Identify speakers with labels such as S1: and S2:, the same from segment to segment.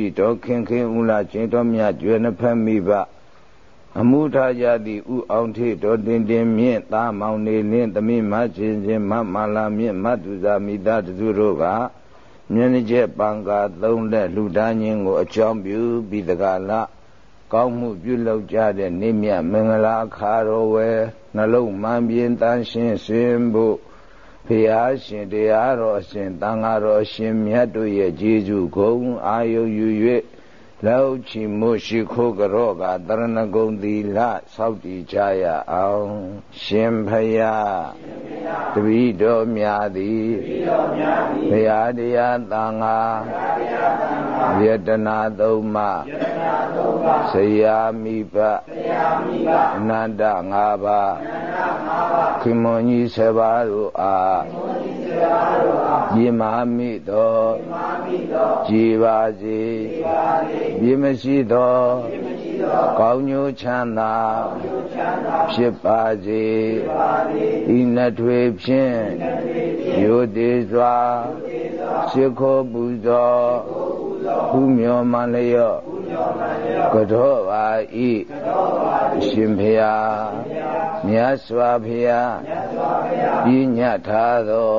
S1: ဤတော်ခင်ခင်ဦးလာချင်းတော်မြတ်ကျွယ်နှစ်ဖက်မိဘအမှုထားကြသည့်ဥအောင်ထေတော်တင်တင်မြင့်သားမောင်နေလင်းသမီးမချင်းချင်းမမလာမြင့်မတုဇာမိသားစုတို့ကမျက်နှာချက်ပံကာသုံးလက်လူသားချင်းကိုအကြောင်းပြုပြီးတကလားကောင်းမှုပြုလုပ်ကြတဲ့နေမြတ်မင်္ဂလာအခါတော်ဝယ်နှလုံးမှန်ပြင်းတန်းရှင်းစင်ဖို့ ဖရာရှင်တရားတော်အရှင်တန်ဃာတော်ရှင်မြတ်တို့ရဲ့ကျေးဇူးဂုဏ်အာယုယူ၍ လောက်ချီမို့ရှိခိုးကြောကတရဏဂုံသီလစောက်တည်ကြရအောင် ရှင်ဖရာတပည့်တော်များသည်ဘုရားတရားသံဃာယတနာသုံးပါးဆရာမိဘအနန္တ၅ပါးခင်မွန်ကြီး7ပါးတို့အား ပြမာမိသောကြည်ပါစေပြမရှိသောကောင်းညိုချမ်းသာဖြစ်ပါစေဤနှစ်ထွေဖြင့်ယိုသေးစွာရှိခိုးပူဇော်ဘုမြော်မှလျော့ ကတော့ပါဤရှင်ဖျားမြတ်စွာဘုရားပြညတ်ထားသော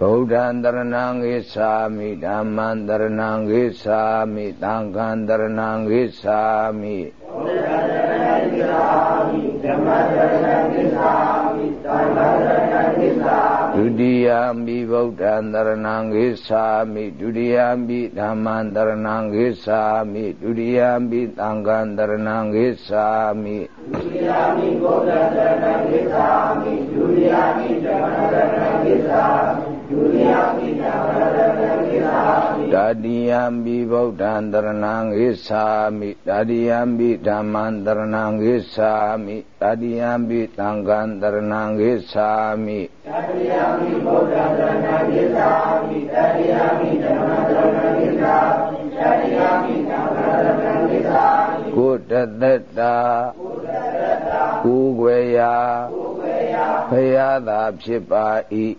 S1: ဗုဒ္ဓံတရဏံဂိသာမိဓမ္မံတရဏံဂိသာမိသံဃံတရဏံဂိသာမိဗု ဒ္ဓံတရဏံဂိသာမိဓမ္မံတရဏံဂိသာမိသံဃံတရဏံဂိသာမိဒုတိယမိဗုဒ္ဓံတရဏံဂိသာမိဒုတိယမိဓမ္မံတရဏံဂိသာမိဒုတိယမိသံဃံတရဏံဂိသာမိဒုတိယမိဗုဒ္ဓံတရဏံဂိသာမိဒုတိယမိဓမ္မံတရဏံဂိသာမိတတိယံပိဗုဒ္ဓံတရဏံဂိသာမိတတိယံပိဓမ္မံတရဏံဂိသာမိတတိယံပိသံဃံတရဏံဂိသာမိတတိယံပိဗုဒ္ဓံတရဏံဂိသာမိတတိယံပိဓမ္မံတရဏံဂိသာမိတတိယံပိသံဃံတရဏံဂိသာမိကိုတတတ္တာကိုတတတ္တာကိုွယ်ရာကိုွ ယ်ရာဖရာသာဖြစ်ပါ၏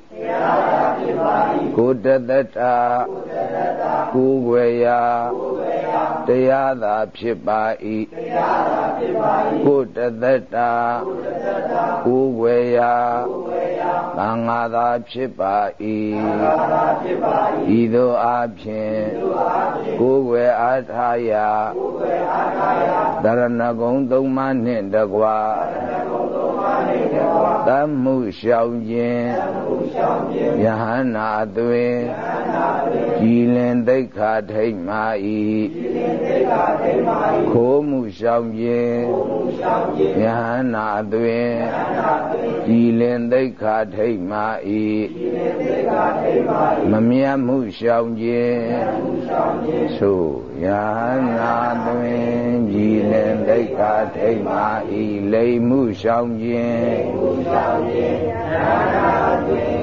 S1: ကိုတတ္တာကိုဝေယတရားသာဖြစ်ပါ၏ကိုတတ္တာကိုဝေယသံဃာသာဖြစ်ပါ၏ဤသို့အဖြစ်ကိုဝေအားထားရာတရဏဂုံသုံးပါးနှင့်တကွာတမှုရှောင်ခြင်းယဟနာသွင်ကြည်လင်သိခာထိတ်မာ၏ခိုးမှုရှောင်ခြင်းယဟနာသွင်ကြည်လင်သိခာထိတ်မာ၏မမြတ်မှုရှောင်ခြင်းသို့ယဟနာသွင်ကြည်လင်သိခာထိတ်မာ၏လိမ်မှုရှောင်ခြင်းဆောင်ခြင်းသာနာတွင်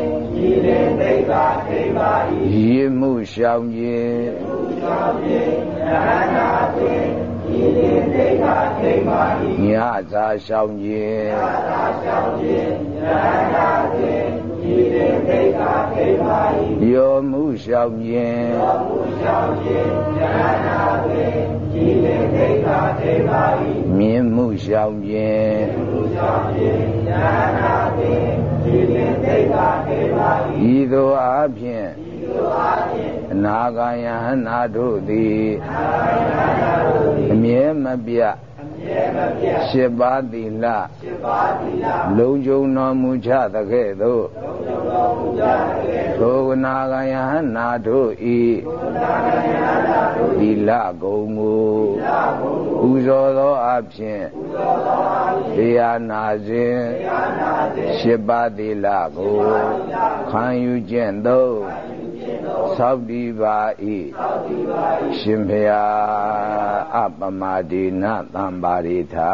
S1: ဤလင်သိက္ခာထိပါ၏ရည်မှုရှောင်ခြင်းမှုရှောင်ခြင်းသာနာတွင်ဤလင်သိက္ခာထိပါ၏ညသာရှောင်ခြင်းညသာရှောင်ခြင်းသာနာတွင် ဤလင်သိက္ခာထိပါ၏ယောမှုရှောင်ခြင်းယောမှုရှောင်ခြင်းသာနာတွင်ဤလင်သိက္ခာထိပါ၏မြင်မှုရှောင်ခြင်းမြင်မှုရှောင်ခြင်းဤသို့အားဖြင့်အနာဂါယဟနာတို့သည်အမြဲမပြတ် ရှစ်ပါးသီလလုံခြုံတော်မူချသကဲ့သို့သောကနာဂယဟနာတို့ဤသီလဂုံကိုပူဇော်သောအဖြစ်တရားနာစဉ်ရှစ်ပါးသီလကိုခံယူကျင့်သော သောက်ဒီပါဤရှင်ဖျားအပမဒေနသံပါရိသာ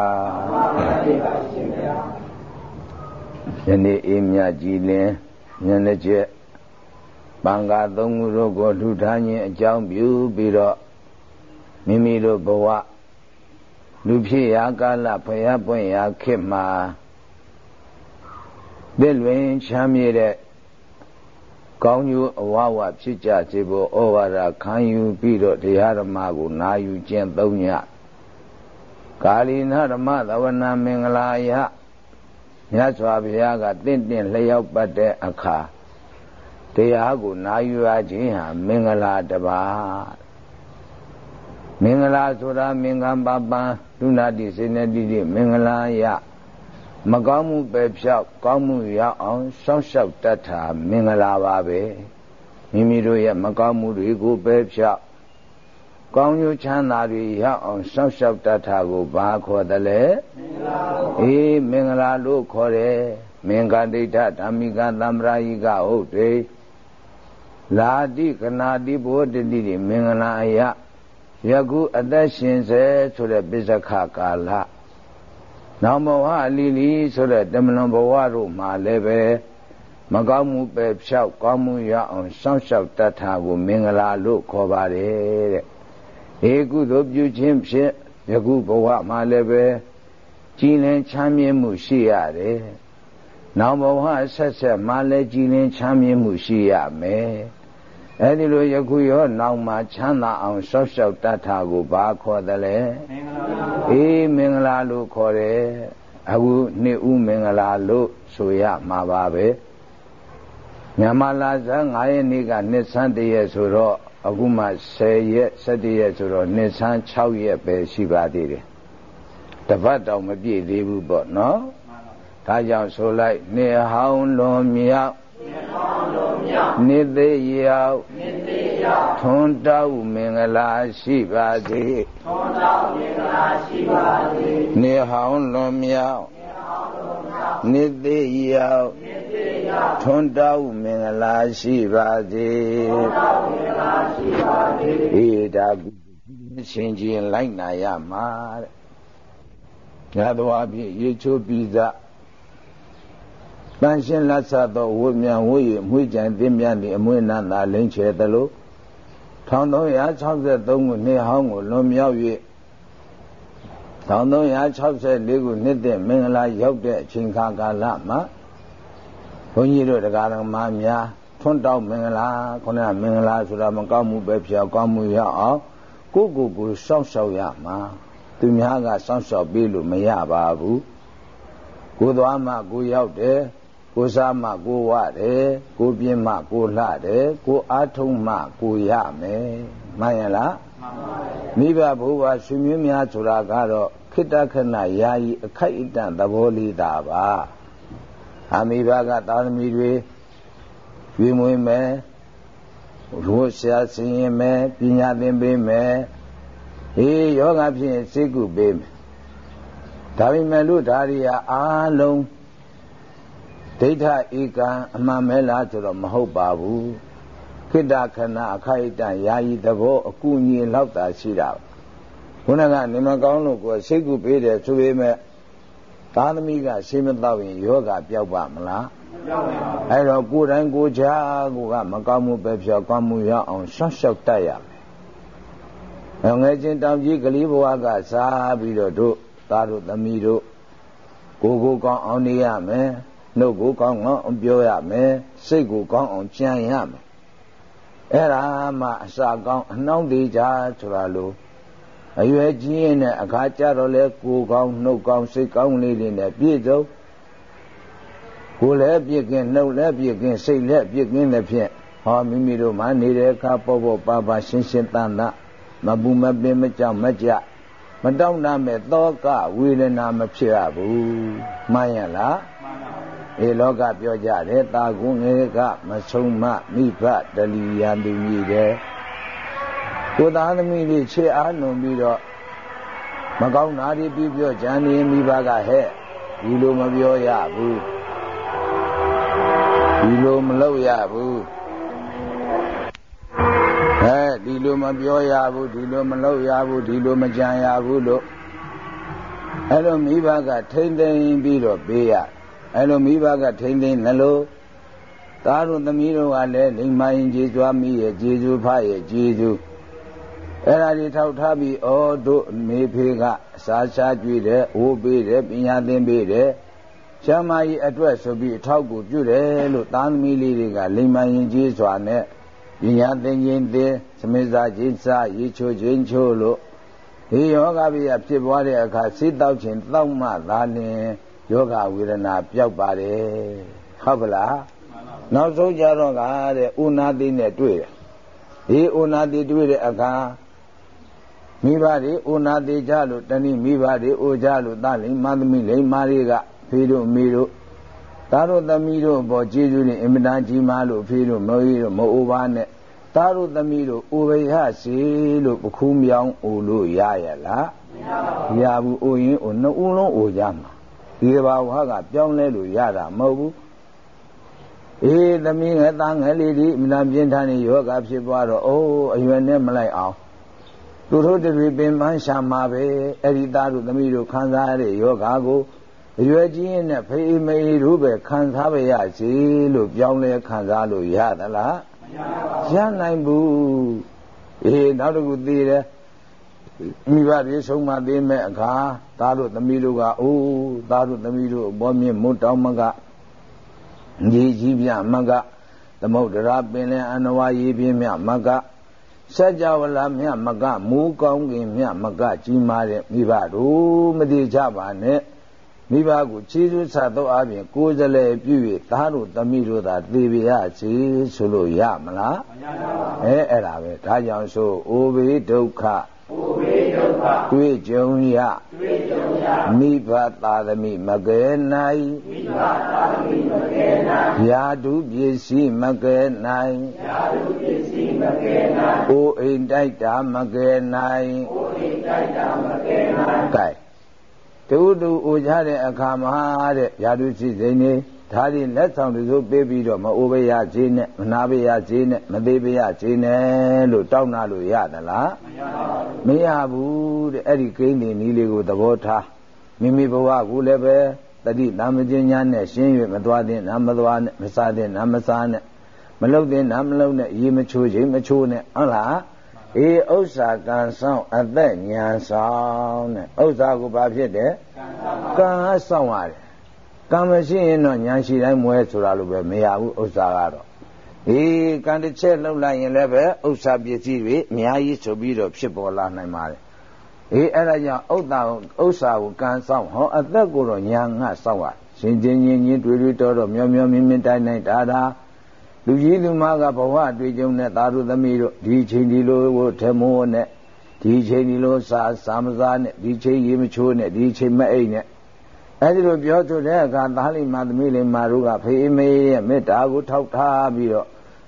S1: ယနေ့အေးမြကြည်လင်ညနေချက်ပံဃာသုံးခုတို့ကိုထူထားခြင်းအကြောင်းပြုပြီးတော့မိမိတို့ဘဝလူဖြစ်ရာကာလဖျားပွင့်ရာခေတ်မှာသစ်လွင်ချမ်းမြေတဲ့ ကောင်းကျိုးအဝဝဖြစ်ကြစေဖို့ဩဝါဒခံယူပြီးတော့တရားဓမ္မကိုနာယူကျင့်သုံးညကာလီနာဓမ္မသဝနာမင်္ဂလာယမြတ်စွာဘုရားကတင့်တင့်လျောက်ပတ်တဲ့အခါတရားကိုနာယူရခြင်းဟာမင်္ဂလာတစ်ပါးမင်္ဂလာဆိုတာမင်္ဂံပပံလူနာတိစေနတိတိမင်္ဂလာယ မကောင်းမှုပဲဖြောက်ကောင်းမှုရအောင်စောင့်ရှောက်တတ်တာမင်္ဂလာပါပဲမိမိတို့ရဲ့မကောင်းမှုတွေကိုပဲဖြောက်ကောင်းကျိုးချမ်းသာတွေရအောင်စောင့်ရှောက်တတ်တာကိုဘာခေါ်တယ်လဲမင်္ဂလာအေးမင်္ဂလာလို့ခေါ်တယ်မင်္ဂဒိဋ္ဌဓမ္မိကသံ္ဗရာယိကဟုတ်တယ်လာတိကနာတိဘောတတိမင်္ဂလာအယယခုအသက်ရှင်စေဆိုတဲ့ပိစခကာလ နောင်ဘဝအလီလီဆိုတဲ့တမလွန်ဘဝတို့မှာလည်းပဲမကောင်းမှုပဲဖြောက်ကောင်းမှုရအောင်စောင့်ရှောက်တတ်တာကိုမင်္ဂလာလို့ခေါ်ပါတယ်တဲ့ဧကုသိုလ်ပြုခြင်းဖြင့်ယခုဘဝမှာလည်းပဲကြည်လင်ချမ်းမြေ့မှုရှိရတယ်။နောက်ဘဝဆက်ဆက်မှလည်းကြည်လင်ချမ်းမြေ့မှုရှိရမယ်။ အဲဒီလိုယခုရောနောက်မှာချမ်းသာအောင်ဆောက်ရှောက်တတ်တာကိုဘာခေါ်တယ်လဲမင်္ဂလာအေးမင်္ဂလာလို့ခေါ်တယ်အခုနှစ်ဦးမင်္ဂလာလို့ဆိုရမှာပါပဲမြန်မာလာဇန်9ရက်နေ့ကနှစ်ဆန်းတည်းရဲ့ဆိုတော့အခုမှ10ရက်17ရက်ဆိုတော့နှစ်ဆန်း6ရက်ပဲရှိပါသေးတယ်တပတ်တောင်မပြည့်သေးဘူးပေါ့နော်ဒါကြောင့်ဆိုလိုက်နေဟောင်းလွန်မြောက် နေသေးရောက်ထွန်းတောက်မင်္ဂလာရှိပါစေထွန်းတောက်မင်္ဂလာရှိပါစေနေဟောင်းလွန်မြောက်နေသေးရောက်ထွန်းတောက်မင်္ဂလာရှိပါစေထွန်းတောက်မင်္ဂလာရှိပါစေအေးဒါရှင်ချင်းလိုက်နာရမှာတဲ့ညတော်အဖြစ်ရေချိုးပြီးသား တန်ရှင်းလက်ဆသောဝိမြန်ဝိရမွေးကြံသင်းမြတ်နေအမွေနန္တာလိမ့်ချေသလို1363ခုနှစ်ဟောင်းကိုလွန်မြောက်၍1364ခုနှစ်တဲ့မင်္ဂလာရောက်တဲ့အချိန်ခါကာလမှာဘုန်းကြီးတို့တရားတော်မှာများထွန်းတောက်မင်္ဂလာခုနကမင်္ဂလာဆိုတာမကောင်းမှုပဲဖြစ်အောင်ကောင်းမှုရအောင်ကိုယ့်ကိုယ်ကိုစောင့်ရှောက်ရမှာသူများကစောင့်ရှောက်ပေးလို့မရပါဘူးကိုယ်သွားမှကိုရောက်တယ် ကိုစားမှကိုဝတယ်ကိုပြင်းမှကိုလှတယ်ကိုအားထုံးမှကိုရမယ်မှန်ရလားမိဘဘုရားရှင်မြင်းများဆိုတာကတော့ခိတ္တခဏယာယီအခိုက်အတန့်သဘောလေးသာပါအမိဘကသာသမီတွေရွေးမွေးမယ်ရိုးရှာဆင်းရင်မယ်ပညာသင်ပေးမယ်အေးယောဂဖြစ်ရင်စိတ်ကုပေးမယ်ဒါပေမဲ့လို့ဒါရီယာအားလုံး ဒိဋ္ဌဧကံအမှန်မဲလားဆိုတော့မဟုတ်ပါဘူးခိတ္တခဏအခိုက်အတန့်ယာယီသဘောအကူအညီလောက်တာရှိတာခုနကနေမကောင်းလို့ကိုစိတ်ကူပေးတယ်ဆိုပေမဲ့သာသမီကရှိမတော့ရင်ယောဂပြောက်ပါမလားပြောက်ပါဘူးအဲ့တော့ကိုယ်တိုင်ကိုယ်ချာကိုကမကောင်းမှုပဲပြောက်ကောင်းမှုရအောင်ရှော့ရှော့တတ်ရမယ်ငယ်ချင်းတောင်ကြီးကလေးဘဝကစားပြီးတော့တို့သားတို့သမီးတို့ကိုကိုကောင်းအောင်နေရမယ် နှုတ်ကိုကောင်းအောင်ပြောရမယ်စိတ်ကိုကောင်းအောင်ကြံရမယ်အဲ့ဒါမှအစာကောင်းအနှောင်းသေးကြဆိုတာလို့အရွယ်ကြီးရင်နဲ့အခါကြတော့လဲကိုကောင်းနှုတ်ကောင်းစိတ်ကောင်းလေးတွေနဲ့ပြည့်စုံကိုယ်လည်းပြည့်ကင်းနှုတ်လည်းပြည့်ကင်းစိတ်လည်းပြည့်ကင်းတဲ့ဖြင့်ဟောမိမိတို့မှနေတဲ့အခါပေါ့ပေါ့ပါပါရှင်းရှင်းတန်တာမပူမပင်မကြောက်မကြမတောင့်တမဲ့သောကဝေဒနာမဖြစ်ရဘူးမှန်ရလားမှန်ပါအေ လောကပြောကြတယ်တာကုငယ်ကမဆုံးမမိဘတလီယံသူကြီးတယ်ကိုသားသမီးလေးခြေအားလွန်ပြီးတော့မကောင်းတာတွေပြီးပြောကြံနေမိဘကဟဲ့ဒီလိုမပြောရဘူးဒီလိုမလုပ်ရဘူးဟဲ့ဒီလိုမပြောရဘူးဒီလိုမလုပ်ရဘူးဒီလိုမကြံရဘူးလို့အဲ့လိုမိဘကထိမ့်သိမ့်ပြီးတော့ပေးရ အဲ့လိုမိဘကထိမ့်သိမ့်နှလို့သားတို့သမီးတို့ကလည်းလိမ္မာရင်ကျေးဇူးမိရဲ့ကျေးဇူးဖရဲ့ကျေးဇူးအဲ့ဒါတွေထောက်ထားပြီးဩတို့မေဖေကအစာချကြွေးတယ်အိုးပေးတယ်ပညာသင်ပေးတယ်ရှမ်းမကြီးအတွက်ဆိုပြီးအထောက်ကိုပြုတယ်လို့သားသမီးလေးတွေကလိမ္မာရင်ကြီးစွာနဲ့ပညာသင်ခြင်းသင်သမစ္စာကြီးစားရေချိုခြင်းချိုလို့ဒီယောဂဗျာဖြစ်ပွားတဲ့အခါစိတ်တောက်ခြင်းတောက်မှသာလျှင် ယောဂဝေဒနာပျောက်ပါတယ်ဟုတ်ပလားနောက်ဆုံးကြတော့ကတဲ့ဥနာတိနဲ့တွေ့တယ်ဒီဥနာတိတွေ့တဲ့အခါမိဘတွေဥနာတိကြလို့တဏိမိဘတွေအိုကြလို့သားလိမ္မာသမီးလိမ္မာတွေကဖေတို့မေတို့သားတို့သမီးတို့ဘောကျေးဇူးနဲ့အင်မတန်ကြီးမားလို့ဖေတို့မေတို့မအိုပါနဲ့သားတို့သမီးတို့အိုဘယစီလို့ပခုံးမြောင်းအိုလို့ရရလားမရဘူးအိုရင်အိုနှစ်ဦးလုံးအိုကြမှာ ဒီဘာဝကပြောင်းလဲလို့ရတာမဟုတ်ဘူးအေးသမီးငယ်သားငယ်လေးဒီအမှန်ပြင်းထန်နေယောဂဖြစ်သွားတော့အိုးအရွယ်နဲ့မလိုက်အောင်သူတို့တွေပင်ပန်းရှာမှာပဲအဲ့ဒီသားတို့သမီးတို့ခံစားရတဲ့ယောဂကိုအရွယ်ကြီးရင်နဲ့ဖေးမေးတို့ပဲခံစားပါရစီလို့ပြောင်းလဲခံစားလို့ရသလားမရနိုင်ဘူးအေးနောက်တစ်ခုသိတယ် မိဘတွေဆုံးမသေးမဲ့အခါသားတို့သမီးတို့ကအိုးသားတို့သမီးတို့ဘောမြင့်မွတ်တောင်းမကညီကြီးပြမကသမုဒ္ဒရာပင်လယ်အနဝရေပြင်းမြမကစัจ java လာမြမကမူးကောင်းကင်မြမကကြီးမားတဲ့မိဘတို့မတိကြပါနဲ့မိဘကိုခြေစွဆတ်တော့အပြင်ကိုယ်စလဲပြု၍သားတို့သမီးတို့သာသေပြရစီဆိုလို့ရမလားမရပါဘူးအဲအဲ့ဒါပဲဒါကြောင့်ဆိုအိုဘေဒုက္ခအိုဘေဒုက္ခ တွေ့ကြုံရတွေ့ကြုံရမိဘသာသမီမကယ်နိုင်မိဘသာသမီမကယ်နိုင်ယာတုပစ္စည်းမကယ်နိုင်ယာတုပစ္စည်းမကယ်နိုင်အိုအိမ်တိုက်တာမကယ်နိုင်အိုအိမ်တိုက်တာမကယ်နိုင်ကဲတူတူအိုကြတဲ့အခါမှာတဲ့ယာတုရှိစိန်နေ ဒါဒီလက်ဆောင်တစိုးပေးပြီးတော့မအိုဘေးရခြင်းနဲ့မနာဘေးရခြင်းနဲ့မသေးဘေးရခြင်းနဲ့လို့တောင်းနာလို့ရသလားမရဘူးတဲ့အဲ့ဒီကိန်းနေနီးလေးကိုသဘောထားမိမိဘဝကိုလည်းပဲတတိနာမခြင်းညာနဲ့ရှင်း၍မသွားတဲ့နာမသွားနဲ့မစားတဲ့နာမစားနဲ့မလုတ်တဲ့နာမလုတ်နဲ့ရေမချိုးချိန်မချိုးနဲ့ဟုတ်လားအေးဥစ္စာကံဆောင်အသက်ညာဆောင်တဲ့ဥစ္စာကိုဘာဖြစ်တယ်ကံဆောင်ရတယ် ကံမရှိရင်တော့ညာရှိတိုင်းမွဲဆိုတာလို့ပဲမရဘူးဥစ္စာကတော့အေးကံတစ်ချက်လှုပ်လိုက်ရင်လည်းပဲဥစ္စာပစ္စည်းတွေအများကြီးဆိုပြီးတော့ဖြစ်ပေါ်လာနိုင်ပါတယ်အေးအဲ့ဒါကြောင့်ဥဒ္ဒါဥစ္စာကိုကံဆောင်ဟောအသက်ကိုတော့ညာငတ်ဆောင်ရရှင်ချင်းချင်းချင်းတွေ့တွေ့တော်တော်မျောမျောမြင်းမြင်းတိုင်းတိုင်းဒါဒါလူကြီးလူမကဘဝအတွေ့အကြုံနဲ့သာဓုသမီးတို့ဒီချိန်ဒီလိုကိုထမောနဲ့ဒီချိန်ဒီလိုစာစာမစားနဲ့ဒီချိန်ရေမချိုးနဲ့ဒီချိန်မအိတ်နဲ့ အဲဒီလိုပြောဆိုတဲ့အခါသားလိမ္မာသမီးလိမ္မာတို့ကဖေးမေးရဲ့မေတ္တာကိုထောက်ထားပြီးတော့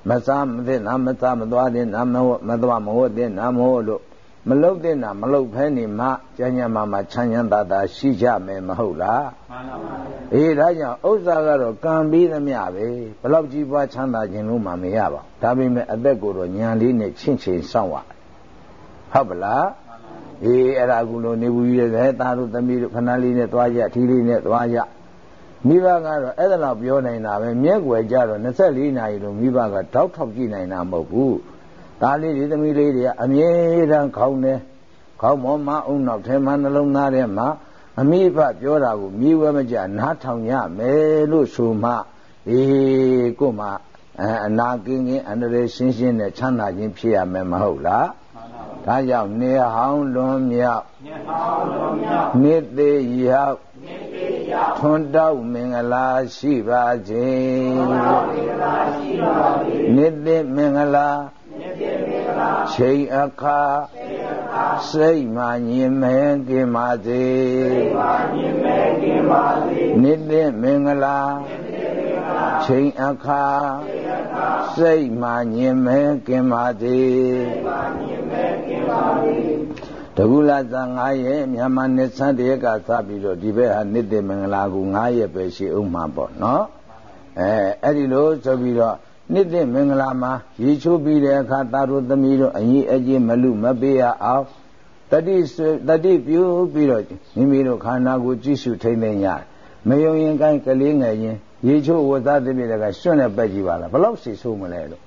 S1: မစားမသိနာမစားမသွားတဲ့နာမဟုတ်မသွားမဟုတ်တဲ့နာမဟုတ်လို့မလုတ်တဲ့နာမလုတ်ဖဲနေမှကျမ်းညမှာမှာချမ်းချမ်းသာသာရှိကြမယ်မဟုတ်လားမှန်ပါပါအေးဒါကြောင့်ဥစ္စာကတော့ကံပြီးသမျှပဲဘလောက်ကြီးပွားချမ်းသာခြင်းလို့မှမရပါဘူးဒါပေမဲ့အသက်ကိုတော့ညံလေးနဲ့ချင့်ချိန်စောင့်ရဟုတ်ပလား အေးအဲ့ဒါကုလို့နေဘူးကြီးတဲ့သားတို့သမီးတို့ခဏလေးနဲ့သွားကြထီးလေးနဲ့သွားကြမိဘကတော့အဲ့ဒါတော့ပြောနိုင်တာပဲမြက်ွယ်ကြတော့24နာရီလုံးမိဘကတောက်ထောက်ကြည့်နိုင်တာမဟုတ်ဘူးဒါလေးဒီသမီးလေးတွေကအမြဲတမ်းခေါင်းနေခေါင်းမောမအောင်နောက်ထဲမှာနှလုံးသားထဲမှာအမိဘပြောတာကိုမြည်ဝဲမကြနားထောင်ရမယ်လို့ဆိုမှအေးကို့မှာအနာကင်းကင်းအန္တရာယ်ရှင်းရှင်းနဲ့ချမ်းသာခြင်းဖြစ်ရမယ်မဟုတ်လား ဒါကြောင့်နေဟောင်းလွန်မြောက်နေဟောင်းလွန်မြောက်နေသေးရောက်နေသေးရောက်ထွန်းတောက်မင်္ဂလာရှိပါစေနေသေးမင်္ဂလာချိန်အခါစိတ်မှညင်မဲကင်ပါစေနေသေးမင်္ဂလာ ချိန်အခါစိတ်မှညင်မဲကင်ပါစေတကူလာဇာ9ရက်မြန်မာနှစ်ဆန်းတရက်ကစပြီးတော့ဒီဘက်ဟာနှစ်သိမင်္ဂလာကို9ရက်ပဲရှိအောင်မှာပေါ့နော်အဲအဲ့ဒီလိုဆိုပြီးတော့နှစ်သိမင်္ဂလာမှာရေချိုးပြီးတဲ့အခါသာတို့သမီးတို့အကြီးအကြီးမလူမပေးရအောင်တတိတတိပြုပြီးတော့မိမိတို့ခန္ဓာကိုကြည့်ရှုထိမ့်သိမ့်ရတယ်မယုံရင်ကိုင်းကလေးငယ်ရင် ရေချိုးဝတ်သားတဲ့ပြည်ကရွှွန့်နဲ့ပက်ကြည့်ပါလားဘလောက်စီဆိုးမလဲလို့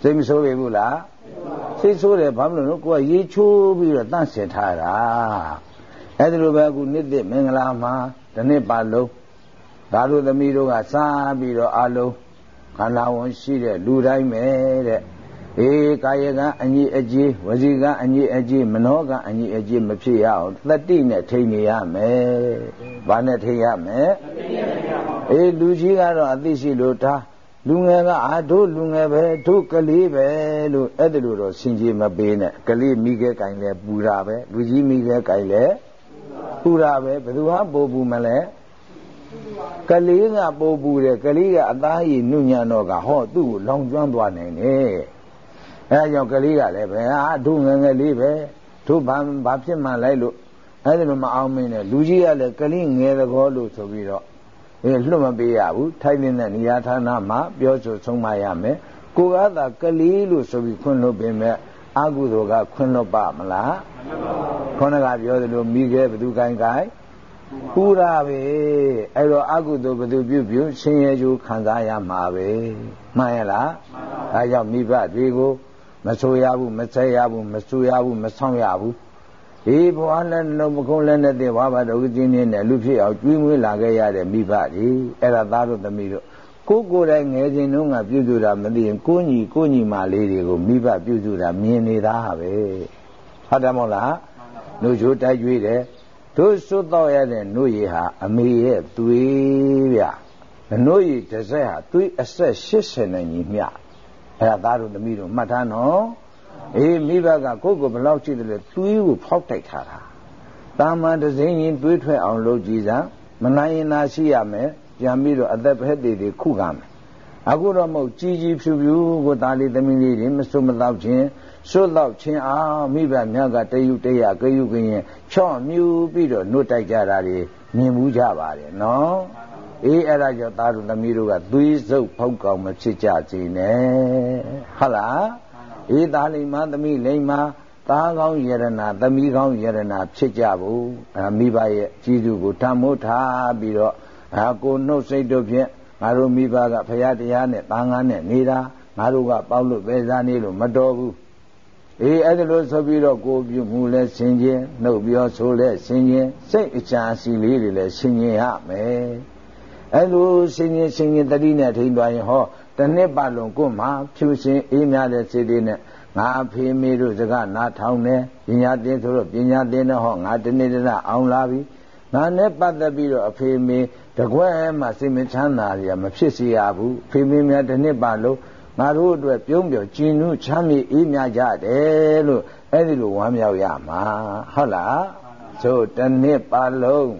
S1: စိတ်မဆိုးပေဘူးလားစိတ်ဆိုးတယ်ဘာလို့လဲကိုကရေချိုးပြီးတော့တန့်စင်ထားတာအဲ့ဒါလိုပဲအခုနှစ်သိမင်္ဂလာမှာဒီနှစ်ပါလုံးဒါတို့သမီးတို့ကစားပြီးတော့အလုံးခန္ဓာဝန်ရှိတဲ့လူတိုင်းပဲတဲ့ အေးကာယကအညီအကျေးဝစီကအညီအကျေးမနောကအညီအကျေးမဖြစ်ရအောင်တတိနဲ့ထိန်နေရမယ်။ဘာနဲ့ထိန်ရမလဲ။အေးလူကြီးကတော့အသိရှိလို့ဒါလူငယ်ကအာတို့လူငယ်ပဲတို့ကလေးပဲလို့အဲ့ဒါလိုတော့စင်ကြီးမပေးနဲ့ကလေးမိခဲကင်လဲပူတာပဲလူကြီးမိခဲကင်လဲပူတာပဲဘယ်သူဟာပို့ပူမလဲကလေးကပို့ပူတယ်ကလေးကအသားရည်နှုညံတော့ကဟောသူ့ကိုလောင်ကျွမ်းသွားနိုင်တယ် အဲဒါကြောင့်ကလေးကလည်းပဲအာတို့ငယ်ငယ်လေးပဲတို့ဘာဘာဖြစ်မှလိုက်လို့အဲ့ဒါလိုမအောင်မင်းနဲ့လူကြီးကလည်းကလေးငယ်သကောလို့ဆိုပြီးတော့အဲလွတ်မပေးရဘူးထိုက်တဲ့နေရာဌာနမှာပြောဆိုဆုံးမရမယ်ကိုကသာကလေးလို့ဆိုပြီးခွင့်လွတ်ပင်မဲ့အကုသိုလ်ကခွင့်လွတ်ပါမလားခေါင်းကပြောသလိုမိခဲ့ဘသူကိုင်းကိုင်းပူတာပဲအဲ့တော့အကုသိုလ်ဘသူပြုပြုဆင်းရဲကြိုးခံစားရမှာပဲမှန်ရလားဒါကြောင့်မိဘတွေကို မဆိုရဘူးမဆက်ရဘူးမဆူရဘူးမဆောင်ရဘူးဒီဘဝနဲ့နှုတ်မကုန်းလည်းနဲ့တဲ့ဝါဘာတော်ကြီးနေနဲ့လူဖြစ်အောင်ကျွေးမွေးလာခဲ့ရတဲ့မိဘတွေအဲ့ဒါသားတို့သမီးတို့ကိုကိုယ်တိုင်ငယ်စဉ်တုန်းကပြုစုတာမသိရင်ကိုညီကိုညီမလေးတွေကိုမိဘပြုစုတာမြင်နေတာပဲဟုတ်တယ်မဟုတ်လားနှုတ်ချိုးတိုက်ကြွေးတယ်တို့စွတ်တော့ရတဲ့နှုတ်ရည်ဟာအမေရဲ့သွေးဗျနှုတ်ရည်တစ်စက်ဟာသွေးအဆက်80နဲ့ညီမျှ အဲ့ဒါသားတို့သမီးတို့မှတ်ထားနော်အေးမိဘကကိုယ့်ကိုဘလောက်ကြည့်တယ်လဲသွေးကိုဖောက်တိုက်ထားတာတာမန်တစိမ့်ရင်သွေးထွက်အောင်လုပ်ကြည့်စမ်းမနိုင်ရင်သာရှိရမယ်ပြန်ပြီးတော့အသက်ဖက်တွေတွေခုခံမယ်အခုတော့မဟုတ်ကြီးကြီးဖြူဖြူကိုသားလေးသမီးလေးတွေမစွတ်မတော့ခြင်းစွတ်တော့ခြင်းအားမိဘများကတယူတရကယူကရင်ချော့မြူပြီးတော့နှုတ်တိုက်ကြတာတွေမြင်မှုကြပါတယ်နော် အေးအဲ့ဒါကြောင့်သားတို့သမီးတို့ကသွေးစုပ်ဖောက်ကောင်မဖြစ်ကြစေနဲ့ဟုတ်လားအေးသားလိမ္မာသမီးလိမ္မာသားကောင်းယရနာသမီးကောင်းယရနာဖြစ်ကြဖို့အဲမိဘရဲ့ကြီးစုကိုတမိုးထားပြီးတော့အာကိုနှုတ်စိတ်တို့ဖြင့်ငါတို့မိဘကဖရာတရားနဲ့သားငါနဲ့နေတာငါတို့ကပေါက်လို့ပဲစားနေလို့မတော်ဘူးအေးအဲ့ဒါလို့ဆိုပြီးတော့ကိုပြုမှုလဲဆင်ခြင်းနှုတ်ပြောဆိုလဲဆင်ခြင်းစိတ်အချာစီလေးတွေလဲဆင်ခြင်းရမယ် အဲ့လိုဆင်ခြင်းဆင်ခြင်းတတိနဲ့ထိန်သွားရင်ဟောတနှစ်ပတ်လုံးကိုမှဖြူစင်အေးများတဲ့စိတ်တွေနဲ့ငါအဖေမေတို့စကားနားထောင်တယ်ပညာသင်ဆိုတော့ပညာသင်တော့ဟောငါတနေ့တည်းအောင်လာပြီငါနဲ့ပတ်သက်ပြီးတော့အဖေမေတကွဲမှစိတ်မချမ်းသာရမဖြစ်စေရဘူးဖေမေများတစ်နှစ်ပတ်လုံးငါတို့အတွက်ပြုံးပြောကျင်နုချမ်းမြေအေးမြကြတယ်လို့အဲ့ဒီလိုဝမ်းမြောက်ရမှာဟုတ်လားဆိုတစ်နှစ်ပတ်လုံး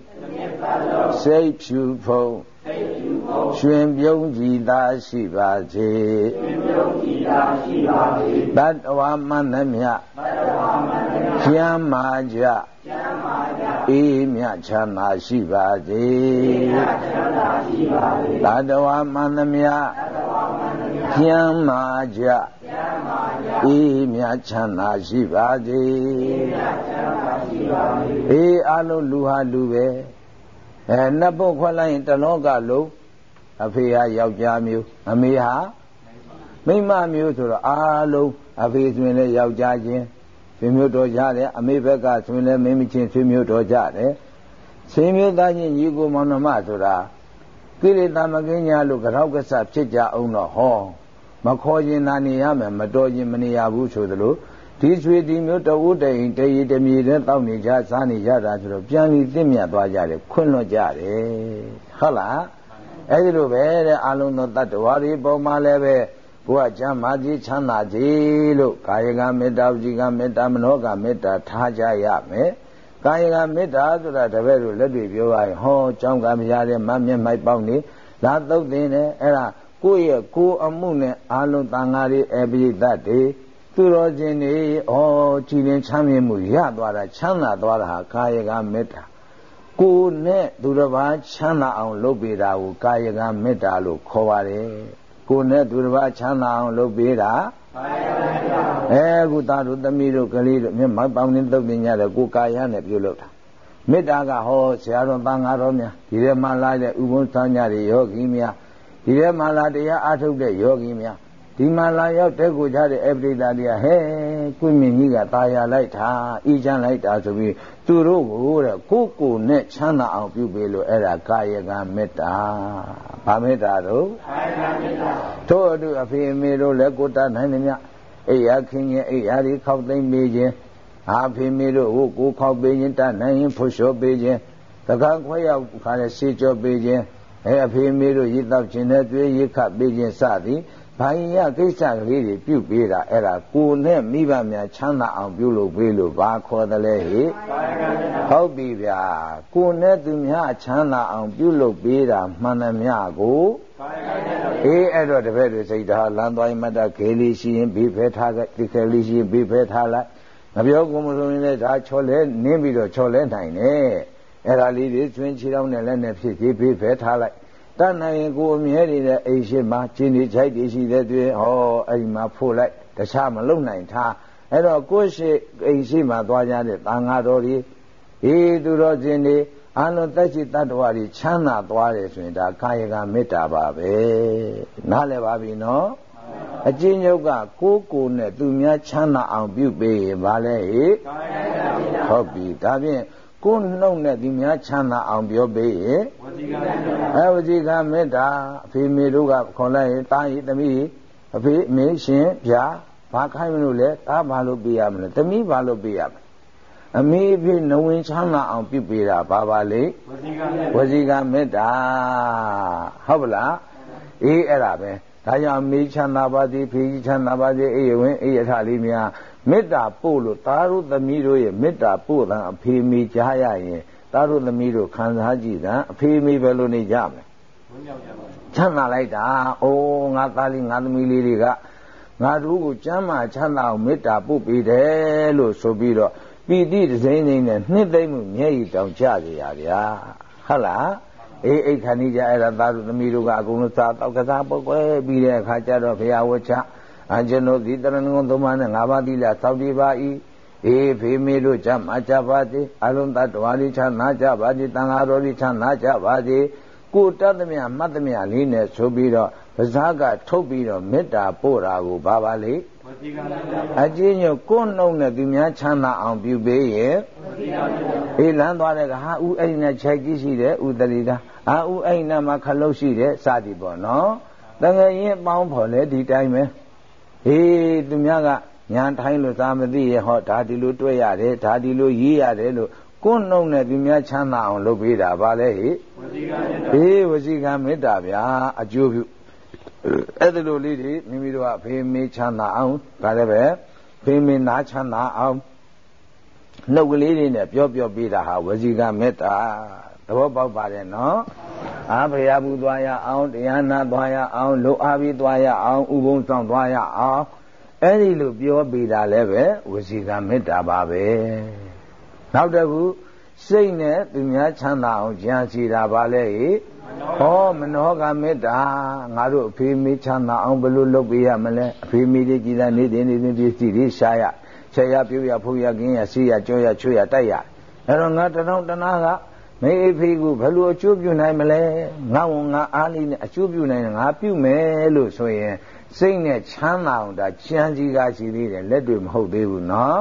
S1: စိတ်ဖြူဖုံး ရွှင်ပြုံးကြည်သာရှိပါစေရွှင်ပြုံးကြည်သာရှိပါစေတတ္တဝမန္တမြတတ္တဝမန္တမြကျမ်းမာကြကျမ်းမာကြအေးမြချမ်းသာရှိပါစေအေးမြချမ်းသာရှိပါစေတတ္တဝမန္တမြတတ္တဝမန္တမြကျမ်းမာကြကျမ်းမာကြအေးမြချမ်းသာရှိပါစေအေးမြချမ်းသာရှိပါစေအေးအလုံးလူဟာလူပဲအဲ နှစ်ပုတ်ခွက်လိုက်ရင်တလောကလုံးအဖေဟာယောက်ျားမျိုးအမေဟာမိန်းမမျိုးဆိုတော့အားလုံးအဖေဆိုရင်လည်းယောက်ျားချင်းဆွေမျိုးတော်ကြတယ်အမေဘက်ကဆိုရင်လည်းမိန်းမချင်းဆွေမျိုးတော်ကြတယ်ဆွေမျိုးသားချင်းညီကိုမောင်နှမဆိုတာကိလေသာမကင်းညာလို့ကြောက်ကဆဖြစ်ကြအောင်တော့ဟောမခေါ်ရင်နာနေရမယ်မတော်ရင်မနေရဘူးဆိုသလို ဒီဆွေဒီမျိုးတဝုတအိမ်တရီတမြေနဲ့တောက်နေကြစားနေကြတာဆိုတော့ပြန်ပြီးသိမြတ်သွားကြတယ်ခွင့်လွှတ်ကြတယ်ဟုတ်လားအဲ့ဒီလိုပဲတဲ့အလုံးသောတတ္တဝါတွေပုံမှန်လည်းပဲကိုယ်ကချမ်းသာကြီးချမ်းသာကြီးလို့ကာယကမေတ္တာဝစီကမေတ္တာမနောကမေတ္တာထားကြရမယ်ကာယကမေတ္တာဆိုတာတပည့်တို့လက်တွေပြောရရင်ဟောကြောင်းကမရတဲ့မမျက်မိုက်ပေါက်နေလာသုတ်တင်တယ်အဲ့ဒါကိုယ့်ရဲ့ကိုယ်အမှုနဲ့အာလုံးတန်ဃာတွေအပိဋတ်တွေ သူတော်ချင်းတွေဩကြည်လင်ချမ်းမြေ့မှုရသွားတာချမ်းသာသွားတာဟာကာယကမေတ္တာကိုယ်နဲ့သူတစ်ပါးချမ်းသာအောင်လုပ်ပေးတာကိုကာယကမေတ္တာလို့ခေါ်ပါတယ်ကိုယ်နဲ့သူတစ်ပါးချမ်းသာအောင်လုပ်ပေးတာအဲခုသားတို့သမီးတို့ကလေးတို့မြတ်မောင်ပေါင်းနေသုတ်ပညာတဲ့ကိုကာယနဲ့ပြုလုပ်တာမေတ္တာကဟောဆရာတော်တန်ဃာတော်များဒီထဲမှာလာတဲ့ဥပုံသံညာတွေယောဂီများဒီထဲမှာလာတရားအားထုတ်တဲ့ယောဂီများ ဒီမှာလာရောက်တဲ့ကိုကြတဲ့အပရိသတ်တွေကဟဲကွင်းမြင့်ကြီးကตายာလိုက်တာဤချမ်းလိုက်တာဆိုပြီးသူတို့ကိုတဲ့ကိုကိုနဲ့ချမ်းသာအောင်ပြုပေးလို့အဲ့ဒါကာယကမေတ္တာဗာမေတ္တာတို့ကာယကမေတ္တာတို့အတူအဖေအမေတို့လည်းကိုတတ်နိုင်တယ်မြအိယာခင်ရဲ့အိယာဒီခောက်သိမ့်ပေးခြင်းအာဖေမေတို့ဟိုကိုခောက်ပေးခြင်းတတ်နိုင်ရင်ဖွလျှော်ပေးခြင်းတက္ကခွဲရောက်ခါလဲစေကြောပေးခြင်းအဲအဖေမေတို့ရည်တောက်ခြင်းနဲ့တွေ့ရခပေးခြင်းစသည် ဘာယကိစ္စကလေးတွေပြုတ်ပေးတာအဲ့ဒါကိုနဲ့မိဘများချမ်းသာအောင်ပြုလုပ်ပေးလို့ဘာခေါ်တယ်လဲဟိဟုတ်ပြီဗျာကိုနဲ့သူများချမ်းသာအောင်ပြုလုပ်ပေးတာမှန်တယ်များကိုအေးအဲ့တော့တပည့်တွေစိတ်ဓာတ်လမ်းသွားရင်မတ်တခေလီရှိရင်ဘေးဖဲထားခဲ့ဒီခေလီရှိရင်ဘေးဖဲထားလိုက်ငပြောကိုမဆုံးရင်လည်းဒါချော်လဲနင်းပြီးတော့ချော်လဲနိုင်တယ်အဲ့ဒါလေးတွေကျွင်းချီတော့နဲ့လည်းနဲ့ဖြစ်ပြီးဘေးဖဲထားလိုက် တတ်နိုင်ရင်ကိုအမြဲတည်းအိမ်ရှိမှာကျင်းနေချိုက်တည်ရှိတဲ့တွင်ဟောအဲ့ဒီမှာဖို့လိုက်တခြားမလုံနိုင်ထားအဲ့တော့ကိုရှိအိမ်ရှိမှာသွားကြတဲ့တန်ဃာတော်ကြီးအေးသူတော်စင်တွေအာလုံးတက်ရှိတတ္တဝါတွေချမ်းသာသွားတယ်ဆိုရင်ဒါကာယကမေတ္တာပါပဲနားလည်ပါပြီနော်အကျဉ်းချုပ်ကကိုးကိုနဲ့သူများချမ်းသာအောင်ပြုပေးရင်ဗာလဲဟိဟုတ်ပြီဒါဖြင့် ကိုယ်နှုတ်နဲ့ဒီများချမ်းသာအောင်ပြောပေးရဲ့ဝစီကမေတ္တာအဲဝစီကမေတ္တာအဖေမေတို့ကခေါ်လိုက်ရင်တာရီသမီးအဖေမေရှင်ဗျာဘာခိုင်းမလို့လဲတာဘာလို့ပေးရမလဲသမီးဘာလို့ပေးရမလဲအမေအဖေနဝင်ချမ်းသာအောင်ပြုပေးတာဘာပါလေဝစီကမေတ္တာဟုတ်ပလားအေးအဲ့ဒါပဲဒါကြောင့်မေးချမ်းသာပါသည်ဖေးချမ်းသာပါသည်အေးဝင်အေးအထလေးများ မေတ္တာပို့လို့သားတို့သမီးတို့ရဲ့မေတ္တာပို့တဲ့အဖေမိကြားရရင်သားတို့သမီးတို့ခံစားကြည့်တာအဖေမိပဲလို့နေကြမယ်ချမ်းသာလိုက်တာအိုးငါသားလေးငါသမီးလေးတွေကငါတို့ကိုကျမ်းမာချမ်းသာအောင်မေတ္တာပို့ပေးတယ်လို့ဆိုပြီးတော့ပီတိဒဇိမ့်နေနဲ့နှစ်သိမ့်မှုမျက်ရည်တောင်ကျကြရဗျာဟုတ်လားအေးအိတ်ခဏကြီးကြအဲ့ဒါသားတို့သမီးတို့ကအကုန်လုံးစားတော့ကစားပုတ်ကွဲပြီးတဲ့အခါကျတော့ဘုရားဝချ အကျွန်ုပ်ဒီတရဏဂုံသုံးပါးနဲ့ငါးပါးသီလစောင့်တည်ပါ၏အေးဖေမေတို့ကြမှာကြပါစေအလုံးသတ္တဝါလေးချမ်းသာကြပါစေတန်ဃာတော်လေးချမ်းသာကြပါစေကိုတတ်သမျှမှတ်သမျှလေးနဲ့ဆိုပြီးတော့ပါဇာကထုတ်ပြီးတော့မေတ္တာပို့တာကိုဘာပါလေအကျဉ်းညကိုနှုံနဲ့သူများချမ်းသာအောင်ပြုပေးရဲ့အေးလမ်းသွားတဲ့ကဟာဦးအဲ့ဒီနဲ့ခြိုက်ကြီးရှိတယ်ဦးတရီတာအာဦးအဲ့ဒီနဲ့မှာခလုတ်ရှိတယ်စသည်ပေါ့နော်တကယ်ရင်ပေါင်းဖို့လေဒီတိုင်းပဲ ဟေးသူများကညာထိုင်းလို့သာမသိရဟောဒါဒီလိုတွေ့ရတယ်ဒါဒီလိုရေးရတယ်လို့ကိုယ်နှုံနဲ့သူများချမ်းသာအောင်လုပ်ပေးတာဗာလဲဟိဝစီကမေတ္တာဟေးဝစီကမေတ္တာဗျာအကျိုးပြုအဲ့ဒီလိုလေးတွေမိမိတို့ကဖေးမေးချမ်းသာအောင်ဒါလည်းပဲဖေးမေးနာချမ်းသာအောင်နှုတ်ကလေးတွေနဲ့ပြောပြောပေးတာဟာဝစီကမေတ္တာ သဘောပေါက်ပါတယ်နော်အာဘုရားဘူးသွားရအောင်တရားနာသွားရအောင်လုံအားပြီးသွားရအောင်ဥပုံဆောင်သွားရအောင်အဲ့ဒီလိုပြောပေးတာလည်းပဲဝစီကမေတ္တာပါပဲနောက်တစ်ခုစိတ်နဲ့သူများချမ်းသာအောင်ကြံစီတာပါလေဟောမနောကမေတ္တာငါတို့အဖေမေးချမ်းသာအောင်ဘယ်လိုလုပ်ပေးရမလဲအဖေမေးကြီးကြည်သာနေတဲ့နေပစ္စည်းတွေရှားရချက်ရပြုရဖူရကင်းရစီရကြောရချွရတိုက်ရအဲ့တော့ငါတထောင်တနာက မေအဖေကိုဘယ်လိုအကျိုးပြုနိုင်မလဲငါ့ဝန်ငါအားလေးနဲ့အကျိုးပြုနိုင်ငါပြုမယ်လို့ဆိုရင်စိတ်နဲ့ချမ်းသာအောင်ဒါချမ်းကြီးကားရှိသေးတယ်လက်တွေမဟုတ်သေးဘူးနော်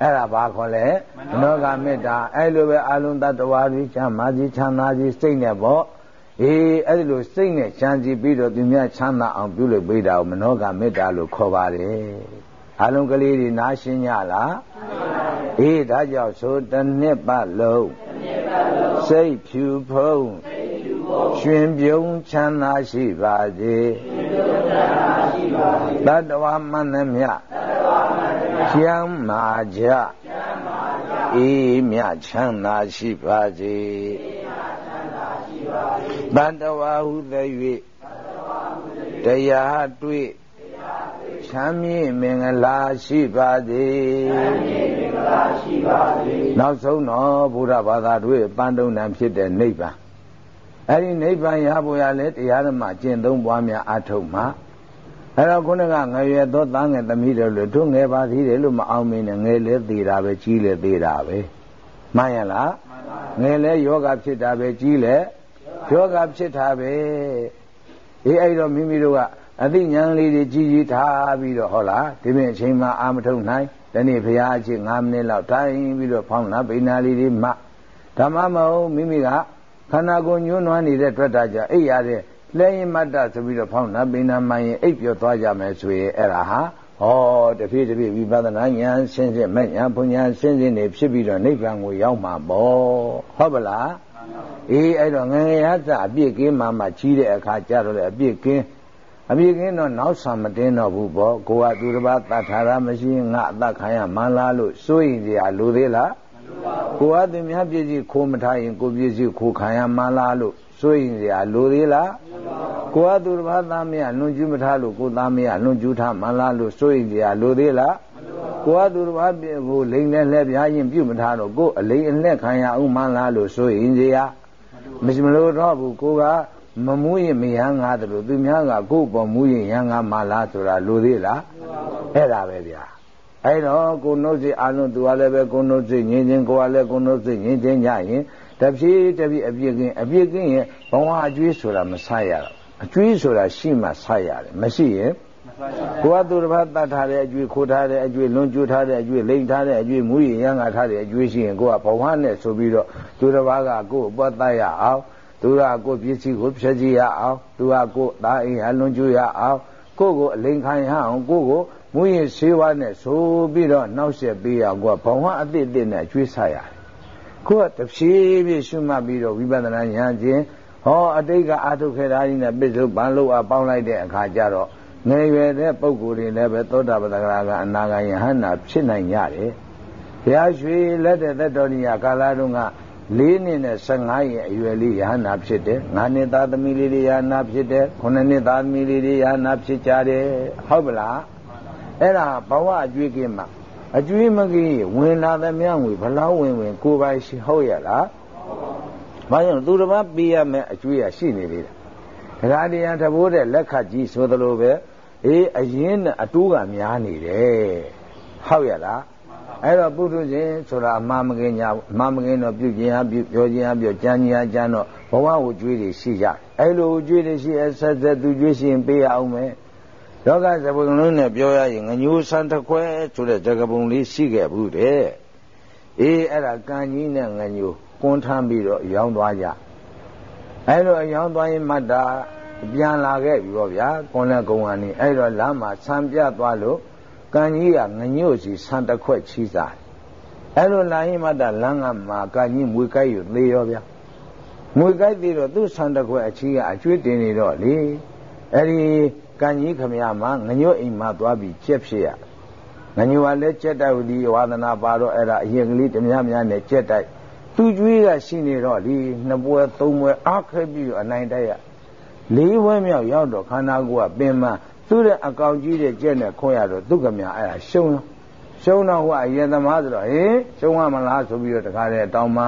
S1: အဲ့ဒါဘာခေါ်လဲမနောကမေတ္တာအဲ့လိုပဲအလုံးတ attva ကြီးချမ်းသာကြီးချမ်းသာကြီးစိတ်နဲ့ပေါ့အေးအဲ့ဒီလိုစိတ်နဲ့ချမ်းကြည့်ပြီးတော့သူများချမ်းသာအောင်ပြုလုပ်ပေးတာကိုမနောကမေတ္တာလို့ခေါ်ပါတယ်အလုံးကလေးတွေနားရှင်းကြလားအေးဒါကြောင့်ဆိုတနှစ်ပတ်လုံး စိတ်ဖြူဖုံးရှင်ပြုံးချမ်းသာရှိပါစေတတ္တဝမန္တမြကျမ်းမာကြအေးမြချမ်းသာရှိပါစေတတ္တဝဟုသည်၍တရားတွေ့ ချမ်းမြေ့မင်္ဂလာရှိပါစေနောက်ဆုံးတော့ဘုရားဘာသာတို့ပန်းတုံဏဖြစ်တဲ့နိဗ္ဗာန်အဲ့ဒီနိဗ္ဗာန်ရဖို့ရလဲတရားဓမ္မကျင့်သုံးပွားများအထုတ်မှာအဲ့တော့ခုနကငရွယ်သောသားငယ်သမီးတွေလို့တို့ငယ်ပါသေးတယ်လို့မအောင်မင်းနဲ့ငယ်လဲသေးတာပဲကြီးလဲသေးတာပဲမှန်ရလားငယ်လဲယောဂဖြစ်တာပဲကြီးလဲယောဂဖြစ်တာပဲအေးအဲ့တော့မိမိတို့က အသိဉာဏ်လေးတွေကြီးကြီးထားပြီးတော့ဟုတ်လားဒီပြင်အချိန်မှအာမထုံနိုင်ဒီနေ့ဘုရားအချင်း9မိနစ်လောက်ထိုင်ပြီးတော့ဖောင်းနာပိနာလေးတွေမှဓမ္မမဟုတ်မိမိကခန္ဓာကိုယ်ညှိုးနွမ်းနေတဲ့ထွက်တာကြအိပ်ရတဲ့လဲရင်မတ်တဆိုပြီးတော့ဖောင်းနာပိနာမှရင်အိပ်ပြောသွားကြမယ်ဆိုရင်အဲ့ဒါဟာဟောတဖြည်းတဖြည်းဝိပဿနာဉာဏ်ရှင်းရှင်းမဲ့ဉာဏ်ဘုံဉာဏ်ရှင်းရှင်းနေဖြစ်ပြီးတော့နိဗ္ဗာန်ကိုရောက်မှာပေါ့ဟုတ်ပလားအေးအဲ့တော့ငငယ်ရသအပြည့်ကင်းမှမှကြီးတဲ့အခါကျတော့လေအပြည့်ကင်း အပြည့်ကင်းတော့နောက်ဆံမတင်းတော့ဘူးပေါ့ကိုကသူတစ်ပါးတတ်ထားတာမရှိရင်ငါအသက်ခံရမှန်းလားလို့စိုးရင်ကြလိုသေးလားကိုကသူများပြည့်စည်ခိုးမထားရင်ကိုပြည့်စည်ခိုးခံရမှန်းလားလို့စိုးရင်ကြလိုသေးလားကိုကသူတစ်ပါးသားမရလွန်ကျူးမထားလို့ကိုသားမရလွန်ကျူးထားမှန်းလားလို့စိုးရင်ကြလိုသေးလားကိုကသူတစ်ပါးပြကိုလိန်နဲ့လက်ပြားရင်ပြုတ်မထားတော့ကိုအလိန်အလက်ခံရအောင်မှန်းလားလို့စိုးရင်ကြမရှိမလို့တော့ဘူးကိုက မမူးရင်မယန်းငါတယ်လို့သူများကကို့ပေါ်မူးရင်ယန်းငါမလားဆိုတာလိုသေးလားအဲ့ဒါပဲဗျာအဲ့တော့ကိုနှုတ်စိအာလုံးသူကလည်းပဲကိုနှုတ်စိငင်းချင်းကိုကလည်းကိုနှုတ်စိငင်းချင်းညရင်တဖြည်းတဖြည်းအပြစ်ကင်းအပြစ်ကင်းရင်ဘဝအကျွေးဆိုတာမဆရတော့အကျွေးဆိုတာရှိမှဆရတယ်မရှိရင်ကိုကသူတစ်ပါးတတ်ထားတဲ့အကျွေးခိုးထားတဲ့အကျွေးလွန်ကျူးထားတဲ့အကျွေးလိမ့်ထားတဲ့အကျွေးမူးရင်ရန်ငါထားတဲ့အကျွေးရှိရင်ကိုကဘဝနဲ့ဆိုပြီးတော့သူတစ်ပါးကကို့အပွတ်တတ်ရအောင် သူကကိုပစ္စည်းကိုဖြည့်ကြည့်ရအောင်သူကကိုသားအိမ်အလွန်ကျူးရအောင်ကိုကိုအလိန်ခံရအောင်ကိုကိုမူးရင်ဆေးဝါးနဲ့ဆိုပြီးတော့နှောက်ရက်ပေးအောင်ကိုကဘဝအသစ်အသစ်နဲ့ကျွေးဆရတယ်ကိုကတဖြည်းဖြည်းရှုမှတ်ပြီးတော့ဝိပဿနာဉာဏ်ချင်းဟောအတိတ်ကအာထုခေတာကြီးနဲ့ပြစ္ဆုတ်ပန်လို့အပေါင်းလိုက်တဲ့အခါကျတော့ငယ်ရွယ်တဲ့ပုဂ္ဂိုလ်တွေလည်းပဲသောတာပတ္တဂရာကအနာဂါယဟန္တာဖြစ်နိုင်ကြတယ်ဘုရားရွှေလက်တဲ့သက်တော်ညကာလတုန်းက ၄နှစ်နဲ့15ရက်အရွယ်လေးယဟနာဖြစ်တယ်၅နှစ်သားသမီးလေးတွေယဟနာဖြစ်တယ်9နှစ်သားသမီးလေးတွေယဟနာဖြစ်ကြတယ်ဟုတ်ပလားအဲ့ဒါဘဝအကျွေးကင်းမှာအကျွေးမကင်းဝင်လာသမျှငွေဘလောက်ဝင်ဝင်ကိုယ်ပိုင်ရှိဟုတ်ရလားဘာကြောင့်သူတစ်ပါးပေးရမယ်အကျွေးရရှိနေသေးတယ်တရားတရားတဘိုးတဲ့လက်ခတ်ကြီးဆိုသလိုပဲအေးအရင်နဲ့အတိုးကများနေတယ်ဟုတ်ရလား အဲ့တော့ပုထုဇဉ်ဆိုတာအမှားမကင်းညာအမှားမကင်းတော့ပြုခြင်းအပြုပြောခြင်းအပြောကြံခြင်းအကြံတော့ဘဝကိုကြွေးတွေရှိကြအဲ့လိုကြွေးတွေရှိအဆက်ဆက်သူကြွေးရှင်ပေးရအောင်မယ်လောကစပုံလုံးနဲ့ပြောရရင်ငညိုးဆန်းတစ်ခွဲဆိုတဲ့ဇကပုံလေးရှိခဲ့ဘူးတဲ့အေးအဲ့ဒါကံကြီးနဲ့ငညိုးကွန်းထမ်းပြီးတော့ရောင်းသွားကြအဲ့လိုရောင်းသွားရင်မတ်တာပြန်လာခဲ့ပြီပေါ့ဗျာကွန်းလက်ကုံကနေအဲ့တော့လမ်းမှာဆံပြသွားလို့ ကံကြီးကငညို့စီဆန်တစ်ခွက်ချီးစားအဲ့လိုလာရင်မတလမ်းကမှာကံကြီးမွေကိုက်ယူသေးရောဗျာမွေကိုက်သေးတော့သူ့ဆန်တစ်ခွက်အချီးကအကျွေးတင်နေတော့လေအဲ့ဒီကံကြီးခမရမှာငညို့အိမ်မှာသွားပြီးကျက်ဖြစ်ရငညို့ကလည်းကျက်တိုက်ဒီဝါသနာပါတော့အဲ့ဒါအရင်ကလေးတများများနဲ့ကျက်တိုက်သူကျွေးကရှိနေတော့လေနှစ်ပွဲသုံးပွဲအားခဲပြီးအနိုင်တိုက်ရလေးပွဲမြောက်ရောက်တော့ခန္ဓာကိုယ်ကပင်မ သူ့တဲ့အကောင်ကြီးတဲ့ကြက်နဲ့ခွဲရတော့ဒုက္ခမြအဲ့ဒါရှုံးတော့ရှုံးတော့ဟိုအယသမားဆိုတော့ဟေးရှုံးရမလားဆိုပြီးတော့တခါတည်းတောင်းမှ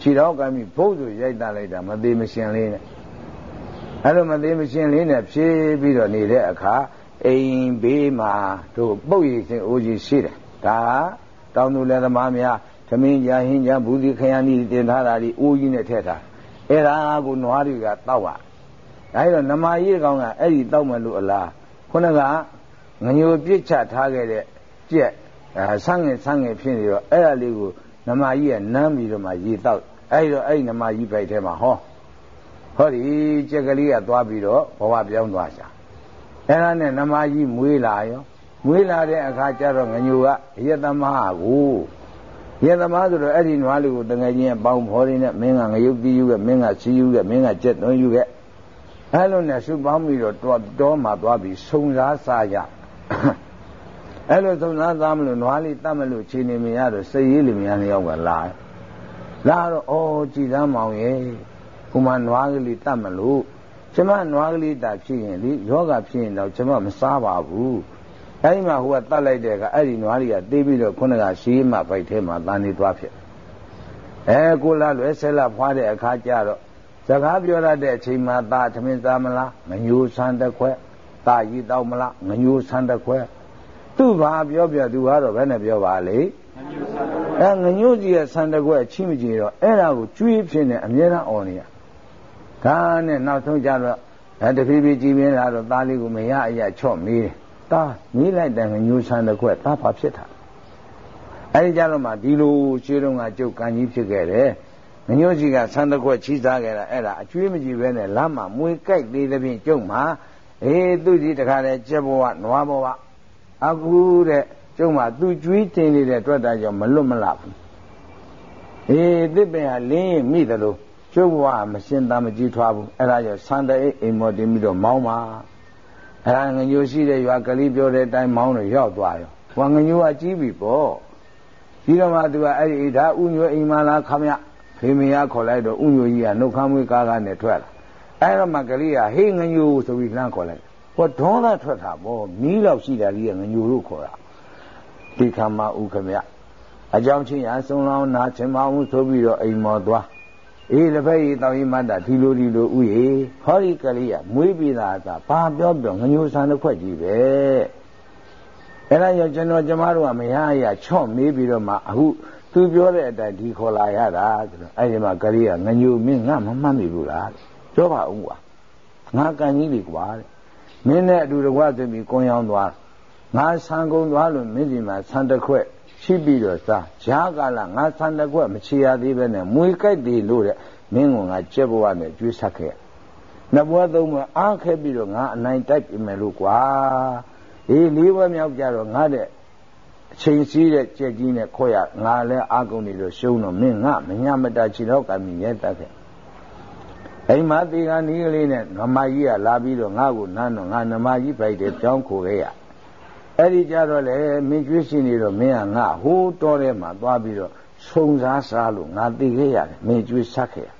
S1: ခြေတော့ကမ်းပြီးဘုတ်ဆိုရိုက်တာလိုက်တာမသေးမရှင်လေးနဲ့အဲ့လိုမသေးမရှင်လေးနဲ့ဖြည်းပြီးတော့နေတဲ့အခါအိမ်ဘေးမှာတို့ပုတ်ရည်စင်အိုးကြီးရှိတယ်ဒါတောင်းသူလည်းသမားများသမင်းကြာဟင်းကြာဘူးဒီခရမ်းဒီတင်ထားတာဒီအိုးကြီးနဲ့ထည့်ထားအဲ့ဒါကိုနွားတွေကတောက်ပါအဲ့တော့နမကြီးကောင်ကအဲ့ဒီတောက်မလို့အလား ခုနကငညိုပြစ်ချထားခဲ့တဲ့ကြက်အဲဆန်းငယ်ဆန်းငယ်ဖြစ်နေတော့အဲ့ဒါလေးကိုနမကြီးကနမ်းပြီးတော့မှရေတောက်အဲ့တော့အဲ့နမကြီးပိုက်ထဲမှာဟောဟောဒီကြက်ကလေးကသွားပြီးတော့ဘဝပြောင်းသွားရှာအဲ့ဒါနဲ့နမကြီးမွေးလာရောမွေးလာတဲ့အခါကျတော့ငညိုကရသမားကိုရသမားဆိုတော့အဲ့ဒီနွားလေးကိုတငယ်ချင်းပေါင်းဖော်ရင်းနဲ့မင်းကငရုတ်တီးယူခဲ့မင်းကစီယူခဲ့မင်းကကြက်သွန်းယူခဲ့ အဲလိုနဲ့စုပေါင်းပြီးတော့တော့တောမှာသွားပြီးစုံစားစားကြအဲလိုစုံစားစားမလို့နွားလေးတတ်မလို့ခြေနေမရတော့စိတ်ရေးလူများလျောက်ကလာလာတော့အော်ကြည်သားမောင်ရဲ့ခုမှနွားကလေးတတ်မလို့ကျမနွားကလေးတာဖြစ်ရင်လေယောဂဖြစ်ရင်တော့ကျမမစားပါဘူးအဲဒီမှာဟိုကတတ်လိုက်တဲ့ကအဲ့ဒီနွားလေးကတေးပြီးတော့ခုနကရှေးမှပိုက်ထဲမှာတန်နေသွားဖြစ်အဲကိုလာလွယ်ဆဲလာဖွားတဲ့အခါကျတော့ စကားပြောရတဲ့အချိန်မှာตาသမင်းစားမလားငညိုဆန်းတစ်ခွက်ตาရည်တောက်မလားငညိုဆန်းတစ်ခွက်သူ့ဘာပြောပြသူကတော့ဘယ်နဲ့ပြောပါလေအဲငညိုကြီးရဲ့ဆန်းတစ်ခွက်ချိမကြည့်တော့အဲ့ဒါကိုကျွေးဖြစ်နေအမြဲတမ်းអော်နေရဒါနဲ့နောက်ဆုံးကြတော့ အဲတဖြည်းဖြည်းကြည်ပြင်းလာတော့သားလေးကိုမရအရချော့မေးတယ်သားမေးလိုက်တယ်ငညိုဆန်တစ်ခွက်သားဘာဖြစ်တာအဲဒီကြတော့မှဒီလိုရှင်းတော့ကကျုပ်ကံကြီးဖြစ်ခဲ့တယ် ငညိုကြီးကဆန်တစ်ခွက်ချီးစားခဲ့တာအဲ့ဒါအကျွေးမကြည့်ပဲနဲ့လမ်းမှာမွေကြိုက်သေးသဖြင့်ကျုပ်မှာအေးသူ့ကြီးတခါလဲကျက်ဘဝနွားဘဝအခုတဲ့ကျုံမှာသူကျွေးတင်နေတဲ့အတွက်တာကြောင့်မလွတ်မလပ်ဘူးအေးသစ်ပင်ဟာလင်းရင်မိတယ်လို့ကျုပ်ဘဝမရှင်းသားမကြည့်ထွားဘူးအဲ့ဒါကြောင့်ဆန်တဲ့အိမ်မော်တင်ပြီးတော့မောင်းပါအဲ့ဒါငညိုရှိတဲ့ရွာကလေးပြောတဲ့အတိုင်းမောင်းလို့ရောက်သွားရောဟောငညိုကကြီးပြီပေါ့ပြီးတော့မှသူကအဲ့ဒီဒါဥညွေအိမ်မလားခမရ ဖေမရခေါ်လိုက်တော့ဥညွေကြီးကနှုတ်ခမ်းမွေးကားကားနဲ့ထွက်လာအဲ့တော့မှကလေးကဟေးငညိုဆိုပြီးလှမ်းခေါ်လိုက်ဟောဒေါသထွက်တာပေါ့မီးလောက်ရှိတာကြီးကငညိုလို့ခေါ်တာဒီခမဥခမရအကြောင်းချင်းရဆုံးလောင်းနာချင်မအောင်ဆိုပြီးတော့အိမ်မော်သွားအေးလက်ဖက်ရည်တောင်းရင်မတ်တာဒီလိုဒီလိုဥယေဟောဒီကလေးကမွေးပြီးသားသာဘာပြောပြောငညိုဆန်တစ်ခွက်ကြီးပဲအဲ့ဒါကြောင့်ကျွန်တော်ကျမတို့ကမရရချော့မေးပြီးတော့မှအခု သူပြောတဲ့အတိုင်းဒီခေါ်လာရတာဆိုတော့အဲ့ဒီမှာကလေးကငညိုမင်းငါမမှတ်မိဘူးလားပြောပါဦးကွာငါကန်ကြီးလေကွာတဲ့မင်းနဲ့အတူတကွဆိုပြီးကိုရောင်းသွားငါဆန်ကုန်သွားလို့မင်းဒီမှာဆန်တစ်ခွက်ရှိပြီးတော့စားဈာကာလငါဆန်တစ်ခွက်မချရသေးပဲနဲ့မွေကြိုက်သေးလို့တဲ့မင်းကငါကြက်ဘဝနဲ့ကျွေးဆက်ခဲ့နှစ်ဘဝသုံးဘဝအားခဲပြီးတော့ငါအနိုင်တိုက်ပြင်မယ်လို့ကွာအေးလေးဘဝမြောက်ကြတော့ငါတဲ့အ ချိန်စည်းတဲ့ကြက်ကြီးနဲ့ခွဲရငါလည်းအာကုန်နေလို့ရှုံးတော့မင်းငါမညာမတာချီတော့ကမြင်ရဲတတ်ခဲ့အိမ်မှာဒီကနီးကလေးနဲ့နမကြီးကလာပြီးတော့ငါ့ကိုနမ်းတော့ငါနမကြီးဖိုက်တယ်ကြောင်းခိုခဲ့ရအဲ့ဒီကြတော့လေမင်းကျွေးရှင်နေတော့မင်းကငါဟိုးတော်ထဲမှာသွားပြီးတော့ဆုံစားစားလို့ငါသိခဲ့ရတယ်မင်းကျွေးဆက်ခဲ့ရ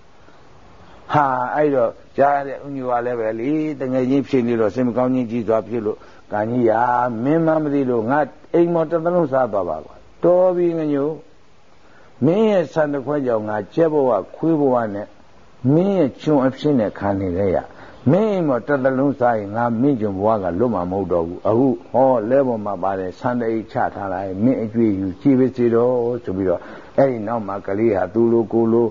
S1: ဟာအဲ့တော့ကြားတဲ့ဥညူကလည်းပဲလေတငယ်ချင်းဖြစ်နေတော့စိတ်မကောင်းချင်းကြီးသွားဖြစ်လို့ ကံကြီးရာမင်းမမသိလို့ငါအိမ်မော်တစ်သလုံးစားသွားပါကွာတော်ပြီငညိုမင်းရဲ့ဆန်တစ်ခွက်ကြောင့်ငါကျက်ဘဝခွေးဘဝနဲ့မင်းရဲ့ကျွန်းအဖြစ်နဲ့ခံနေခဲ့ရမင်းအိမ်မော်တစ်သလုံးစားရင်ငါမင်းကျွန်းဘဝကလွတ်မှာမဟုတ်တော့ဘူးအခုဟောလဲပေါ်မှာပါတယ်ဆန်တိတ်ချထားလိုက်မင်းအကျွေးယူကြည်ပါစေတော့ဆိုပြီးတော့အဲ့ဒီနောက်မှာကလေးဟာသူ့လိုကိုလို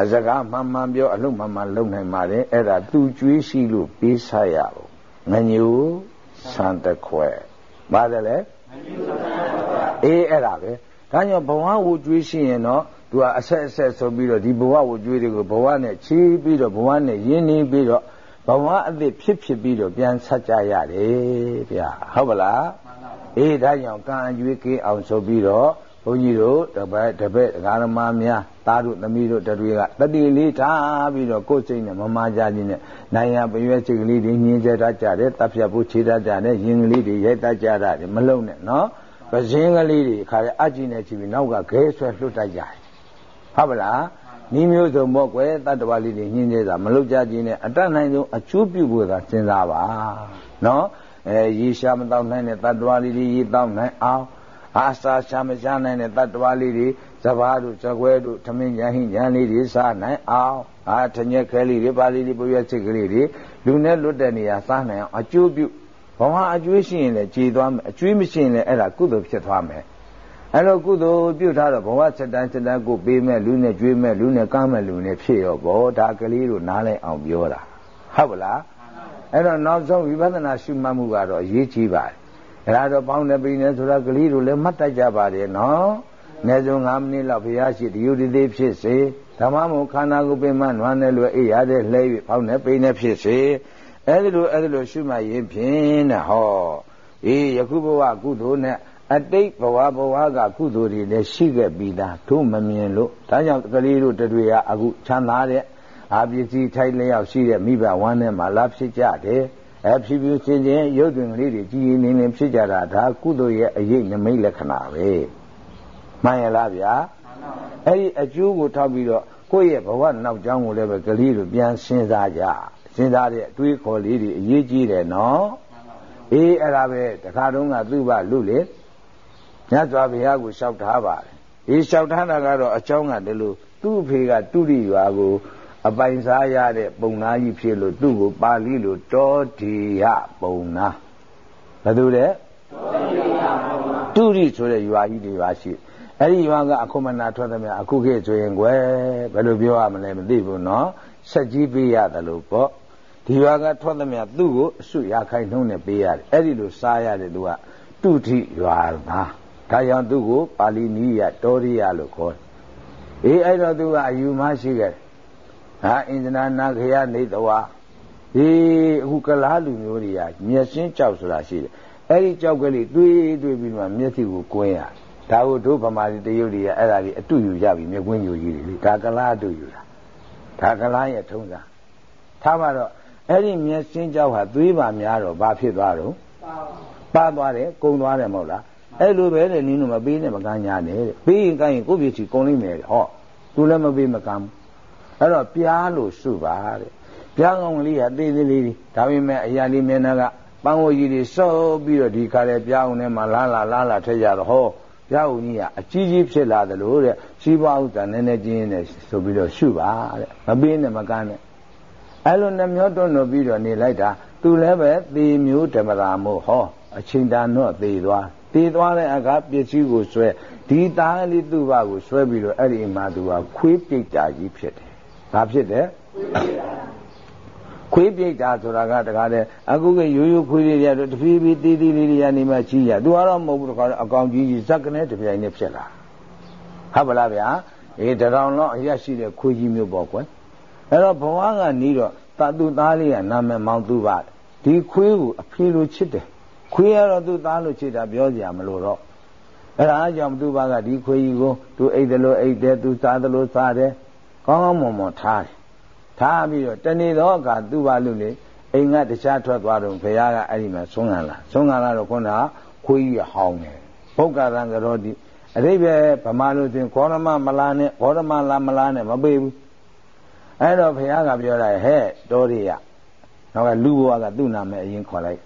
S1: အစကားမှန်မှန်ပြောအလုံးမှန်မှန်လုပ်နိုင်ပါတယ်အဲ့ဒါသူကျွေးရှိလို့ပေးစားရဖို့ငညူ ဆန်တခွဲပါတယ်လေအေးအဲ့ဒါပဲဒါကြောင့်ဘဝဝူကျွေးရှိရင်တော့သူကအဆက်အဆက်ဆိုပြီးတော့ဒီဘဝဝူကျွေးတွေကိုဘဝနဲ့ချီးပြီးတော့ဘဝနဲ့ရင်းနှီးပြီးတော့ဘဝအသစ်ဖြစ်ဖြစ်ပြီးတော့ပြန်ဆက်ကြရတယ်ဗျာဟုတ်ပါလားအေးဒါကြောင့်ကံအကျွေးကေးအောင်ဆိုပြီးတော့ ဘုန်းကြီးတို့တပည့်တပည့်ဒကာရမများသားတို့သမီးတို့တတွေကတတိလေးထားပြီးတော့ကိုယ်စိတ်နဲ့မမာကြခြင်းနဲ့နိုင်ရပရွယ်စိတ်ကလေးတွေညင်းကြတတ်ကြတယ်တပ်ဖြတ်ဖို့ခြေတတ်ကြတယ်ရင်ကလေးတွေရိုက်တတ်ကြတာမလုံးနဲ့နော်ပဇင်းကလေးတွေခါရအကြည့်နဲ့ကြည့်ပြီးနောက်ကခဲဆွဲလွတ်တတ်ကြတယ်ဟုတ်ပါလားနီးမျိုးစုံပေါ့ကွယ်တတ္တဝါလေးတွေညင်းကြတာမလုတ်ကြခြင်းနဲ့အတတ်နိုင်ဆုံးအကျိုးပြုဖို့သာစဉ်းစားပါနော်အဲရေရှားမတော့နိုင်တဲ့တတ္တဝါလေးတွေရေတောက်နိုင်အောင် အာစာရှာမရှာနိုင်တဲ့တတ္တဝါလေးတွေစဘာတို့ဇကွဲတို့ထမင်းညာဟင်းညာလေးတွေစားနိုင်အောင်အာထညက်ခဲလေးတွေပါလေးတွေပွေရစိတ်ကလေးတွေလူနဲ့လွတ်တဲ့နေရာစားနိုင်အောင်အကျိုးပြုဘဝအကျွေးရှိရင်လည်းကြည်သွားမယ်အကျွေးမရှိရင်လည်းအဲ့ဒါကုသိုလ်ဖြစ်သွားမယ်အဲ့လိုကုသိုလ်ပြုထားတော့ဘဝစတန်စတန်ကိုပေးမဲ့လူနဲ့ကျွေးမဲ့လူနဲ့ကမ်းမဲ့လူနဲ့ဖြစ်ရောဘောဒါကလေးတို့နားလဲအောင်ပြောတာဟုတ်ပါလားအဲ့တော့နောက်ဆုံးဝိပဿနာရှုမှတ်မှုကတော့အရေးကြီးပါတယ် အဲ့ဒါတော့ပေါင်းတယ်ပြီးနေဆိုတာကလေးတို့လည်းမှတ်တတ်ကြပါတယ်နော်။နေဆုံး9မိနစ်လောက်ဘုရားရှိဒီယုတည်သေးဖြစ်စေဓမ္မမို့ခန္ဓာကိုယ်ပင်မနွမ်းတယ်လို့အိရတဲ့လှဲ၍ပေါင်းတယ်ပြီးနေဖြစ်စေအဲ့ဒီလိုအဲ့ဒီလိုရှုမှတ်ရင်ဖြင့်တဲ့ဟောအေးယခုဘဝကုသိုလ်နဲ့အတိတ်ဘဝဘဝကကုသိုလ်တွေလည်းရှိခဲ့ပြီးသားတို့မမြင်လို့ဒါကြောင့်ကလေးတို့တွေကအခုချမ်းသာတဲ့အာပစ္စည်းထိုက်လျောက်ရှိတဲ့မိဘဝမ်းထဲမှာလာဖြစ်ကြတယ် အဖြူဖြူစင်စင်ရုပ်တွင်ကလေးတွေကြည်နေနေဖြစ်ကြတာဒါကုသိုလ်ရဲ့အရေးနမိတ်လက္ခဏာပဲမှန်ရလားဗျာအဲ့ဒီအကျိုးကိုထောက်ပြီးတော့ကိုယ့်ရဲ့ဘဝနောက်ကြောင်းကိုလည်းပဲကလေးတို့ပြန်စဉ်းစားကြစဉ်းစားတဲ့အတွေးခေါ်လေးတွေအရေးကြီးတယ်နော်အေးအဲ့ဒါပဲတခါတုန်းကသူ့ဘလူလေမြတ်စွာဘုရားကိုလျှောက်ထားပါတယ်ဒီလျှောက်ထားတာကတော့အကြောင်းကတည်းလို့သူ့အဖေကတုရိရွာကို အပိုင်စားရတဲ့ပုံနာကြီးဖြစ်လို့သူ့ကိုပါဠိလိုတောဒီယပုံနာဘယ်သူလဲတုရိဆိုတဲ့ရွာကြီးတွေပါရှိအဲ့ဒီရွာကအခုမနာထွက်သမျှအခုခေတ်ဆိုရင်ကွယ်ဘယ်လိုပြောရမလဲမသိဘူးနော်ဆက်ကြီးပေးရတယ်လို့ပေါ့ဒီရွာကထွက်သမျှသူ့ကိုအစုရခိုင်နှုံးနဲ့ပေးရတယ်အဲ့ဒီလိုစားရတယ်သူကတုထိရွာသားဒါကြောင့်သူ့ကိုပါဠိနီးရတောရိယလို့ခေါ်တယ်အေးအဲ့တော့သူကအယူမရှိခဲ့ ဟာအင်္ဂနာနာခရနေတဝါအေးအခုကလားလူမျိုးတွေကမျက်စင်းကြောက်ဆိုတာရှိတယ်အဲ့ဒီကြောက်ကလေးတွေးတွေးပြီးမှမျက်စိကိုကွင်းရဒါကိုတို့ဗမာပြည်တရုတ်တွေကအဲ့ဒါကြီးအတူယူကြပြီမျက်ကွင်းယူကြီးတွေလေဒါကလားအတူယူတာဒါကလားရဲ့ထုံးစားထားပါတော့အဲ့ဒီမျက်စင်းကြောက်ဟာသွေးပါများတော့ဘာဖြစ်သွားတော့ပါသွားတယ်ကုံသွားတယ်မဟုတ်လားအဲ့လိုပဲတဲ့နင်းတို့မပေးနဲ့မကန်းညာနဲ့တဲ့ပေးရင်ကန်းရင်ကိုယ့်ပြည်ချီကုံလိမ့်မယ်ဟောသူလည်းမပေးမကန်းဘူး အဲ့တော့ပြားလို့စုပါတဲ့ပြားကောင်လေးကသေးသေးလေးဒါပေမဲ့အရာလေးမျက်နှာကပန်းဝကြီးတွေစောပြီးတော့ဒီခါလေပြားအောင်ထဲမှာလာလာလာလာထည့်ကြတော့ဟောပြားဦးကြီးကအကြီးကြီးဖြစ်လာတယ်လို့တဲ့ရှိပါဥစ္စာနည်းနည်းချင်းနဲ့ဆိုပြီးတော့ရှုပါတဲ့မပေးနဲ့မကန်းနဲ့အဲ့လိုနှမျောတွန်းလို့ပြီးတော့နေလိုက်တာသူလည်းပဲသေမျိုးဓမ္မရာမို့ဟော အချိန်တန်တော့သေသွားသေသွားတဲ့အခါပစ္စည်းကိုဆွဲဒီသားလေးသူ့ဘာကိုဆွဲပြီးတော့အဲ့ဒီမှာသူကခွေးပြိတ္တာကြီးဖြစ်တယ်။ ဘာဖြစ်တယ်။ခွေးပြိတ္တာဆိုတာကတကားတဲ့အခုကရိုးရိုးခွေးတွေရတော့တဖြည်းဖြည်းတီးတီးလေးတွေကနေမှကြီးရ။သူကတော့မဟုတ်ဘူးတကားအကောင်ကြီးကြီးဇက်ကနေတပြိုင်နဲ့ဖြစ်လာ။ဟုတ်ပါလားဗျာ။အေးတရောင်လောက်အရရှိတဲ့ခွေးကြီးမျိုးပေါ့ကွယ်။အဲ့တော့ဘဝကနီးတော့တသူသားလေးကနာမည်မောင်သူပါဒီခွေးကိုအဖေလိုချစ်တယ်ခွေးရတော့သူ့သားလို့ချစ်တာပြောကြရမလို့တော့အဲ့ဒါအကြောင်းသူ့ဘာကဒီခွေးကြီးကိုသူအိတ်တယ်လို့အိတ်တယ်သူစားတယ်လို့စားတယ် ကောင်းကောင်းမွန်မွန်ထားတယ်ထားပြီးတော့တနေ့တော့ကသူ့ဘာလို့လေအိမ်ကတခြားထွက်သွားတော့ဘုရားကအဲ့ဒီမှာဆုံးခံလာဆုံးခံလာတော့ခုနကခွေးကြီးဟောင်းတယ်ပုဂ္ဂရံကရောဒီအရိပဲဗမာလူချင်းခောရမမလာနဲ့ခောရမလာမလာနဲ့မပေးဘူးအဲ့တော့ဘုရားကပြောတာဟဲ့တော်ရိယနောက်ကလူဘဝကသူ့နာမည်အရင်ခေါ်လိုက်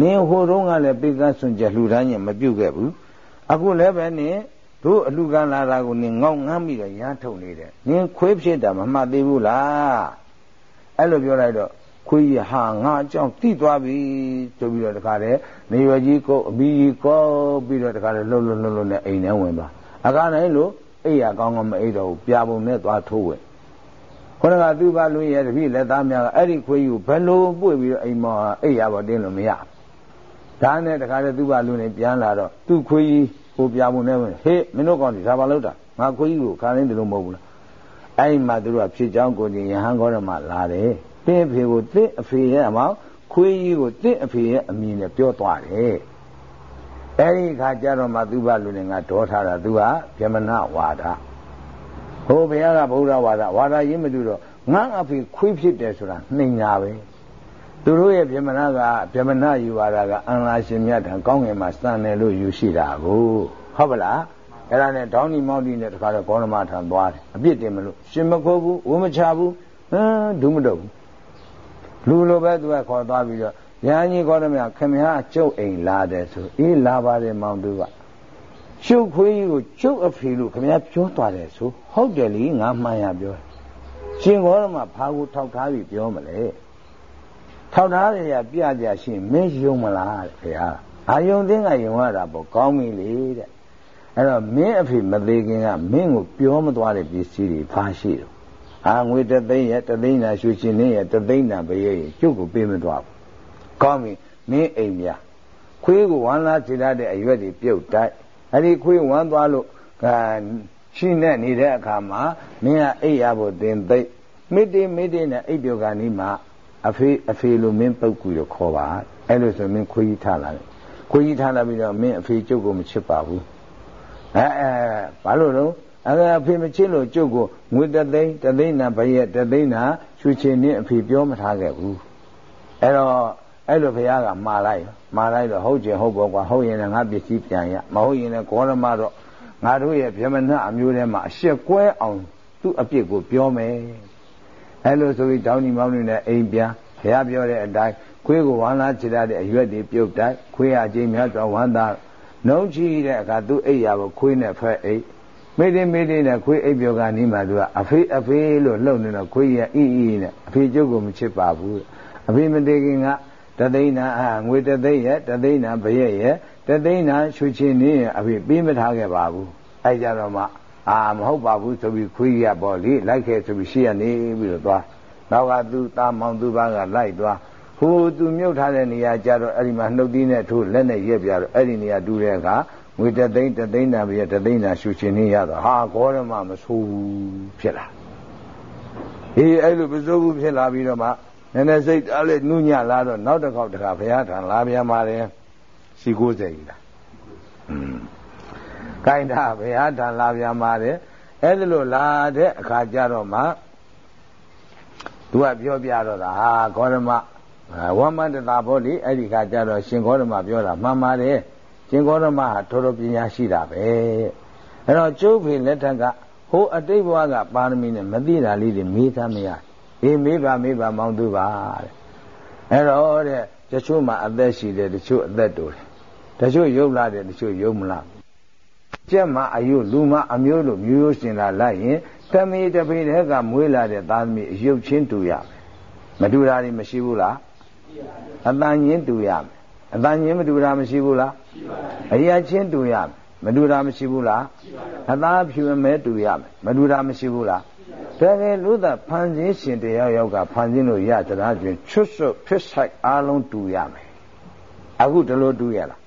S1: နင်းဟိုတုန်းကလည်းပိကန်းစွန်ကြလှူဒန်းရင်မပြုတ်ခဲ့ဘူးအခုလည်းပဲနင်း တို့အလူကန်းလာတာကိုနင်းငေါငမ်းပြီးတော့ရမ်းထုတ်နေတယ်နင်းခွေးဖြစ်တာမမှတ်သေးဘူးလားအဲ့လိုပြောလိုက်တော့ခွေးရဟာငါအကြောင်းတိသွားပြီဆိုပြီးတော့တခါတည်းနေရွယ်ကြီးကိုအဘီကြီးကိုပြီးတော့တခါတည်းလှုပ်လှုပ်လှုပ်လှုပ်နဲ့အိမ်ထဲဝင်သွားအခါတိုင်းလို့အိယာကောင်းကောင်းမအိတော့ဘူးပြာပုံနဲ့သွားထိုးဝင်ခုနကသူ့ဘာလူရဲ့တပည့်လက်သားများကအဲ့ဒီခွေးကြီးကိုဘယ်လိုပွေပြီးတော့အိမ်မောအိယာပေါ်တင်းလို့မရဘူးဒါနဲ့တခါတည်းသူ့ဘာလူနေပြန်လာတော့သူ့ခွေးကြီး ဟိုပြာပုံနဲ့ဝင်ဟေးမင်းတို့ကောင်ဒီဒါဘာလို့တာငါခွေးကြီးကိုခါရင်းတယ်လို့မဟုတ်ဘူးလားအဲ့မှာသူတို့ကဖြစ်ကြောင်းကိုကြီးယဟန်ကောရမလာတယ်တင်းအဖေကိုတင်းအဖေရဲ့အမောင်ခွေးကြီးကိုတင်းအဖေရဲ့အမိနဲ့ပြောသွားတယ်အဲ့ဒီခါကျတော့မှသူ့ဘာလူနေငါဒေါ်ထားတာသူကဗြဟ္မဏဝါဒဟိုဘုရားကဗုဒ္ဓဝါဒဝါဒရင်းမတူတော့ငါအဖေခွေးဖြစ်တယ်ဆိုတာနှိမ်ညာပဲ သူတို့ရဲ့ဗြဟ္မဏကဗြဟ္မဏယူဝါဒကအင်္ဂလာရှင်မြတ်ထံကောင်းငင်မှာစံတယ်လို့ယူရှိတာကိုဟုတ်ပါလားအဲ့ဒါနဲ့ဒေါင်းဒီမောင်းဒီနဲ့တခါတော့ကောရမထံသွားတယ်အပြစ်တင်မလို့ရှင်မခိုးဘူးဝမချဘူးဟမ်ဒုမတော့ဘူးလူလိုပဲသူကခေါ်သွားပြီးတော့ညာကြီးကောရမခင်ဗျားကျုပ်အိမ်လာတယ်ဆိုအေးလာပါတယ်မောင်သူကကျုပ်ခွေးကြီးကိုကျုပ်အဖေလို့ခင်ဗျားပြောသွားတယ်ဆိုဟုတ်တယ်လीငါမှန်ရပြောရှင်ကောရမဘာကိုထောက်ထားပြီးပြောမလဲ ထောက်ထားရရပြကြရှင်မင်းယုံမလားတဲ့ခင်ဗျာအာယုံသိငါယုံရတာပေါ့ကောင်းပြီလေတဲ့အဲ့တော့မင်းအဖေမသေးခင်ကမင်းကိုပြောမသွားတဲ့ပစ္စည်းတွေဖားရှိတော့အာငွေတသိန်းရဲ့တသိန်းနာရွှေရှင်နေရဲ့တသိန်းနာဘရဲ့ကျုပ်ကိုပေးမသွားဘူးကောင်းပြီမင်းအိမ်မြခွေးကိုဝမ်းလာခြေထားတဲ့အရွက်တွေပြုတ်တိုက်အဲ့ဒီခွေးဝမ်းသွားလို့ရှိနေနေတဲ့အခါမှာမင်းကအိပ်ရဖို့တင်သိမိတိမိတိနဲ့အိပ်ပြောကနီးမှာ အဖေအဖေလိုမင်းပုတ်ကူရခေါ်ပါအဲ့လိုဆိုမင်းခွေးကြီးထားလာတယ်ခွေးကြီးထားလာပြီးတော့မင်းအဖေကျုပ်ကိုမချစ်ပါဘူးအဲအဲဘာလို့တော့အဲအဖေမချစ်လို့ကျုပ်ကိုငွေတသိန်းတသိန်းနာဘရက်တသိန်းနာရွှေချင်နဲ့အဖေပြောမထားခဲ့ဘူးအဲ့တော့အဲ့လိုဘုရားကမှာလိုက်မှာလိုက်တော့ဟုတ်ကျင်ဟုတ်ပေါ့ကွာဟုတ်ရင်လည်းငါပစ္စည်းပြန်ရမဟုတ်ရင်လည်းကောရမတော့ငါတို့ရဲ့ဗြဟ္မဏအမျိုးထဲမှာအရှက်ကွဲအောင်သူ့အပြစ်ကိုပြောမယ် အဲ့လိုဆိုပြီးတောင်းညီမောင်းနေနဲ့အိမ်ပြန်ဘုရားပြောတဲ့အတိုင်းခွေးကိုဝမ်းလာချရတဲ့အရွက်တွေပြုတ်တိုက်ခွေးအချင်းများစွာဝမ်းသာနှုံးချီတဲ့အခါသူ့အိယာကိုခွေးနဲ့ဖက်အိတ်မိတိမိတိနဲ့ခွေးအိပ်ပြောကနီးမှသူကအဖေးအဖေးလို့လှုပ်နေတော့ခွေးရအီအီနဲ့အဖေကျုပ်ကိုမချစ်ပါဘူးအဖေမတည်ခင်ကတသိန်းနာအာငွေတသိန်းရဲ့တသိန်းနာဘရက်ရဲ့တသိန်းနာရွှေချင်းနေရဲ့အဖေပေးမထားခဲ့ပါဘူးအဲကြတော့မှ အာမဟုတ်ပါဘူးဆိုပြီးခွေးရပေါ့လေလိုက်ခဲ့ဆိုပြီးရှေ့ကနေပြီးတော့သွားမနောက်ကသူ့သားမောင်သူပါကလိုက်သွားဟိုသူမြုပ်ထားတဲ့နေရာကြတော့အဲ့ဒီမှာနှုတ်သီးနဲ့ထိုးလက်နဲ့ရက်ပြတော့အဲ့ဒီနေရာတူတဲ့အခါငွေတသိန်းတသိန်းတန်ပြတသိန်းတန်ရှူရှင်နေရတော့ဟာဂေါရမမဆိုးဘူးဖြစ်လာအေးအဲ့လိုမစိုးဘူးဖြစ်လာပြီးတော့မှနည်းနည်းစိတ်အားလေးနုညလာတော့နောက်တစ်ခေါက်တခါဘုရားထံလာပြန်ပါတယ်စီ90ကြီးလားอืม ကိုင်းတာဘုရားထံလာပြန်ပါတယ်အဲ့ဒါလို့လာတဲ့အခါကျတော့မှသူကပြောပြတော့တာဟာဂေါရမဝမ္မတတာဘောလေအဲ့ဒီခါကျတော့ရှင်ဂေါရမပြောတာမှန်ပါတယ်ရှင်ဂေါရမဟာထိုတော်ပညာရှိတာပဲအဲ့တော့ကျုပ်ဖေလက်ထက်ကဟိုအတိတ်ဘဝကပါရမီနဲ့မသိတာလေးတွေမေးသားမရအေးမေးပါမေးပါမောင်းသူပါတဲ့အဲ့တော့တဲ့တချို့မှအသက်ရှိတယ်တချို့အသက်တိုတယ်တချို့ရုပ်လာတယ်တချို့ရုပ်မလာ ကျက်မှာအယုလူမအမျိုးလိုမျိုးရိုးရှင်လာလိုက်ရင်တမီတပိတဲ့ကမွေးလာတဲ့သားသမီးအယုတ်ချင်းတူရမယ်မတူတာတွေမရှိဘူးလားအတန်ချင်းတူရမယ်အတန်ချင်းမတူတာမရှိဘူးလားအရာချင်းတူရမယ်မတူတာမရှိဘူးလားအသားဖြူမဲတူရမယ်မတူတာမရှိဘူးလားတကယ်လို့သာဖန်ဆင်းရှင်တရားယောက်ကဖန်ဆင်းလို့ရတရားချင်းချွတ်ဆွတ်ဖြစ်ဆိုင်အားလုံးတူရမယ်အခုဒီလိုတူရလား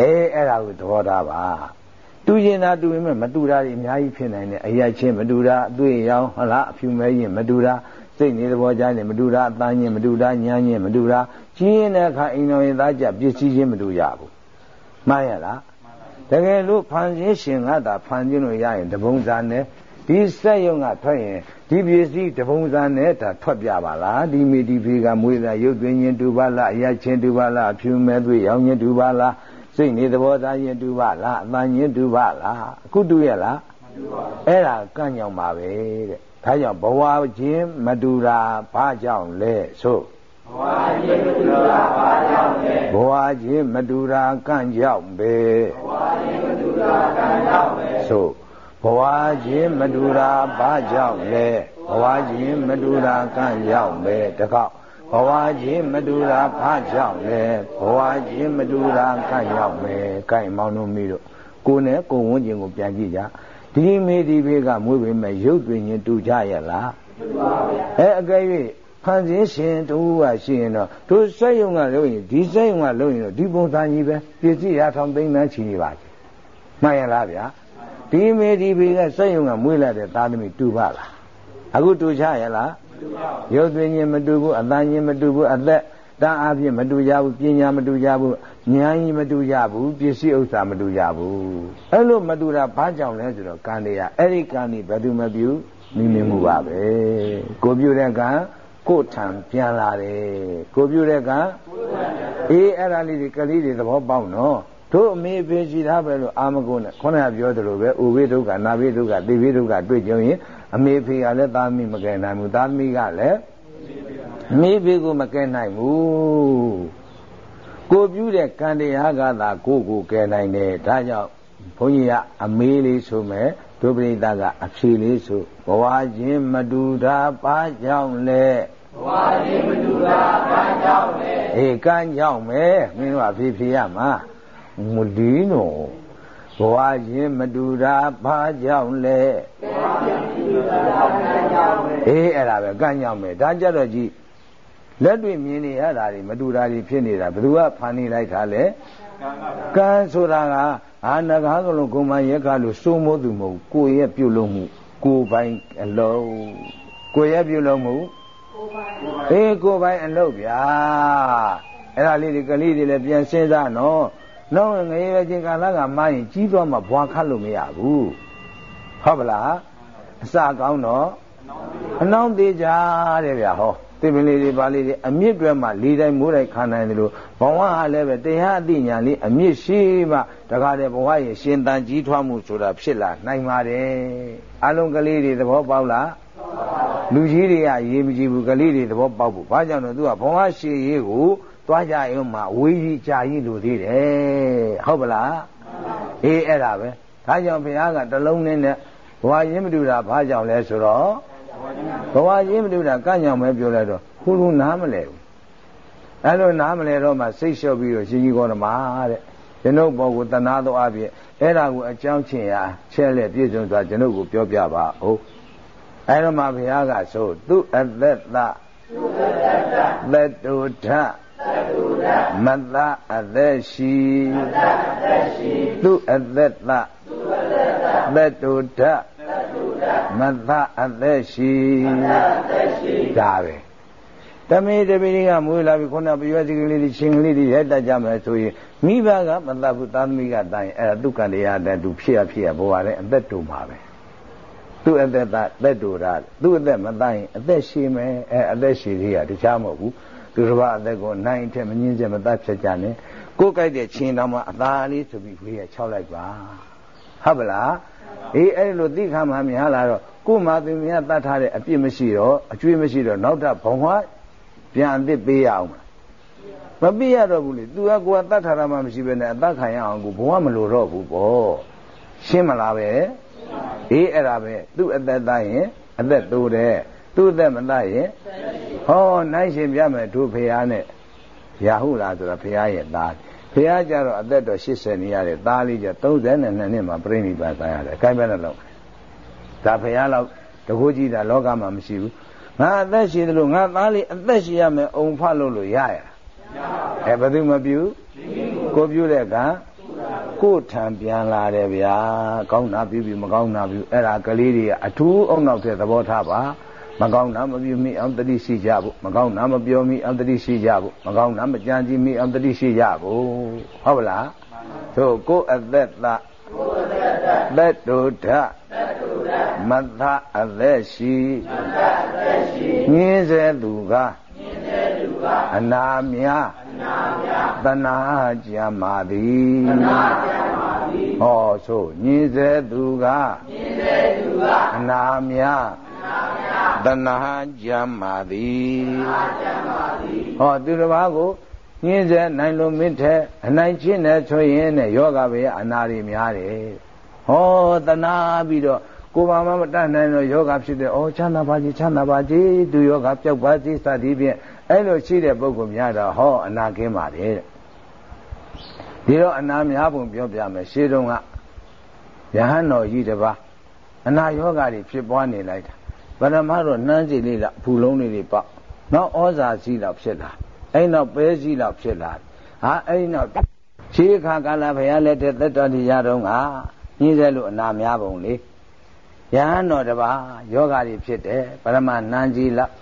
S1: အေးအဲ့ဒါကိုသဘောထားပါ တူရင်သာတူရင်မတူတာတွေအများကြီးဖြစ်နိုင်တယ်အရာချင်းမတူတာအတွေ့အရောင်ဟလားအဖြူမဲရင်မတူတာစိတ်နေသဘောကြားနေမတူတာအတန်းချင်းမတူတာညာချင်းမတူတာကြီးရင်တဲ့အခါအိမ်တော်ရင်သားကြပစ္စည်းချင်းမတူရဘူးမှန်ရလားတကယ်လို့ဖန်ဆင်းရှင်ကသာဖန်ဆင်းလို့ရရင်တပုံစံနဲ့ဒီစက်ယုံကထွက်ရင်ဒီပစ္စည်းတပုံစံနဲ့ဒါထွက်ပြပါလားဒီမိဒီဖေကမွေးတာရုပ်သွင်းခြင်းတူပါလားအရာချင်းတူပါလားအဖြူမဲ့သွေးရောင်ခြင်းတူပါလား စိတ်နေသဘောသားခြင်းတူပါလားအတန်ခြင်းတူပါလားအခုတူရလားမတူပါဘူးအဲ့ဒါကန့်ညောင်ပါပဲတဲ့ဒါကြောင့်ဘဝချင်းမတူတာဘာကြောင့်လဲဆိုဘဝချင်းမတူတာဘာကြောင့်လဲဘဝချင်းမတူတာကန့်ကြောင့်ပဲဘဝချင်းမတူတာကန့်ကြောင့်ပဲဆိုဘဝချင်းမတူတာဘာကြောင့်လဲဘဝချင်းမတူတာကန့်ကြောင့်ပဲတကောက် ဘဝချင်းမတူတာဘာကြောင့်လဲဘဝချင်းမတူတာကန့်ကြောင့်ပဲကိုင်မောင်းတို့မိတို့ကိုယ်နဲ့ကိုယ်ဝန်းကျင်ကိုပြန်ကြည့်ကြဒီမေဒီဘေးကမွေးပေမဲ့ရုပ်တွင်ရင်တူကြရလားတူပါဗျာအဲအကယ်၍ဖန်ဆင်းရှင်တူကရှိရင်တော့တို့စက်ယုံကလုံးရင်ဒီစက်ယုံကလုံးရင်တော့ဒီပုံစံကြီးပဲပြည့်စည်ရထောင်သိမ်းမှန်းချီနေပါမှန်ရလားဗျာဒီမေဒီဘေးကစက်ယုံကမွေးလာတဲ့သားသမီးတူပါလားအခုတူချရလား ရုပ်သွင်းခြင်းမတူဘူးအတန်ခြင်းမတူဘူးအသက်တန်အားဖြင့်မတူကြဘူးပညာမတူကြဘူးဉာဏ်ကြီးမတူကြဘူးပစ္စည်းဥစ္စာမတူကြဘူးအဲ့လိုမတူတာဘာကြောင့်လဲဆိုတော့ကံတရားအဲ့ဒီကံนี่ဘယ်သူမပြုမိမိမှုပါပဲကိုပြုတဲ့ကံကိုထံပြန်လာတယ်ကိုပြုတဲ့ကံအေးအဲ့ဒါလေးတွေကလေးတွေသဘောပေါက်နော်တို့အမေဖေရှိတာပဲလို့အာမကုန်းနဲ့ခေါင်းကပြောသလိုပဲဥပိဒုက္ခနာပိဒုက္ခသိပိဒုက္ခတွေ့ကြရင် အမေဖေကလည်းသားသမီးမကယ်နိုင်ဘူးသားသမီးကလည်းမိဖေကိုမကယ်နိုင်ဘူးကိုပြုတဲ့ကံတရားကသာကိုကိုကယ်နိုင်တယ်ဒါကြောင့်ဘုန်းကြီးကအမေးလေးဆိုမဲ့ဒုပရိသကအဖြေလေးဆိုဘဝချင်းမတူတာပါကြောင့်လဲဘဝချင်းမတူတာပါကြောင့်လဲအေးကံကြောင့်ပဲမင်းတို့အဖြေဖြေရမှာမလီနော် ဘဝချင်းမတူတာဘာကြောင့်လဲဘဝချင်းမတူတာဘာကြောင့်လဲအေးအဲ့ဒါပဲကံကြောင့်ပဲဒါကြတော့ကြည့်လက်တွေ့မြင်နေရတာတွေမတူတာတွေဖြစ်နေတာဘယ်သူကဖန်နေလိုက်တာလဲကံဆိုတာကအာနဂါကလုံးကုမ္မရက်ခလို့စိုးမိုးသူမဟုတ်ကိုယ့်ရဲ့ပြုလုပ်မှုကိုယ်ပိုင်အလုံးကိုယ့်ရဲ့ပြုလုပ်မှုအေးကိုယ်ပိုင်အလုပ်ဗျာအဲ့ဒါလေးတွေကလေးတွေလည်းပြန်စဉ်းစားနော် နောက်ငရေပဲချင်းကာလကမှရင်ကြီးသွားမှဘွာခတ်လို့မရဘူးဟုတ်ပလားအစကောင်းတော့အနောင်သေးကြတယ်ဗျာဟောသင်္ပင်လေးတွေပါလေးတွေအမြင့်တွဲမှလေးတိုင်းမိုးတိုင်းခံနိုင်တယ်လို့ဘဝဟာလည်းပဲတရားအသိဉာဏ်လေးအမြင့်ရှိမှတခါတည်းဘဝရဲ့ရှင်တန်ကြီးထွားမှုဆိုတာဖြစ်လာနိုင်ပါတယ်အလုံးကလေးတွေသဘောပေါက်လားလူကြီးတွေကရေးမကြည့်ဘူးကလေးတွေသဘောပေါက်ဘူးဘာကြောင့်လဲသူကဘဝရှိရေးကို သွားကြရုံမှာဝေးကြီးကြာကြီးလို့သေးတယ်ဟုတ်ပလားအေးအဲ့ဒါပဲဒါကြောင့်ဘုရားကတလုံးနဲ့ဘဝရင်းမတူတာဘာကြောင့်လဲဆိုတော့ဘဝရင်းမတူတာကညောင်ပဲပြောလိုက်တော့ခုခုနားမလဲဘူးအဲ့လိုနားမလဲတော့မှစိတ်လျှော့ပြီးတော့ရှင်ကြီးကောဓမာတဲ့ကျွန်ုပ်ဘောကိုတနာသောအဖြစ်အဲ့ဒါကိုအကြောင်းချင်းရာချဲ့လက်ပြည့်စုံစွာကျွန်ုပ်ကိုပြောပြပါဦးအဲတော့မှဘုရားကဆိုသူအသက်သသူအသက်သသက်တုထ မတအသက်ရှိသူအသက်သသက်တုထမတအသက်ရှိဒါပဲတမေတပိကမွေးလာပြီခုနပရွက်စီကလေးတွေရှင်ကလေးတွေရိုက်တတ်ကြမယ်ဆိုရင်မိဘကမတတ်ဘူးသာသမီကတိုင်အဲ့ဒါဒုက္ခတရားတဲ့သူဖြစ်ရဖြစ်ရဘဝလည်းအသက်တူမှာပဲသူ့အသက်သက်သက်တူတာသူ့အသက်မတိုင်အသက်ရှိမယ်အဲအသက်ရှိသေးရတခြားမဟုတ်ဘူး သူတစ်ပါးအသက်ကိုနိုင်ထက်မငင်းချက်မတတ်ဖြစ်ကြနဲ့ကိုယ်ကြိုက်တဲ့ချင်းတော်မှာအသာလေးဆိုပြီးဖေးရ၆လိုက်ပါဟုတ်ပလားအေးအဲ့လိုသိခါမှများလာတော့ကိုယ်မှသူများတတ်ထားတဲ့အပြစ်မရှိတော့အကျွေးမရှိတော့နောက်ထပ်ဘုံဟွာပြန်အသစ်ပေးရအောင်မပေးရတော့ဘူးလေသူကကိုယ်ကတတ်ထားတာမှမရှိဘဲနဲ့အသက်ခံရအောင်ကိုဘုံကမလိုတော့ဘူးပေါ့ရှင်းမလားပဲအေးအဲ့ဒါပဲသူ့အသက်သားရင်အသက်တိုးတယ် သူ့အသက်မသားရင်ဟောနိုင်ရှင်ပြမယ်သူဖေရားနဲ့ရာဟုလားဆိုတာဖေရားရဲ့သားဖေရားကြတော့အသက်တော်80နေရတယ်သားလေးကြ32နှစ်မှာပြိဋိဘဆိုင်ရတယ်အကိုင်းပဲတော့ဒါဖေရားလောက်တကူကြီးတာလောကမှာမရှိဘူးငါအသက်ရှိသလိုငါသားလေးအသက်ရှိရမယ်အုံဖလို့လို့ရရအဲဘယ်သူမပြုကိုပြုတဲ့ကကိုထံပြန်လာတယ်ဗျာကောင်းတာပြုပြီးမကောင်းတာပြုအဲ့ဒါကလေးတွေကအထူးအုံနောက်တဲ့သဘောထားပါ မကောင်းတာမပြုမိအောင်တတိရှိကြဖို့မကောင်းတာမပြောမိအောင်တတိရှိကြဖို့မကောင်းတာမကြံကြည့်မိအောင်တတိရှိကြဖို့ဟုတ်ပါလားသို့ကိုအသက်သသက်တုဒ္ဓမသအသက်ရှိငင်းစေသူကအနာမြတဏှာကြံမာသည်ဟောဆိုငင်းစေသူကအနာမြ တဏှာကြံမာသည်ဟောသူတစ်ပါးကိုညင်းစေနိုင်လို့မင်းထဲအနိုင်ချင်းနဲ့ဆိုရင်နဲ့ယောဂဘေအနာတွေများတယ်ဟောတနာပြီးတော့ကိုယ်ပါမမတတ်နိုင်တော့ယောဂဖြစ်တယ်ဩချမ်းသာပါစေချမ်းသာပါစေသူယောဂပျောက်ပါစေစသည်ဖြင့်အဲ့လိုရှိတဲ့ပုဂ္ဂိုလ်များတော့ဟောအနာကင်းပါတယ်တဲ့ဒီတော့အနာများပုံပြောပြမယ်ရှင်းတုန်းကယဟန်တော်ကြီးတပါးအနာယောဂတွေဖြစ်ပွားနေလိုက်တာ ဗရမတော့နှမ်းစီလေးလားအဖူလုံးလေးတွေပေါက်နောက်ဩဇာစီလောက်ဖြစ်လာအဲ့နောက်ပဲစီလောက်ဖြစ်လာဟာအဲ့နောက်ခြေခါကာလဘုရားလက်ထက်သက်တော်တရားတော်ကညင်းတဲ့လူအနာများပုံလေယဟန်တော်တပါယောဂါတွေဖြစ်တယ်ပရမနန်းကြီးလောက်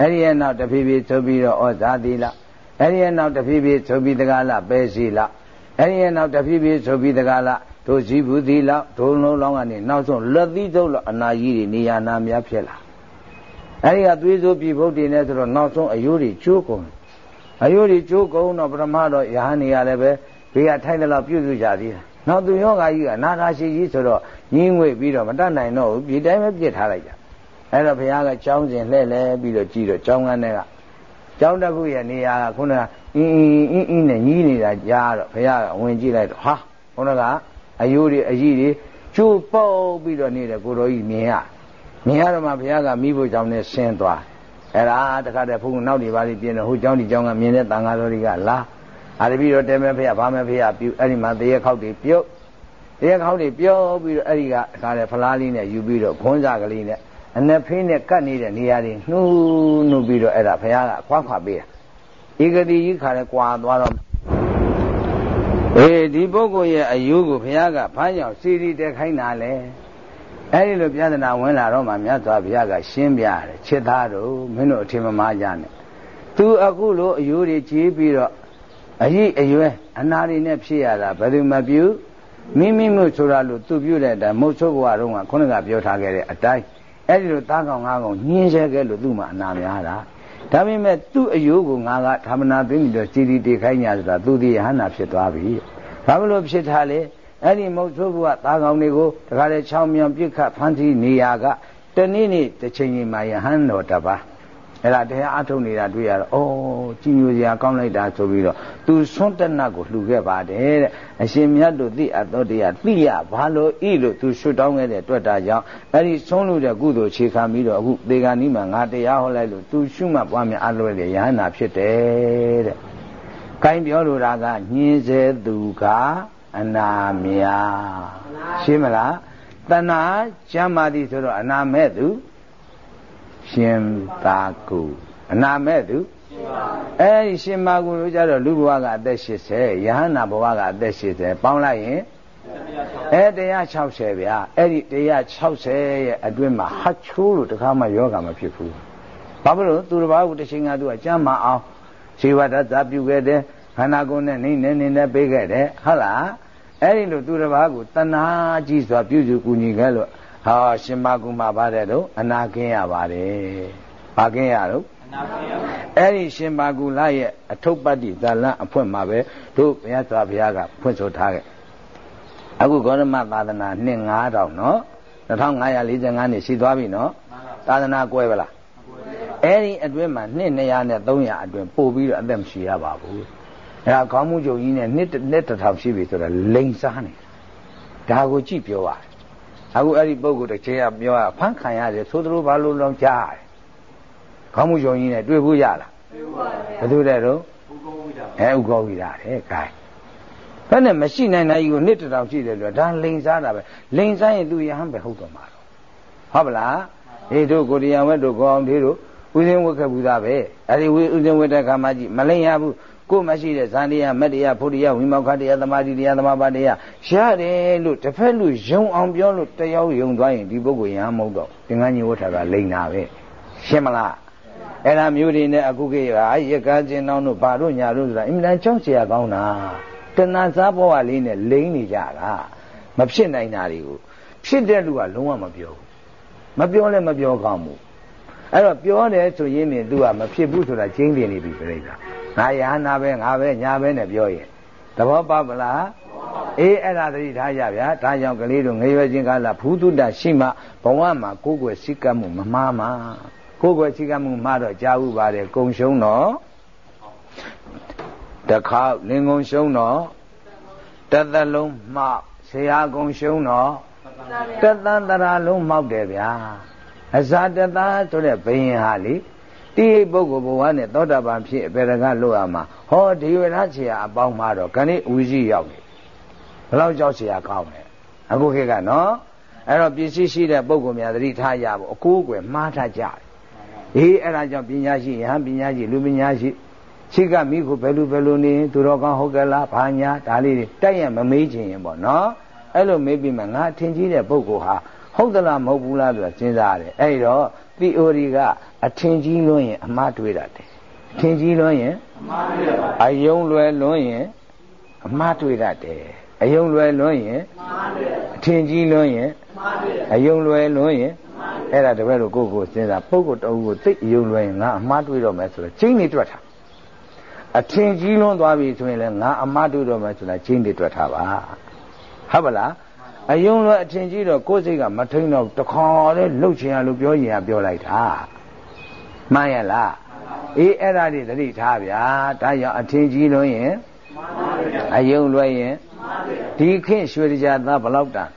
S1: အဲ့ဒီရဲ့နောက်တဖြည်းဖြည်းဆိုပြီးတော့ဩဇာတိလောက်အဲ့ဒီရဲ့နောက်တဖြည်းဖြည်းဆိုပြီးတကားလားပဲစီလောက်အဲ့ဒီရဲ့နောက်တဖြည်းဖြည်းဆိုပြီးတကားလား တို့ဇီဘူးသီလောက်ဒုံလုံးလောင်းကနေနောက်ဆုံးလက်သီးစုပ်လောက်အနာကြီးတွေနေရာနာများဖြစ်လာအဲ့ဒီကသွေးစိုးပြီဗုဒ္ဓနေဆိုတော့နောက်ဆုံးအယိုးတွေကျိုးကုန်အယိုးတွေကျိုးကုန်တော့ပရမတော့ယဟန်နေရလည်းပဲဘေးကထိုက်တယ်လို့ပြုစုကြသေးတယ်နောက်သူယောဂကြီးကနာတာရှိကြီးဆိုတော့ညင်းငွေပြီးတော့မတတ်နိုင်တော့ဘူးဒီတိုင်းပဲပြစ်ထားလိုက်ကြအဲ့တော့ဘုရားကကြောင်းစဉ်လှဲ့လဲပြီးတော့ကြည်တော့ကြောင်းကန်းတွေကကြောင်းတစ်ခုရဲ့နေရာကခုနကအင်းအင်းအင်းနဲ့ညီးနေတာကြားတော့ဘုရားကဝင်ကြည့်လိုက်တော့ဟာခုနက အယိုးတွေအကြီးတွေကျိုးပေါက်ပြီးတော့နေတယ်ကိုတော်ကြီးမြင်ရမြင်ရတော့မှဘုရားကမိဖို့ကြောင့်နဲ့ဆင်းသွားအဲ့ဒါတခါတည်းဘုန်းနောက်ဒီပါလိပြင်းတော့ဟိုကြောင်းဒီကြောင်းကမြင်တဲ့တန်ဃာတော်တွေကလာအာတပည့်တော်တဲမဲ့ဖေရဘာမဲ့ဖေရပြုအဲ့ဒီမှာတရေခောက်တွေပြုတ်တရေခောက်တွေပြုတ်ပြီးတော့အဲ့ဒီကတခါတည်းဖလားလေးနဲ့ယူပြီးတော့ခွန်းစားကလေးနဲ့အနက်ဖေးနဲ့ကတ်နေတဲ့နေရာတွေနှူးနှုတ်ပြီးတော့အဲ့ဒါဘုရားကခွာခွာပေးတာဧကတိကြီးခါလဲကွာသွားတော့ အေးဒီပုဂ္ဂိုလ်ရဲ့အယူကိုဘုရားကဘာကြောင့်စီရီတက်ခိုင်းတာလဲအဲ့ဒီလိုပြဿနာဝင်လာတော့မှမြတ်စွာဘုရားကရှင်းပြတယ်ချစ်သားတို့မင်းတို့အထင်မမှားကြနဲ့သူအခုလိုအယူတွေကြီးပြီးတော့အရေးအရွယ်အနာတွေနဲ့ဖြစ်ရတာဘယ်သူမပြုမိမိမှုဆိုတာလို့သူပြုတဲ့အတိုင်းမုတ်ဆိုးဘဝတုန်းကခုနကပြောထားခဲ့တဲ့အတိုင်းအဲ့ဒီလိုသားကောင်ငါးကောင်ညင်းဆဲခဲ့လို့သူ့မှာအနာများတာ ဒါပေမဲ့သူ့အယိုးကိုငါကဓမ္မနာသိပြီးတော့စီတီတေခိုင်းညာဆိုတာသူဒီယဟနာဖြစ်သွားပြီဘာလို့ဖြစ်ထားလဲအဲ့ဒီမုတ်ဆိုးဘုရားသားကောင်တွေကိုတခါလေချောင်းမြောင်ပြစ်ခတ်ဖမ်းဆီးနေရကတနေ့နေ့တစ်ချိန်ချိန်မှာယဟန်တော်တပါး အဲ့ဒါတရားအထုတ်နေတာတွေ့ရတော့ဩကြီးညိုစရာကောင်းလိုက်တာဆိုပြီးတော့သူဆွန်းတနတ်ကိုလှူခဲ့ပါတယ်တဲ့အရှင်မြတ်တို့သိအပ်တော်တရားသိရဘာလို့ဤလို့သူဆွတောင်းခဲ့တဲ့တွေ့တာကြောင့်အဲ့ဒီဆုံးလို့တဲ့ကုသိုလ်ခြေခံပြီးတော့အခုသေဂာနီးမှာငါတရားဟောလိုက်လို့သူရှုမှတ်ပွားများအလွယ်လေယဟန္တာဖြစ်တယ်တဲ့။ကိုင်းပြောလိုတာကညင်းစေသူကအနာမြာရှင်းမလားတဏှာကျမ်းမာသည်ဆိုတော့အနာမဲ့သူ ရှင်သာကုအနာမဲ့သူအဲဒီရှင်မာကုလို့ကြတော့လူဘဝကအသက်80ယဟန္တာဘဝကအသက်80ပေါင်းလိုက်ရင်အဲ160ဗျာအဲ့ဒီ160ရဲ့အတွင်းမှာဟတ်ချိုးလို့တခါမှယောဂမဖြစ်ဘူးဘာဖြစ်လို့သူတစ်ပါးကတစ်ချိန်ကသူကကြမ်းမအောင်ဇေဝတ္တပြုခဲ့တယ်ခန္ဓာကိုယ်နဲ့နေနေနေနေပေးခဲ့တယ်ဟုတ်လားအဲ့ဒီလိုသူတစ်ပါးကိုတဏှာကြီးစွာပြုစုကူညီခဲ့လို့ ဟာရှင်မကုမပါတယ်တော့အနာကင်းရပါတယ်ဘာကင်းရတော့အဲ့ဒီရှင်ပါကူလာရဲ့အထုပ်ပတ္တိဇာလံအဖွင့်မှာပဲတို့ဘုရားစွာဘုရားကဖွင့်ဆိုထားခဲ့အခုဂေါရမသာသနာနှစ်9000နော်2545နှစ်ရှိသွားပြီနော်သာသနာကွဲပလားအဲ့ဒီအတွင်းမှာနှစ်200နဲ့300အတွင်းပို့ပြီးတော့အသက်မရှိရပါဘူးအဲ့ဒါခေါင်းမှုချုပ်ကြီးနဲ့နှစ်နှစ်တစ်ထောင်ရှိပြီဆိုတော့လိန်စားနေဒါကိုကြည့်ပြောရတယ် အခုအဲ့ဒီပုဂ္ဂိုလ်တစ်ချိန်ကပြောရဖန်ခံရတယ်သို့တော်ဘာလို့လုံးကြားရတယ်ခေါင်းမှုချုပ်ကြီးနဲ့တွေ့ဖို့ရလားတွေ့ပါဘူးဘယ်သူတဲ့တော့ဥကောဝိဒါအဲဥကောဝိဒါတဲ့ gain ဘယ်နဲ့မရှိနိုင်နိုင်ကိုနှစ်တစ်ထောင်ရှိတယ်လို့ဒါလိန်စားတာပဲလိန်စားရင်သူရဟန်းပဲဟုတ်တော့မှာတော့ဟုတ်ပလားအေးတို့ကိုရီးယားဝက်တို့ကောင်းသေးတို့ဥစဉ်ဝက်ခဘူးသားပဲအဲ့ဒီဥစဉ်ဝက်တဲ့ခါမှကြည့်မလိန်ရဘူး ကိုမရှိတဲ့ဇန်တရားမတရားဖုတရားဝိမောက္ခတရားသမာဓိတရားသမာပါတရားရတယ်လို့တစ်ဖက်လူယုံအောင်ပြောလို့တယောက်ယုံသွားရင်ဒီပုဂ္ဂိုလ်ယဟန်မဟုတ်တော့သင်္ကန်းကြီးဝဋ်ထာကလိန်တာပဲရှင်းမလားအဲ့ဒါမျိုးတွေနဲ့အခုခေတ်ဟာရကန်းကျင်းတော်တို့ဘာတို့ညာတို့ဆိုတာအင်မတန်ကြောက်စရာကောင်းတာတဏှာစားဘဝလေးနဲ့လိမ့်နေကြတာမဖြစ်နိုင်တာတွေကိုဖြစ်တဲ့လူကလုံးဝမပြောဘူးမပြောလည်းမပြောကောင်းဘူးအဲ့တော့ပြောတယ်ဆိုရင်မြင် तू ကမဖြစ်ဘူးဆိုတာချင်းပြနေပြီပြိဿ ငါရဟနာပဲငါပဲညာပဲနဲ့ပြောရင်သဘောပေါက်ပလားအေးအဲ့ဒါသတိထားကြဗျာဒါကြောင့်ကလေးတို့ငရွယ်ချင်းကလာဖူးတုတ္တရှိမှဘဝမှာကိုယ်ွယ်စိတ်ကမှုမမှားမှာကိုယ်ွယ်စိတ်ကမှုမှားတော့ကြာဥပါတယ်ကုံရှုံးတော့တခါလင်ကုံရှုံးတော့တသက်လုံးမှောက်ဆရာကုံရှုံးတော့တသန္တရာလုံးမှောက်တယ်ဗျာအဇာတသားဆိုတဲ့ဘယင်ဟာလေ တိပုဂ္ဂိုလ်ဘဝနဲ့သောတာပန်ဖြစ်အပေရကလို့ရမှာဟောဒီဝရဆရာအပေါင်းမှာတော့ခဏိဝီကြီးရောက်တယ်ဘလောက်ကြောက်ဆရာကောင်းတယ်အခုခေတ်ကနော်အဲ့တော့ပစ္စည်းရှိတဲ့ပုဂ္ဂိုလ်များသတိထားရဖို့အကိုးကွယ်မှားထားကြတယ်အေးအဲ့ဒါကြောင့်ပညာရှိယဟန်ပညာရှိလူပညာရှိရှိကမိခုဘယ်လိုဘယ်လိုနေသူတော်ကောင်းဟုတ်ကလားဘာညာဒါလေးတွေတိုက်ရမမေးချင်ရင်ပေါ့နော်အဲ့လိုမေးပြီးမှငါထင်ကြီးတဲ့ပုဂ္ဂိုလ်ဟာဟုတ်သလားမဟုတ်ဘူးလားဆိုတာစဉ်းစားရတယ်အဲ့တော့ theory ကအထင်ကြီးလွန်းရင်အမှားတွေးတတ်တယ်အထင်ကြီးလွန်းရင်အမှားတွေးပါအယုံလွယ်လွန်းရင်အမှားတွေးတတ်တယ်အယုံလွယ်လွန်းရင်အထင်ကြီးလွန်းရင်အယုံလွယ်လွန်းရင်အဲ့ဒါတပည့်တို့ကိုယ့်ကိုစဉ်းစားပုဂ္ဂိုလ်တအုပ်ကိုသိအယုံလွယ်ရင်ငါအမှားတွေးတော့မယ်ဆိုတော့ချင်းနေတွက်ထားအထင်ကြီးလွန်းသွားပြီဆိုရင်လည်းငါအမှားတွေးတော့မယ်ဆိုတာချင်းနေတွက်ထားပါဟုတ်ပါလား အယုံလွယ်အထင်ကြီးတော့ကိုယ်စိတ်ကမထိန်တော့တခါလေလှုပ်ချင်ရလို့ပြောရင်ပြောလိုက်တာမှန်ရလားအေးအဲ့ဒါတွေသတိထားဗျာဒါကြောင့်အထင်ကြီးလွန်းရင်အယုံလွယ်ရင်ဒီခေတ်ရွှေကြသားဘလောက်တန်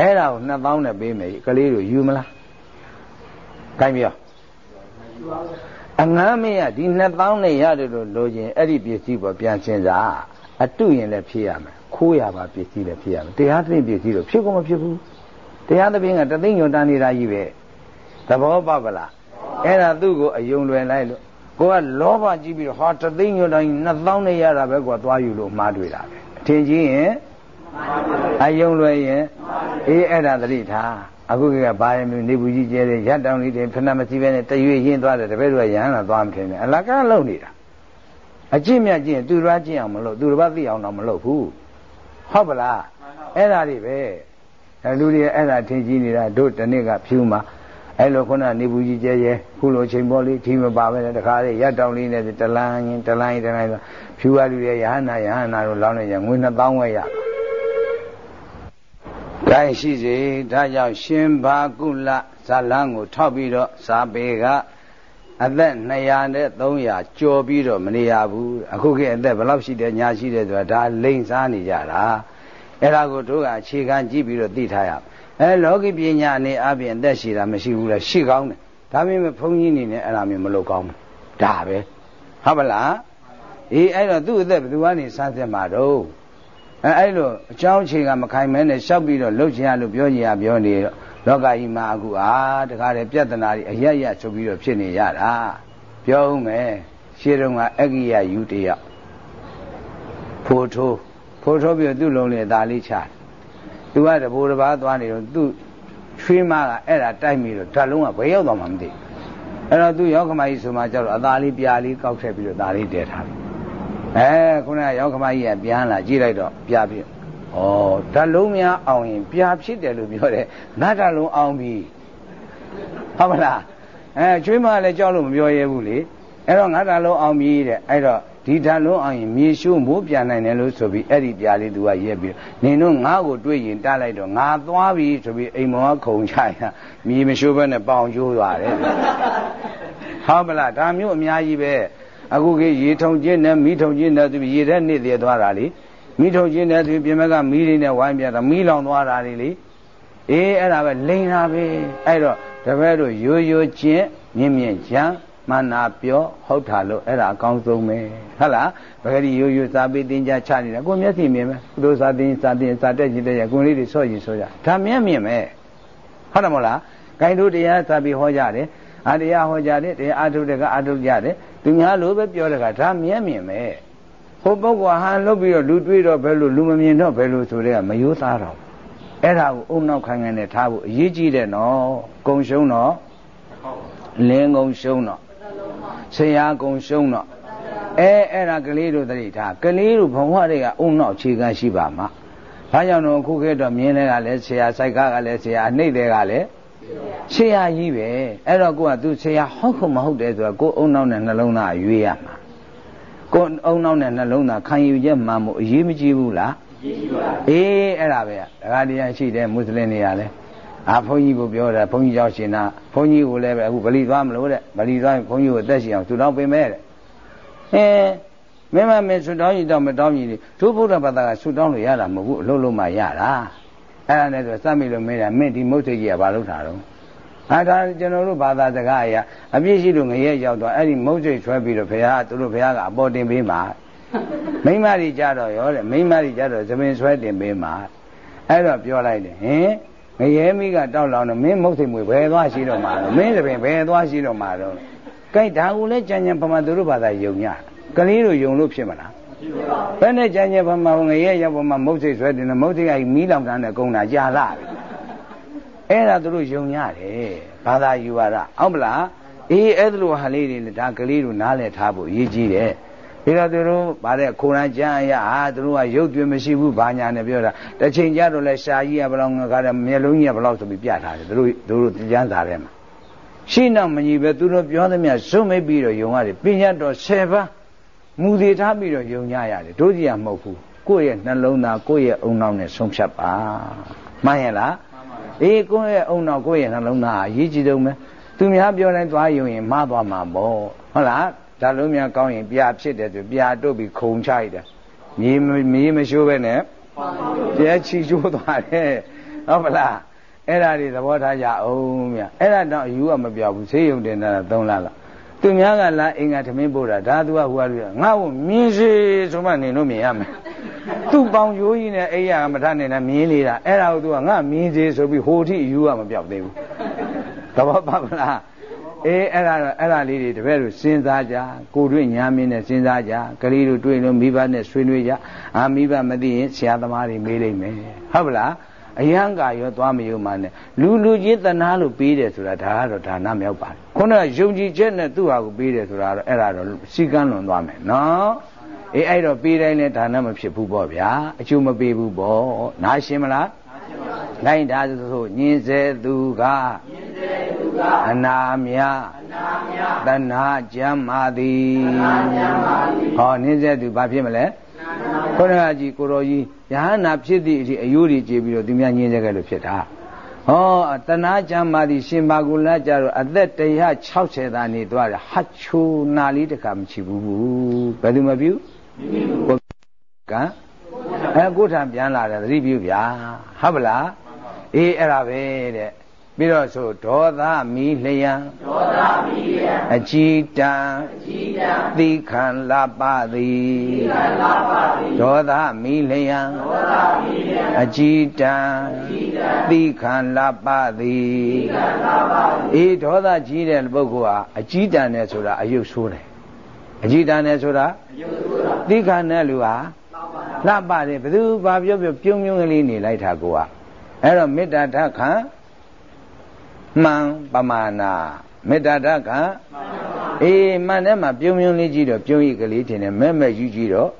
S1: အဲ့ဒါကို2000နဲ့ပေးမယ်ကလေးတို့ယူမလားခိုင်းပြောအငမ်းမရဒီ2000နဲ့ရတယ်လို့လိုချင်အဲ့ဒီပစ္စည်းပေါ်ပြန်ရှင်းစားအတုရင်လည်းဖြစ်ရမယ် ခိုးရပါပစ္စည်းလည်းဖြစ်ရမယ်တရားသဖြင့်ပစ္စည်းတော့ဖြစ်ကုန်မဖြစ်ဘူးတရားသဖြင့်ကတသိညွန်တန်နေတာကြီးပဲသဘောပေါက်ပါလားအဲ့ဒါသူ့ကိုအယုံလွယ်လိုက်လို့ကိုကလောဘကြီးပြီးတော့ဟာတသိညွန်တန်2000နဲ့ရတာပဲကွာသွားယူလို့မှားတွေ့တာပဲအထင်ကြီးရင်အယုံလွယ်ရင်အေးအဲ့ဒါသတိထားအခုကဘာရမျိုးနေဘူးကြီးကျဲတဲ့ရက်တောင်လေးတွေဖဏမစီပဲနဲ့တရွေ့ရင်းသွားတယ်တပည့်တို့ကရဟန်းလာသွားမထင်နဲ့အလကားလုံနေတာအကျင့်မြတ်ကျင့်သူတော်ကျင့်အောင်မလုပ်သူတော်ဘာသိအောင်တော့မလုပ်ဘူး ဟုတ်ပလားအဲ့ဒါတွေပဲအဲလူတွေအဲ့ဒါထင်ကြီးနေတာတို့တနေ့ကဖြူမှာအဲ့လိုခုနနေဘူးကြီးကျဲကျဲခုလိုချိန်ပေါ်လေးဒီမပါပဲတခါလေးရက်တောင်လေးနဲ့တလန်းရင်တလန်းရင်တလန်းဖြူရလူတွေရဟန္တာရဟန္တာတို့လောင်းနေကြငွေ2000ဝဲရကိုင်းရှိစေဒါကြောင့်ရှင်ဘာကုလဇာလန်းကိုထောက်ပြီးတော့ဇာပေက အသက်200နဲ့300ကျော်ပြီးတော့မနေရဘူးအခုခေတ်အသက်ဘယ်လောက်ရှိတယ်ညာရှိတယ်ဆိုတာဒါလိမ့်စားနေကြတာအဲ့ဒါကိုတို့ကအခြေခံကြည့်ပြီးတော့သိထားရအဲလောကီပညာအနေအပြင်အသက်ရှိတာမရှိဘူးလေရှိကောင်းတယ်ဒါပေမဲ့ဘုန်းကြီးနေနဲ့အဲ့ဒါမျိုးမလုပ်ကောင်းဘူးဒါပဲဟုတ်ပါလားအေးအဲ့တော့သူ့အသက်ဘယ်သူကနေစမ်းစစ်မှာတော့အဲအဲ့လိုအကြောင်းအခြေကမခိုင်မဲနဲ့ရှောက်ပြီးတော့လှုပ်ချင်ရလို့ပြောချင်ရပြောနေတော့
S2: လောကကြီးမှာအခုအားတခါတည်းပြဿနာတွေအရရဆိုပြီးတော့ဖြစ်နေရတာပြောဦးမယ်ရှင်းတော့ကအဂိယယူတယောက်ဖိုးထိုးဖိုးထိုးပြီးတော့သူ့လုံးလေဒါလေးချတယ်သူကတဘိုးတစ်ပါးသွားနေတော့သူ့ချွေးမကအဲ့ဒါတိုက်ပြီးတော့ဓာတ်လုံးကဘယ်ရောက်သွားမှမသိအဲ့တော့သူယောက်ကမကြီးဆိုမှကျတော့အသားလေးပြာလေးကောက်ထည့်ပြီးတော့ဒါလေးတည်ထားတယ်အဲခုနကယောက်ကမကြီးကပြန်လာကြည့်လိုက်တော့ပြပြ ဩဓာတ်လုံးများအောင်ရင်ပြာဖြစ်တယ်လို့ပြောတယ်နတ်ဓာတ်လုံးအောင်ပြီဟုတ်မလားအဲချွေးမလည်းကြောက်လို့မပြောရဲဘူးလေအဲ့တော့ငါဓာတ်လုံးအောင်ပြီတဲ့အဲ့တော့ဒီဓာတ်လုံးအောင်ရင်မြေရှိုးမိုးပြန်နိုင်တယ်လို့ဆိုပြီးအဲ့ဒီပြာလေးသူကရက်ပြီးနင်တို့ငါ့ကိုတွေ့ရင်တားလိုက်တော့ငါသွားပြီဆိုပြီးအိမ်မောခုံချရမြေမရှိုးဘဲနဲ့ပေါင်ကျိုးသွားတယ်ဟုတ်မလားဒါမျိုးအများကြီးပဲအခုကရေထုံချင်းနဲ့မိထုံချင်းနဲ့သူရေထဲနေသေးသွားတာလေ မိထုံချင်းနဲ့သူပြင်မကမီးလေးနဲ့ဝိုင်းပြတာမီးလောင်သွားတာလေလေအေးအဲ့ဒါပဲလိန်တာပဲအဲ့တော့တပည့်တို့ရိုးရိုးချင်းမြင့်မြင့်ချမ်းမနာပြောဟုတ်တာလို့အဲ့ဒါအကောင်းဆုံးပဲဟုတ်လားပဂတိရိုးရိုးစာပေတင်ကြချနေတာကိုမျက်စိမြင်မယ်ကုသိုလ်စာတင်စာတင်စာတက်ကြည့်တဲ့ကိုလေးတွေဆော့ရင်ဆော့ကြဒါမျက်မြင်မယ်ဟုတ်တယ်မဟုတ်လားဂိုင်းတို့တရားစာပေဟောကြတယ်အတရားဟောကြတယ်တရားအထုတဲ့ကအထုကြတယ်သူများလိုပဲပြောတဲ့ကဒါမျက်မြင်မယ် ဟိုပုဂ္ဂိုလ်ဟာလုတ်ပြီးတော့လူတွေးတော့ဘယ်လိုလူမမြင်တော့ဘယ်လိုဆိုတဲ့ကမယိုးသားတော့အဲ့ဒါကိုအုံနောက်ခိုင်ခိုင်နဲ့ထားဖို့အရေးကြီးတယ်နော်ကုံရှုံးတော့လင်းကုံရှုံးတော့ဆရာကုံရှုံးတော့အဲအဲ့ဒါကလေးတို့တတိထားကလေးတို့ဘဝတွေကအုံနောက်ခြေကရှိပါမှာဘာကြောင့်တော့ခုခေတ်တော့မြင်းတွေကလည်းဆရာစိုက်ကားကလည်းဆရာအနှိမ့်တွေကလည်းဆရာကြီးပဲအဲ့တော့ကိုကသူဆရာဟုတ်ခုမဟုတ်တယ်ဆိုတော့ကိုအုံနောက်နဲ့နှလုံးသားရွေးရမှာ ကိုအုံနောက်နဲ့နှလုံးသားခံယူချက်မှမို့အရေးမကြီးဘူးလားအေးအဲ့ဒါပဲဒကာတရားရှိတယ်မွတ်စလင်တွေကလည်းအာဘုန်းကြီးကိုပြောတယ်ဘုန်းကြီးကြောက်ရှင်တာဘုန်းကြီးကိုလည်းပဲအခုဗလီသွားမလို့တဲ့ဗလီသွားရင်ဘုန်းကြီးကိုတက်ရှိအောင်သူတော်ပြင်မဲ့တဲ့အဲမင်းမမင်းဆူတောင်းကြီးတော့မတောင်းကြီးလေသူဘုရားဘာသာကဆူတောင်းလို့ရတာမဟုတ်ဘူးအလုပ်လုပ်မှရတာအဲ့ဒါနဲ့ဆိုစမ်းမိလို့မေးတာမင်းဒီမုတ်စိတ်ကြီးကဘာလုပ်တာတော့ ဟာဒါကျွန်တော်တို့ဘာသာစကားအရာအပြည့်ရှိလို့ငရဲရောက်တော့အဲ့ဒီမုတ်စိတ်ဆွဲပြီးတော့ဘုရားသူတို့ဘုရားကအပေါ်တင်ပေးမှာမိမကြီးကြတော့ရောတဲ့မိမကြီးကြတော့သမင်ဆွဲတင်ပေးမှာအဲ့တော့ပြောလိုက်တယ်ဟင်ငရဲမိကတောက်လောင်တော့မင်းမုတ်စိတ်မွေဘယ်သွားရှိတော့မှာတော့မင်းတပင်ဘယ်သွားရှိတော့မှာတော့ကြိုက်ဒါကိုလည်းကြံကြံပမာသူတို့ဘာသာယုံညကလေးတို့ယုံလို့ဖြစ်မလားဘယ်နဲ့ကြံကြံပမာငရဲရောက်ပမာမုတ်စိတ်ဆွဲတင်တယ်မုတ်စိတ်ကမီးလောင်တန်းနဲ့ကုန်းတာကြာလာပြီ အဲ့ဒါသူတို့ယုံရတယ်ဘာသာယူရတာဟုတ်မလားအေးအဲ့ဒါလိုဟာလေးတွေဒါကလေးတို့နားလည်ထားဖို့အရေးကြီးတယ်ဒီတော့သူတို့ဗါတဲ့ခိုရန်ကျမ်းအရာဟာသူတို့ကရုပ်သွင်းမရှိဘူးဘာညာနဲ့ပြောတာတစ်ချိန်ကျတော့လဲရှာကြီးကဘယ်လောက်ငါကတဲ့မျက်လုံးကြီးကဘယ်လောက်ဆိုပြီးပြထားတယ်သူတို့သူတို့ကျမ်းစာထဲမှာရှိနောက်မညီပဲသူတို့ပြောသမျှဇွတ်မိတ်ပြီးတော့ယုံရတယ်ပညာတော်10ပါးမူသေးထားပြီးတော့ယုံကြရတယ်တို့ကြီးကမဟုတ်ဘူးကိုယ့်ရဲ့နှလုံးသားကိုယ့်ရဲ့အုံနောက်နဲ့ဆုံးဖြတ်ပါမှန်ရဲ့လား အေးကိုယ့်ရဲ့အုံနောက်ကိုယ့်ရဲ့နှလုံးသားအရေးကြီးဆုံးပဲသူများပြောတိုင်းသွားယုံရင်မှားသွားမှာပေါ့ဟုတ်လားဒါလုံးများကောင်းရင်ပြာဖြစ်တယ်ဆိုပြာတုတ်ပြီးခုံချလိုက်တယ်မြေမြေမရှိုးပဲနဲ့ပြာချီချိုးသွားတယ်ဟုတ်မလားအဲ့ဒါတွေသဘောထားကြအောင်မြအဲ့ဒါတော့အယူကမပြောဘူးဆေးရုံတင်တာသုံးလားလား သူများကလာအင်္ဂါသမင်းပို့တာဒါသူကဟိုကလူကငါ့ကိုမြင်စေဆိုမှနေလို့မြင်ရမယ်သူ့ပေါင်ရိုးကြီးနဲ့အိယာမထနေတာမြင်နေတာအဲ့ဒါကိုသူကငါမြင်စေဆိုပြီးဟိုထိအယူကမပြောက်သေးဘူးသဘောပေါက်လားအေးအဲ့ဒါတော့အဲ့ဒါလေးတွေတပည့်တို့စဉ်းစားကြကိုတွေ့ညာမင်းနဲ့စဉ်းစားကြကလေးတို့တွေ့လို့မိဘနဲ့ဆွေးနွေးကြအာမိဘမသိရင်ဆရာသမားတွေမေးလိုက်မယ်ဟုတ်ပလား အယံကာရောသွားမယုံမှနဲ့လူလူချင်းတနာလို့ပေးတယ်ဆိုတာဒါကတော့ဒါနမြောက်ပါတယ်ခုနကယုံကြည်ချက်နဲ့သူ့ဟာကိုပေးတယ်ဆိုတာတော့အဲ့ဒါတော့စီကန်းလွန်သွားမယ်နော်အေးအဲ့တော့ပေးတိုင်းလဲဒါနမဖြစ်ဘူးပေါ့ဗျာအကျိုးမပေးဘူးပေါ့နားရှင်းမလားနိုင်ဒါဆိုညင်စေသူကညင်စေသူကအနာမြအနာမြတဏှာကြမ်းမာသည်တဏှာကြမ်းမာသည်ဟောညင်စေသူဘာဖြစ်မလဲခေါရကကြီးကိုတော်ကြီး ယဟနာဖြစ်သည့်အထိအယိုးတွေကျေပြီးတော့သူများညင်စေခဲ့လို့ဖြစ်တာဟောတဏှာကြမ်းမာသည်ရှင်ဘာကုလကြတော့အသက်160သာနေသွားတယ်ဟတ်ချိုနာလေးတခါမချီဘူးဘယ်သူမပြုကံအဲကိုထံပြန်လာတယ်သတိပြုဗျာဟုတ်ပလားအေးအဲ့ဒါပဲတဲ့ ပြီးတော့ဆိုဒေါသမီလျံဒေါသမီလျံအကြည်တံအကြည်တံသီခံလပသည်သီခံလပသည်ဒေါသမီလျံဒေါသမီလျံအကြည်တံအကြည်တံသီခံလပသည်သီခံလပသည်အေးဒေါသကြီးတဲ့ပုဂ္ဂိုလ်ဟာအကြည်တံနဲ့ဆိုတာအယုတ်ဆိုးတယ်အကြည်တံနဲ့ဆိုတာအယုတ်ဆိုးတာသီခံတဲ့လူဟာလှပတယ်ဘယ်သူဘာပြောပြောပြုံးပြုံးကလေးနေလိုက်တာကိုကအဲ့တော့မေတ္တာထခံ မှန်ပမာဏမေတ္တာဓကအေးမှန်တယ်မှာပြုံးပြုံးလေးကြည့်တော့ပြုံးရည်ကလေးထင်တယ်မဲ့မဲ့ယူကြည့်တော့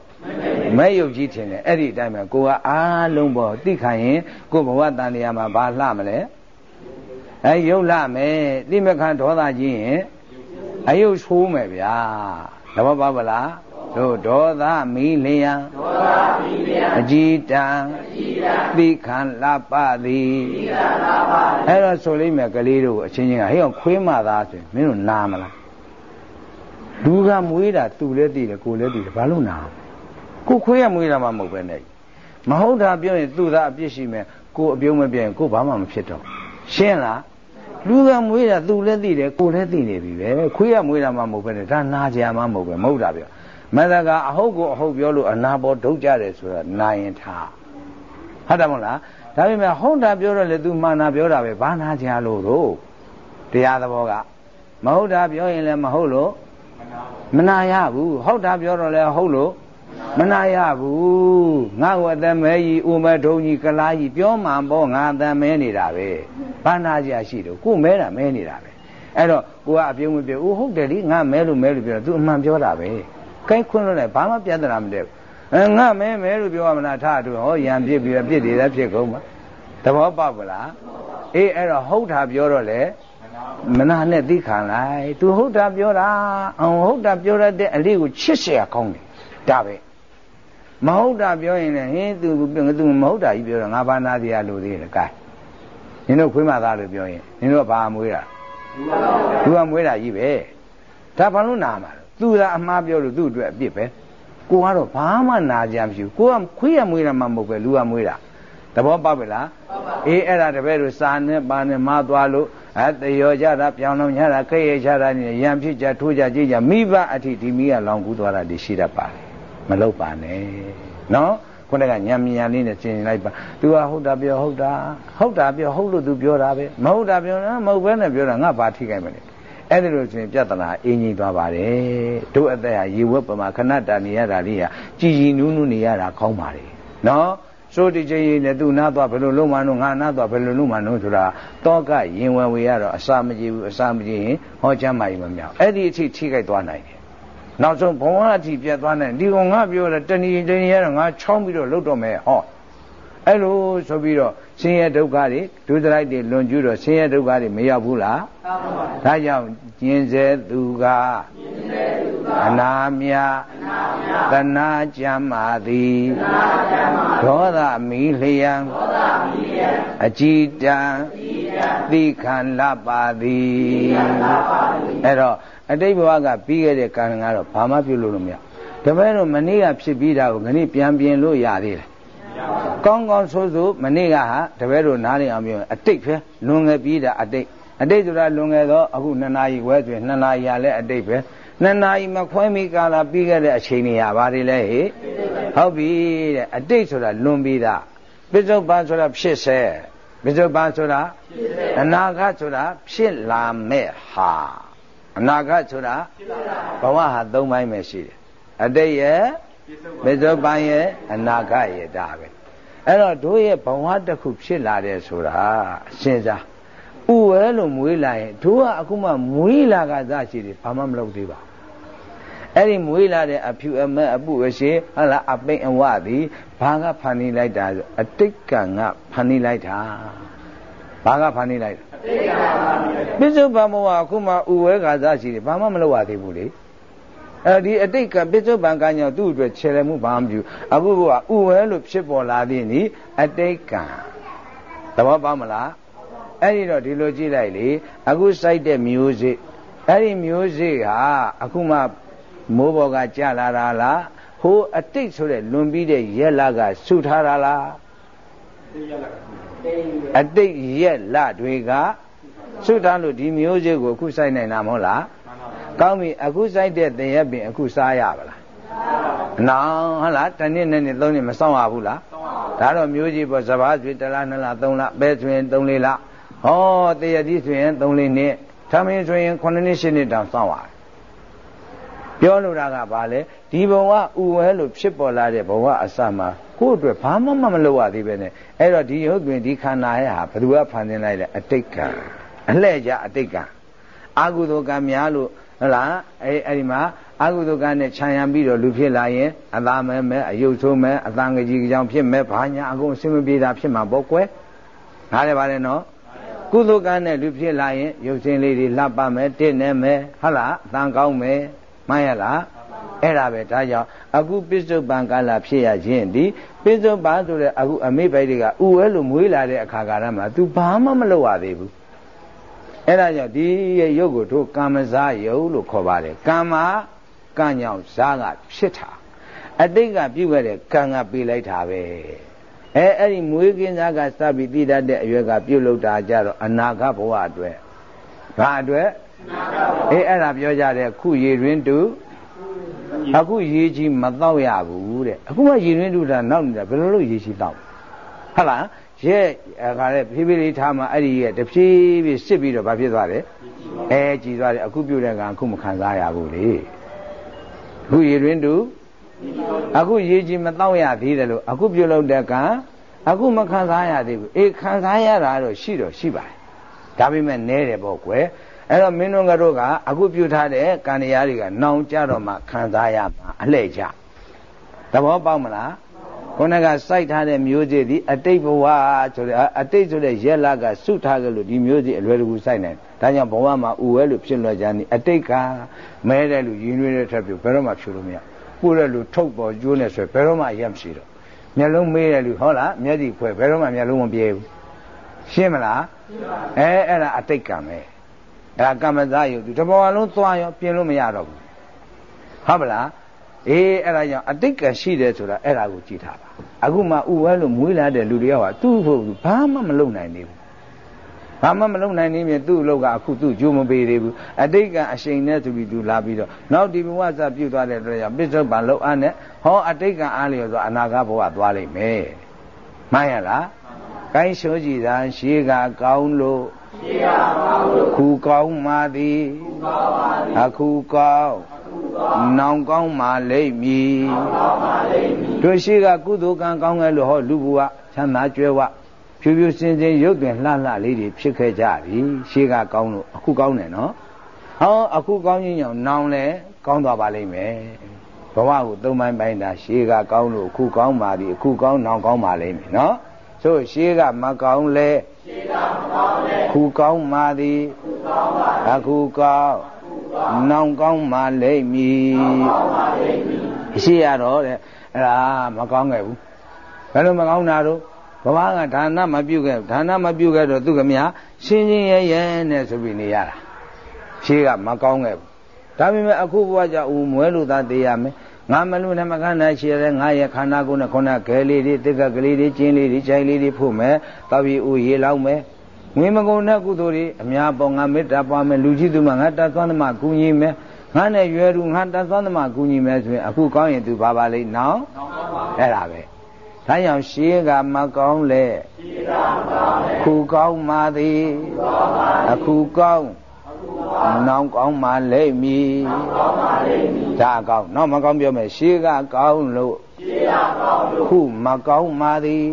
S2: မဲ့ရုပ်ကြီးထင်တယ်အဲ့ဒီအတိုင်းပဲကိုကအားလုံးပေါ်သိခံရင်ကိုဘဝတန်တရားမှာဘာလှမလဲအဲရုပ်လှမယ်တိမခံဒေါသကြီးရင်အယုတ်ဆိုးမယ်ဗျာသဘောပေါက်ပါလား တို့ဒေါသမီလျံဒေါသမီလျံအကြည်တံအကြည်တံသိခံလပသည်သိခံလပသည်အဲ့တော့ဆိုလိမ့်မယ်ကလေးတို့အချင်းချင်းကဟဲ့ခွေးမသားဆိုမင်းတို့နာမလားလူကမွေးတာသူလည်းသိတယ်ကိုလည်းသိတယ်ဘာလို့နာကိုခွေးကမွေးတာမှမဟုတ်ပဲနဲ့မဟုတ်တာပြောရင်သူ့သားအပြစ်ရှိမယ်ကိုအပြုံးမပြရင်ကိုဘာမှမဖြစ်တော့ရှင်းလားလူကမွေးတာသူလည်းသိတယ်ကိုလည်းသိနေပြီပဲခွေးကမွေးတာမှမဟုတ်ပဲနဲ့ဒါနာကြမှမဟုတ်ပဲမဟုတ်တာပြော မသကအဟုတ်ကိုအဟုတ်ပြောလို့အနာပေါ်ဒုတ်ကြတယ်ဆိုတာနာရင်ထားဟုတ်တယ်မဟုတ်လားဒါပေမဲ့ဟုတ်တာပြောတော့လေ तू မှန်တာပြောတာပဲဘာနာကြလို့တော့တရားသဘောကမဟုတ်တာပြောရင်လည်းမဟုတ်လို့မနာရဘူးဟုတ်တာပြောတော့လည်းဟုတ်လို့မနာရဘူးငါ့ကိုအသက်မဲကြီးဥမထုံကြီးကလားကြီးပြောမှန်ပေါ့ငါအသက်မဲနေတာပဲဘာနာကြရှိတော့ကိုမဲတာမဲနေတာပဲအဲ့တော့ကိုကအပြုံးမပြောဦးဟုတ်တယ်လေငါမဲလို့မဲလို့ပြောတော့ तू အမှန်ပြောတာပဲ ကိုင်းခွန်းလို့လည်းဘာမှပြဿနာမတည့်ဘူးအဲငါမဲမဲလို့ပြောရမလားထားတူဟောရံပြစ်ပြီးပြစ်တွေလည်းဖြစ်ကုန်ပါသဘောပေါက်ပလားအေးအဲ့တော့ဟုတ်တာပြောတော့လေမနာနဲ့သိခံလိုက် तू ဟုတ်တာပြောတာအောင်ဟုတ်တာပြောရတဲ့အလေးကိုချစ်เสียကောင်းတယ်ဒါပဲမဟုတ်တာပြောရင်လည်းဟင်း तू तू မဟုတ်တာကြီးပြောတော့ငါဘာနာတရားလို့သေးတယ်ကဲနင်တို့ခွေးမသားလို့ပြောရင်နင်တို့ဘာမွေးတာသူကမွေးတာကြီးပဲဒါဘာလို့နာမှာ သူကအမှားပြောလို့သူ့အတွက်အပြစ်ပဲကိုကတော့ဘာမှနာကြမရှိဘူးကိုကခွေးရမွေးတာမှမဟုတ်ပဲလူကမွေးတာသဘောပေါက်ပြီလားအေးအဲ့ဒါတပည့်တို့စာနဲ့ပါနဲ့မသွားလို့အဲတရောကြတာပြောင်းလုံးညတာခဲရချတာနေရံဖြစ်ကြထိုးကြကြည့်ကြမိဘအထိဒီမိကလောင်ကူးသွားတာဒီရှိတတ်ပါလေမလုပ်ပါနဲ့နော်ခုနကညံမြန်လေးနဲ့ရှင်းလိုက်ပါ तू ကဟုတ်တာပြောဟုတ်တာဟုတ်တာပြောဟုတ်လို့ तू ပြောတာပဲမဟုတ်တာပြောမဟုတ်ဘဲနဲ့ပြောတာငါဘာထိခိုက်မလဲ အဲ့ဒီလိုဆိုရင်ပြဿနာအင်းကြီးသွားပါတယ်တို့အသက်ဟာရေဝက်ပမာခဏတာနေရတာလေးဟာကြည်ကြည်နူးနူးနေရတာကောင်းပါလေနော်ဆိုဒီချင်းရင်နဲ့သူနာသွားဘယ်လိုလုံးမလို့ငါနာသွားဘယ်လိုလုံးမလို့ဆိုတာတောကရင်ဝယ်ဝေရတော့အစာမကြည့်ဘူးအစာမကြည့်ရင်ဟောချမ်းမာရင်မမြောက်အဲ့ဒီအထိထိခိုက်သွားနိုင်တယ်နောက်ဆုံးဘဝအထိပြတ်သွားနိုင်ဒီကောင်ငါပြောတယ်တဏီတဏီရတော့ငါချောင်းပြီးတော့လုတ်တော့မယ်ဟော အဲ့လိုဆိုပြီးတော့ဆင်းရဲဒုက္ခတွေဒုစရိုက်တွေလွန်ကျူးတော့ဆင်းရဲဒုက္ခတွေမရောက်ဘူးလားဒါကြောင့်ကျင်စေသူကအနာမြသနာကြမ်းမာသည်ဒေါသမီလျံအကြည်တံသိခံလပါသည်အဲ့တော့အတိတ်ဘဝကပြီးခဲ့တဲ့ကံကတော့ဘာမှပြုလို့လို့မရတပည့်တော့မနေ့ကဖြစ်ပြီးတာကိုခဏပြန်ပြင်လို့ရသေးတယ် ကောင်းကောင်းဆိုးဆိုးမနေ့ကဟာတပည့်တို့နားနေအောင်ပြောအတိတ်ပဲလွန်ငယ်ပြီးတာအတိတ်အတိတ်ဆိုတာလွန်ငယ်တော့အခု2နာရီခွဲဆိုရင်2နာရီရလဲအတိတ်ပဲ2နာရီမခွဲမီကာလပြီးခဲ့တဲ့အချိန်တွေရပါတယ်လေဟေ့ဟုတ်ပြီတဲ့အတိတ်ဆိုတာလွန်ပြီးသားပိဿုပန်ဆိုတာဖြစ်စေပိဿုပန်ဆိုတာအနာဂတ်ဆိုတာဖြစ်လာမဲ့ဟာအနာဂတ်ဆိုတာဘဝဟာ၃ပိုင်းပဲရှိတယ်အတိတ်ရဲ့ ပိဿုပန်ရဲ့အနာဂတ်ရဲ့ဒါပဲအဲ့တော့တို့ရဲ့ဘဝတစ်ခုဖြစ်လာတယ်ဆိုတာစဉ်းစားဥဝဲလို့မွေးလာရင်တို့ကအခုမှမွေးလာကစားရှိတယ်ဘာမှမလုပ်သေးပါအဲ့ဒီမွေးလာတဲ့အဖြူအမဲအပုအရှိဟလာအပိန်အဝသည်ဘာကဖန်နေလိုက်တာဆိုအတိတ်ကံကဖန်နေလိုက်တာဘာကဖန်နေလိုက်တာအတိတ်ကံကဖန်နေလိုက်တာပိစုပန်မောအခုမှဥဝဲကစားရှိတယ်ဘာမှမလုပ်ရသေးဘူးလေ အဲဒီအတိတ်ကပိစုပန်ကံကြောင့်သူ့အတွက်ခြေရမှုဘာမှမပြုအခုကဥဝဲလို့ဖြစ်ပေါ်လာသည်နိအတိတ်ကံသဘောပေါက်မလားအဲ့ဒီတော့ဒီလိုကြည့်လိုက်လေအခုစိုက်တဲ့မျိုးစေ့အဲ့ဒီမျိုးစေ့ဟာအခုမှမိုးပေါ်ကကြလာတာလားဟိုအတိတ်ဆိုတဲ့လွန်ပြီးတဲ့ရက်လကဆုထားတာလားအတိတ်ရက်လတွေက
S1: ဆုထားလို့ဒီမျိုးစေ့ကိုအခုစိုက်နိုင်တာမဟုတ်လား ကောင်းပြီအခုစိုက်တဲ့တရက်ပင်အခုစားရပါလားနောင်ဟုတ်လားတစ်နှစ်နဲ့နှစ်သုံးနှစ်မဆောင်ရဘူးလားဒါတော့မျိုးကြီးပေါ့စဘာကျွေးတစ်လားနှစ်လားသုံးလားပဲကျွေးသုံးလေးလားဟောတရက်ကြီးဆိုရင်သုံးလေးနှစ်သမင်းဆိုရင်9နှစ်10နှစ်တောင်ဆောင်ရတယ်ပြောလိုတာကဘာလဲဒီဘဝဥဝဲလို့ဖြစ်ပေါ်လာတဲ့ဘဝအစမှာကိုယ့်အတွက်ဘာမှမမလုပ်ရသေးပဲနဲ့အဲ့တော့ဒီဟုတ်တွင်ဒီခန္ဓာရဲ့ဟာဘယ်သူကဖန်ဆင်းလိုက်လဲအတိတ်ကံအလှဲ့ကြအတိတ်ကံအာဟုသောကံများလို့ ဟုတ်လားအဲ့အဲ့ဒီမှာအာဟုသောကံနဲ့ခြံရံပြီးတော့လူဖြစ်လာရင်အသာမဲမဲအယုတ်ဆိုးမဲအတန်ကြီးကြောင်ဖြစ်မဲဘာညာအကုန်အစင်မပြေတာဖြစ်မှာပေါ့ကွယ်နားလည်းပါလေနော်ကုသိုလ်ကံနဲ့လူဖြစ်လာရင်ရုပ်စင်းလေးတွေလှပမယ်တင့်နေမယ်ဟုတ်လားအတန်ကောင်းမယ်မှန်ရလားအဲ့ဒါပဲဒါကြောင့်အခုပစ္စုပန်ကာလဖြစ်ရခြင်းဒီပစ္စုပန်ဆိုတဲ့အခုအမိပိုက်တွေကဥဝဲလို့မွေးလာတဲ့အခါကာလမှာ तू ဘာမှမလုပ်ရသေးဘူး အဲ့ဒါကြောင့်ဒီရဲ့ရုပ်ကိုတို့ကာမဇာယုတ်လို့ခေါ်ပါတယ်ကာမကံကြောင့်ဇာကဖြစ်တာအတိတ်ကပြုခဲ့တဲ့ကံကပေးလိုက်တာပဲအဲအဲ့ဒီမွေးကင်းစားကစပြီးတည်တတ်တဲ့အရွယ်ကပြုတ်လို့တာကြတော့အနာဂတ်ဘဝအတွက်ဘာအတွက်အေးအဲ့ဒါပြောကြတယ်ခုရေတွင်တူအခုရေကြီးမတော့ရဘူးတဲ့အခုမှရေတွင်တူတာနောက်နေတာဘယ်လိုလုပ်ရေကြီးတော့ဟုတ်လား ရဲ့အခါလဲဖြည်းဖြည်းလေးထားမှအဲ့ဒီရဲ့တဖြည်းဖြည်းစစ်ပြီးတော့ဘာဖြစ်သွားတယ်အဲကြည်သွားတယ်အခုပြုတ်တဲ့ကံအခုမခံစားရဘူးလေအခုရေတွင်တူအခုရေကြီးမတော့ရသေးတယ်လို့အခုပြုတ်လို့တဲ့ကံအခုမခံစားရသေးဘူးအေးခံစားရတာတော့ရှိတော့ရှိပါတယ်ဒါပေမဲ့နဲတယ်ပေါ့ကွယ်အဲ့တော့မင်းတို့ကတို့ကအခုပြုထားတဲ့ကံတရားတွေကနောင်ကြတော့မှခံစားရမှာအလှဲ့ကြသဘောပေါက်မလား ခုနကစိုက်ထားတဲ့မျိုးစေ့ဒီအတိတ်ဘဝဆိုတဲ့အတိတ်ဆိုတဲ့ရက်လကစုထားကြလို့ဒီမျိုးစေ့အလွယ်တကူစိုက်နိုင်ဒါကြောင့်ဘဝမှာဥဝဲလို့ဖြစ်လွယ်ကြနေအတိတ်ကမဲတဲ့လူရင်းနှွေးတဲ့ထက်ပြဘယ်တော့မှဖြူလို့မရပို့တဲ့လူထုတ်ပေါ်ကျိုးနေဆိုဘယ်တော့မှရက်မရှိတော့မျက်လုံးမေးတဲ့လူဟုတ်လားမျက်စိခွဲဘယ်တော့မှမျက်လုံးမပြေဘူးရှင်းမလားအဲအဲ့ဒါအတိတ်ကံပဲအဲ့ဒါကမ္မဇယုတ်သူတဘောလုံးသွားရောပြင်လို့မရတော့ဘူးဟုတ်ပလား အေးအဲ့ဒါကြောင့်အတိတ်ကရှိတယ်ဆိုတာအဲ့ဒါကိုကြည့်ထားပါအခုမှဥဝဲလို့မွေးလာတဲ့လူတွေကသူ့ဖို့ဘာမှမလုပ်နိုင်သေးဘူးဘာမှမလုပ်နိုင်နေမြင်သူ့အလုပ်ကအခုသူ့ကြိုးမပေးသေးဘူးအတိတ်ကအရှိန်နဲ့သူပြီးသူလာပြီးတော့နောက်ဒီဘဝစပြုတ်သွားတဲ့အတွက်ကြောင့်ပစ္စုပန်လောက်အားနဲ့ဟောအတိတ်ကအားလျော်ဆိုအနာဂတ်ဘဝသွားလိမ့်မယ်မှန်ရလားကိုင်းရှိုးကြည်သာရှေးကကောင်းလို့ရှေးကကောင်းလို့ခုကောင်းမှသည်ခုကောင်းမှသည်အခုကောင်း နောင်ကောင်းမှလိမ့်မည်တို့ရှိကကုသိုလ်ကံကောင်းခဲ့လို့ဟောလူဘဝချမ်းသာကြွယ်ဝဖြူဖြူစင်စင်ရုပ်တွင်လှလှလေးတွေဖြစ်ခဲ့ကြပြီရှိကကောင်းလို့အခုကောင်းတယ်နော်ဟောအခုကောင်းခြင်းကြောင့်နောင်လဲကောင်းသွားပါလိမ့်မယ်ဘဝကိုသုံးပိုင်းပိုင်းတာရှိကကောင်းလို့အခုကောင်းပါပြီအခုကောင်းနောင်ကောင်းပါလိမ့်မယ်နော်ဆိုရှိကမကောင်းလဲရှိကမကောင်းလဲခုကောင်းပါသည်ခုကောင်းပါအခုကောင်း နောင်ကောင်းမှလိမ့်မည်ရှိရတော့တဲ့အဲ့ဒါမကောင်းခဲ့ဘူးဘယ်လိုမကောင်းတာတော့ဘဝကဒါနမပြုတ်ခဲ့ဒါနမပြုတ်ခဲ့တော့သူကမြရှင်းချင်းရဲရဲနဲ့ဆိုပြီးနေရတာရှိကမကောင်းခဲ့ဘူးဒါပေမဲ့အခုဘဝကြဦးမွဲလို့သာသေးရမယ်ငါမလူနဲ့မကန်းနဲ့ရှိရဲငါရဲ့ခန္ဓာကိုယ်နဲ့ခုနကဲလေးတွေတက်ကကလေးတွေကျင်းလေးတွေခြိုင်လေးတွေဖို့မယ်တောက်ပြီးဦးရေလောက်မယ် ငွေမကုန်တဲ့ကုသိုလ်တွေအများပေါ်ငါမေတ္တာပွားမယ်လူကြီးသူမှငါတတ်သွမ်းသမားကူညီမယ်ငါနဲ့ရွယ်သူငါတတ်သွမ်းသမားကူညီမယ်ဆိုရင်အခုကောင်းရင်သူပါပါလိမ့်နော်အဲ့ဒါပဲဒါကြောင့်ရှေးကမကောင်းလေခုကောင်းမှသည်အခုကောင်းနောင်ကောင်းမှလိမ့်မည်ဒါကောင်းနောက်မကောင်းပြောမယ်ရှေးကကောင်းလို့ခုမကောင်းမှသည်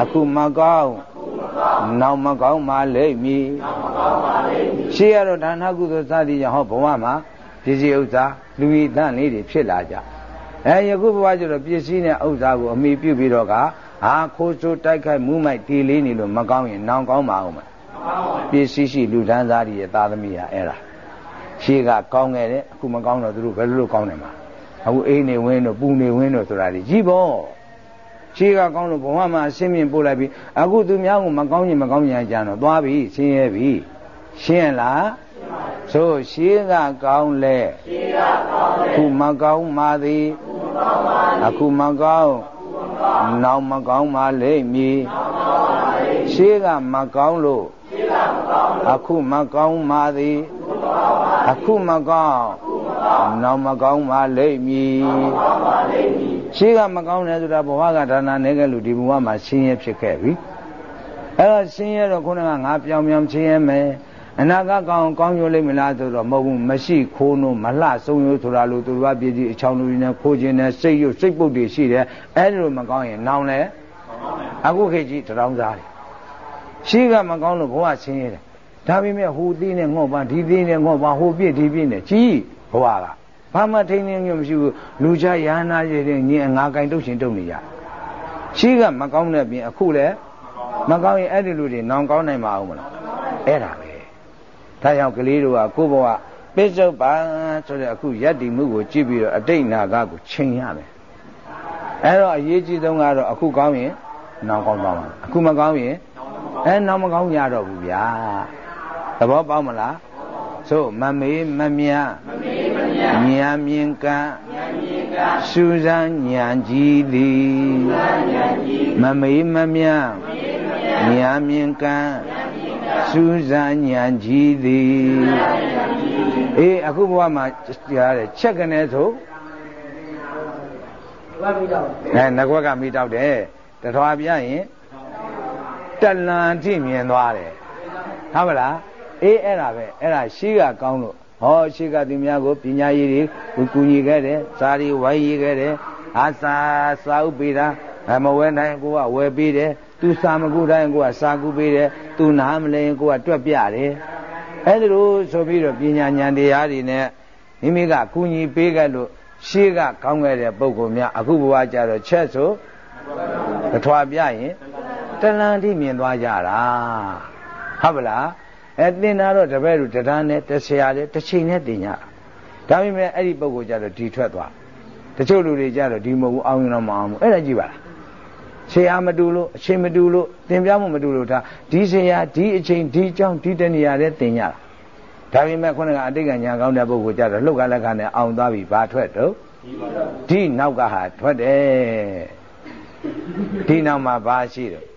S1: အခုမကောင်း နောက်မကောင်းပါလိမ့်မည်ရှေးရတော့ဒါနကုသိုလ်စသည်ကြောင့်ဟောဘဝမှာပစ္စည်းဥစ္စာလူဤတန်လေးတွေဖြစ်လာကြအဲယခုဘဝကျတော့ပစ္စည်းနဲ့ဥစ္စာကိုအမိပြုပြီးတော့ကဟာခိုးဆိုးတိုက်ခိုက်မှုမိုက်တီလေးနေလို့မကောင်းရင်နောင်ကောင်းပါအောင်မပစ္စည်းရှိလူဒန်းသားတွေရဲ့သားသမီးဟာအဲ့ဒါရှေးကကောင်းခဲ့တယ်အခုမကောင်းတော့သူတို့ဘယ်လိုလုပ်ကောင်းနေမှာအခုအိမ်နေဝင်းတို့ပူနေဝင်းတို့ဆိုတာကြီးကြီးပေါ့ ရှေးကကောင်းလို့ဘဝမှာအရှင်းမြင်ပို့လိုက်ပြီးအခုသူများကမကောင်းရင်မကောင်းရင်ကြတော့သွားပြီရှင်းရဲ့ပြီရှင်းလားဆိုရှေးကကောင်းလဲရှေးကကောင်းလဲခုမကောင်းပါသည်အခုမကောင်းနောက်မကောင်းပါလိမ့်မည် ရှေးကမကောင်းလို့ရှေးကမကောအခုမကောင်းပါသည်အခုမကောင်းနောက်မကောင်းပါလိမ့်မည်ရှိကမကောင်းတယ်ဆိုတာဘဝကဒါနာနေခဲ့လို့ဒီဘဝမှာဆင်းရဲဖြစ်ခဲ့ပြီအဲ့တော့ဆင်းရဲတော့ခုနကငါပြောင်ပြောင်ဆင်းရဲမယ်အနာကကောင်းကောင်းရိုးလိမ့်မလားဆိုတော့မဟုတ်ဘူးမရှိခိုးနိုးမလှဆုံးရိုးဆိုတာလို့သူတို့ကပြည်ကြီးအချောင်းလူတွေနဲ့ခိုးခြင်းနဲ့စိတ်ရုပ်စိတ်ပုတ်တွေရှိတယ်အဲ့ဒီလိုမကောင်းရင်နောင်လဲအခုခေတ်ကြီးတရောင်းစားတယ် ရှိကမကောင်းလို့ဘဝဆင်းရဲတယ်ဒါပေမဲ့ဟိုသေးနဲ့ငေါ့ပါဒီသေးနဲ့ငေါ့ပါဟိုပြည့်ဒီပြည့်နဲ့ကြီးဘဝကဘာမှထိန်းနေညွတ်မရှိဘူးလူချရာနာရည်ညင်ငါကင်တုတ်ရှင်တုတ်နေရရှိကမကောင်းတဲ့ပြင်အခုလဲမကောင်းရင်အဲ့ဒီလူတွေနောင်ကောင်းနိုင်မှာအောင်မလားအဲ့ဒါပဲဒါကြောင့်ကလေးတို့ကကိုယ့်ဘဝပစ္စုပန်ဆိုတဲ့အခုယက်တီမှုကိုကြည့်ပြီးတော့အတိတ်နာကကိုချိန်ရမယ်အဲ့တော့အရေးကြီးဆုံးကတော့အခုကောင်းရင်နောင်ကောင်းသွားမှာအခုမကောင်းရင် အဲနောင်မကောင်းရတော့ဘူးဗျာသဘောပေါက်မလားဆိုမမေးမမြမမေးမမြဉာဏ်မြင်ကံဉာဏ်မြင်ကံရှုစမ်းဉာဏ်ကြီးသည်မမေးမမြဉာဏ်မြင်ကံရှုစမ်းဉာဏ်ကြီးသည်အေးအခုဘဝမှာကြားတယ်ချက်ကနေဆိုအဲငကွက်ကမိတောက်တယ်တထွာပြရင် တလန်ထိမြင်သွားတယ်ဟုတ်ပါလားအေးအဲ့ဒါပဲအဲ့ဒါရှိကကောင်းလို့ဟောရှိကသူများကိုပညာရည်တွေကူညီခဲ့တယ်စာရီဝိုင်းရေးခဲ့တယ်အာစာစာဥပေးတာမဝဲနိုင်ကိုကဝယ်ပေးတယ်သူစာမကူတိုင်းကိုကစာကူပေးတယ်သူနားမလဲကိုကတွက်ပြတယ်အဲ့ဒါလို့ဆိုပြီးတော့ပညာဉာဏ်တရားတွေနဲ့မိမိကကူညီပေးခဲ့လို့ရှေးကကောင်းခဲ့တဲ့ပုံကောများအခုဘဝကြတော့ချက်ဆိုတထွာပြရင် တလန်တိမြင်သွားကြတာဟုတ်ပလားအဲသင်တာတော့တပည့်တို့တရားနဲ့တဆရာနဲ့တစ်ချိန်နဲ့သင်ကြတာဒါပေမဲ့အဲ့ဒီပုံကိုကြတော့ဒီထွက်သွားတချို့လူတွေကြတော့ဒီမဟုတ်ဘူးအောင်းရင်တော့မအောင်ဘူးအဲ့ဒါကြည့်ပါလားဆရာမတူလို့အချိန်မတူလို့သင်ပြမှုမတူလို့ဒါဒီဆရာဒီအချိန်ဒီကြောင်းဒီတနေရာနဲ့သင်ကြတာဒါပေမဲ့ခုနကအတိတ်ကညာကောင်းတဲ့ပုဂ္ဂိုလ်ကြတော့လှုပ်ကလက်ကနဲ့အောင်သွားပြီဘာထွက်တော့ဒီနောက်ကဟာထွက်တယ်ဒီနောက်မှာဘာရှိတော့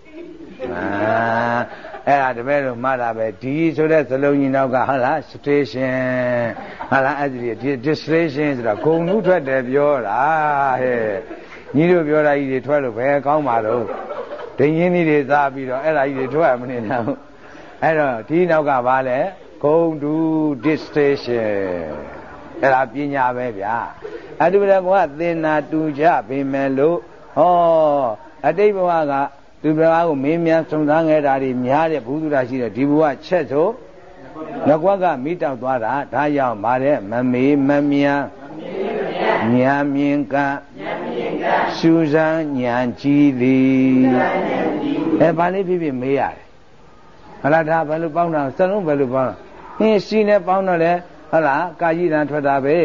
S1: အာအဲ့ဒါတပည့်တို့မှတ်တာပဲဒီဆိုတဲ့သလုံးကြီးနောက်ကဟာလား station ဟာလားအဲ့ဒီ distillation ဆိုတာဂုံနုထွက်တယ်ပြောတာဟဲ့ညီတို့ပြောတာကြီးတွေထွက်လို့ဘယ်ကောင်းပါတော့ဒိန်ရင်းကြီးတွေစားပြီးတော့အဲ့ဒါကြီးတွေထွက်မနေတော့အဲ့တော့ဒီနောက်ကဘာလဲဂုံတူ distillation အဲ့ဒါပညာပဲဗျာအတုပရကောကသင်္နာတူကြပေမဲ့လို့ဟောအတိတ်ဘဝက သူဘဝကိုမင်းများစုံစမ်းခဲ့တာတွေများတဲ့ဘုသူတာရှိတဲ့ဒီဘဝချက်ဆိုငကွက်ကမိတောက်သွားတာဒါကြောင့်ဗါတဲ့မမေးမမြန်ညာမြင်ကရှုစမ်းညာကြည်သည်အဲဘာလေးဖြစ်ဖြစ်မေးရတယ်ဟလာဒါဘယ်လိုပေါင်းတာစလုံးဘယ်လိုပေါင်းဟင်းစီနဲ့ပေါင်းတော့လေဟလာကာယိတံထွက်တာပဲ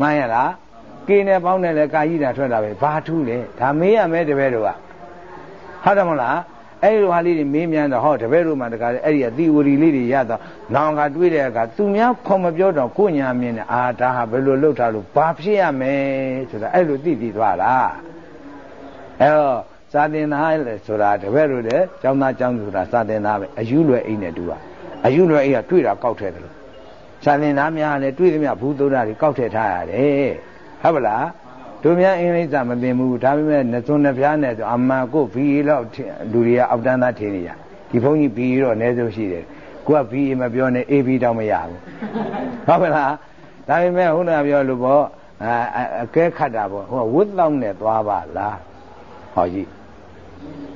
S1: မှန်ရလားကေနဲ့ပေါင်းတယ်လေကာယိတံထွက်တာပဲဘာထူးလဲဒါမေးရမယ်တပည့်တို့က ဟုတ်တယ်မဟုတ်လားအဲ့ဒီလိုဟာလေးတွေမေးမြန်းတော့ဟောတပည့်တို့မှတကားလေအဲ့ဒီအသီဝရီလေးတွေရတော့နောင်ကတွေးတဲ့အခါသူများခေါ်မပြောတော့ကိုညာမြင်တယ်အာဒါဟာဘယ်လိုလုပ်ထားလို့ဘာဖြစ်ရမယ်ဆိုတာအဲ့လိုသိပြီးသွားတာအဲ့တော့စာသင်သားလေဆိုတာတပည့်တို့လည်းကျောင်းသားကျောင်းသူဆိုတာစာသင်သားပဲအယူလွယ်အိမ်နဲ့တူပါအယူလွယ်အိမ်ကတွေ့တာကောက်ထဲတယ်လို့စာသင်သားများလည်းတွေ့သမျှဘူးသုံးတာတွေကောက်ထဲထားရတယ်ဟုတ်ပါလား တို့များအင်္ဂလိပ်စာမသိဘူးဒါပေမဲ့နှစွန်းနှဖျားနဲ့ဆိုအမှန်ကိုဘီလောက်လူတွေကအောက်တန်းသားထင်နေကြဒီဘုန်းကြီးဘီတော့အနည်းဆုံးရှိတယ်ကိုကဘီမပြောနဲ့ AB တောင်မရဘူးဟုတ်ပါလားဒါပေမဲ့ဟုတ်လားပြောလို့ပေါ့အကဲခတ်တာပေါ့ဟိုဝတ်တော့နဲ့သွားပါလားဟောကြီး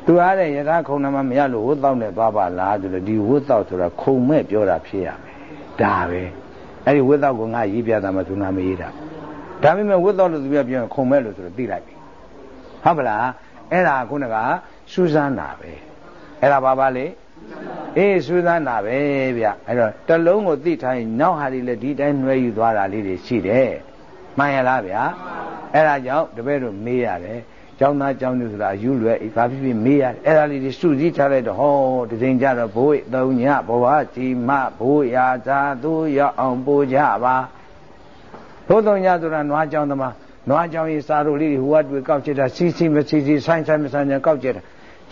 S1: သူအားတဲ့ယထာခုံနမမရလို့ဝတ်တော့နဲ့သွားပါလားဆိုတော့ဒီဝတ်တော့ဆိုတာခုံမဲ့ပြောတာဖြစ်ရမယ်ဒါပဲအဲ့ဒီဝတ်တော့ကငါရေးပြတာမှသူနာမရေးတာ ဒါပေမဲ့ဝတ်တော်လို့သူပြပြောရင်ခုံမဲ့လို့ဆိုတော့သိလိုက်ပြီဟုတ်ပလားအဲ့ဒါခုနကစူးစမ်းတာပဲအဲ့ဒါဘာပါလဲအေးစူးစမ်းတာပဲဗျအဲ့တော့တလုံးကိုသိထားရင်နောက်ဟာတွေလည်းဒီတိုင်းနှွဲယူသွားတာလေးတွေရှိတယ်မှန်ရလားဗျာအဲ့ဒါကြောင့်တပည့်တို့မေးရတယ်ကျောင်းသားကျောင်းသူဆိုတာယူလွယ်ဘာဖြစ်ဖြစ်မေးရတယ်အဲ့ဒါလေးတွေစုစည်းထားလိုက်တော့ဟောဒီချိန်ကြတော့ဘိုးသုံးညဘဝကြီးမဘိုးရာသာသူရောက်အောင်ပို့ကြပါ ဘုသုံးညဆိုတာနွားကြောင်သမားနွားကြောင်ရေးစာတို့လေးတွေဟိုကတွေ့ကောက်ချက်တာစီစီမစီစီဆိုင်ဆိုင်မဆိုင်ညာကောက်ချက်တာ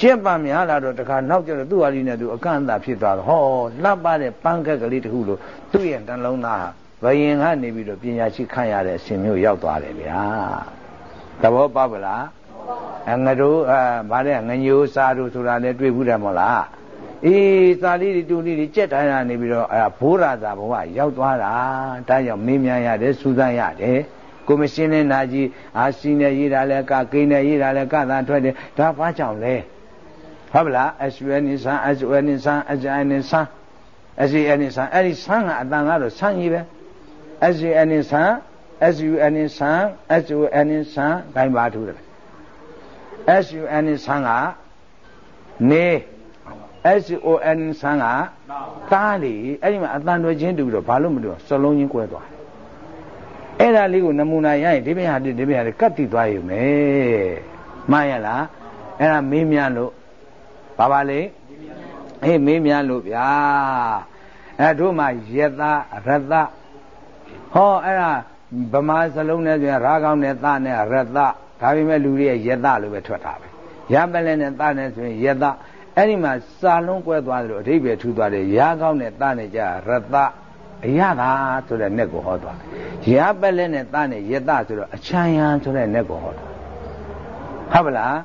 S2: ကျင့်ပါများလာတော့တခါနောက်ကျတော့သူ့ဟာလေးနဲ့သူအကန့်အသတ်ဖြစ်သွားတော့ဟောလှပတဲ့ပန်းကက်ကလေးတစ်ခုလို့သူ့ရဲ့တန်လုံးသားဘယင်ကနေပြီးတော့ပညာရှိခန့်ရတဲ့အရှင်မျိုးရောက်သွားတယ်ဗျာသဘောပေါက်ပလားအငတို့အဲဗါတဲ့ငညိုးစာတို့ဆိုတာလည်းတွေ့ဘူးတယ်မဟုတ်လား အေးစာလေးတွေတူလေးတွေကြက်တိုင်းကနေပြီးတော့အဲဘိုးရာသာဘဝရောက်သွားတာဒါကြောင့်မင်းများရတယ်စူးစမ်းရတယ်ကိုမရှင်းတဲ့နာကြီးအာစီနဲ့ရေးတာလဲကကိန်းနဲ့ရေးတာလဲကသာထွက်တယ်ဒါဘာကြောင့်လဲဟုတ်ပလား SUN နိဆန် SUN နိဆန် SUN နိဆန် SUN နိဆန်အဲ့ဒီဆန်းကအတန်ကတော့ဆန်းကြီးပဲ SUN နိဆန် SUN နိဆန် SUN နိဆန်ဂိုင်းပါထူးတယ် SUN နိဆန်ကနေ SON ဆန်းကတားလေအဲ့ဒီမှာအတန်တွေချင်းတူပြီးတော့ဘာလို့မလို့စလုံးချင်းကွဲသွားတယ်အဲ့ဒါလေးကိုနမူနာရရင်ဒီဘက်ဟာဒီဘက်ဟာကတ်တိသွားယူမယ်မှန်ရလားအဲ့ဒါမေးမြန်းလို့ဘာပါလေအေးမေးမြန်းလို့ဗျာအဲ့တို့မှယတရတဟောအဲ့ဒါဗမာစလုံးနဲ့ဆိုရင်ရာကောင်းနဲ့သနဲ့ရတဒါပေမဲ့လူတွေရဲ့ယတလို့ပဲထွက်တာပဲရပလဲနဲ့သနဲ့ဆိုရင်ယတ အဲ့ဒီမှာစာလုံးကွဲသွားတယ်လို့အဓိပ္ပာယ်ထူသွားတယ်ရာကောင်းနဲ့သနဲ့ကြရတအရသာဆိုတဲ့ net ကိုဟောသွားတယ်ရာပလဲနဲ့သနဲ့ယတဆိုတော့အချမ်းရန်ဆိုတဲ့ net ကိုဟောသွားဟုတ်ပါလား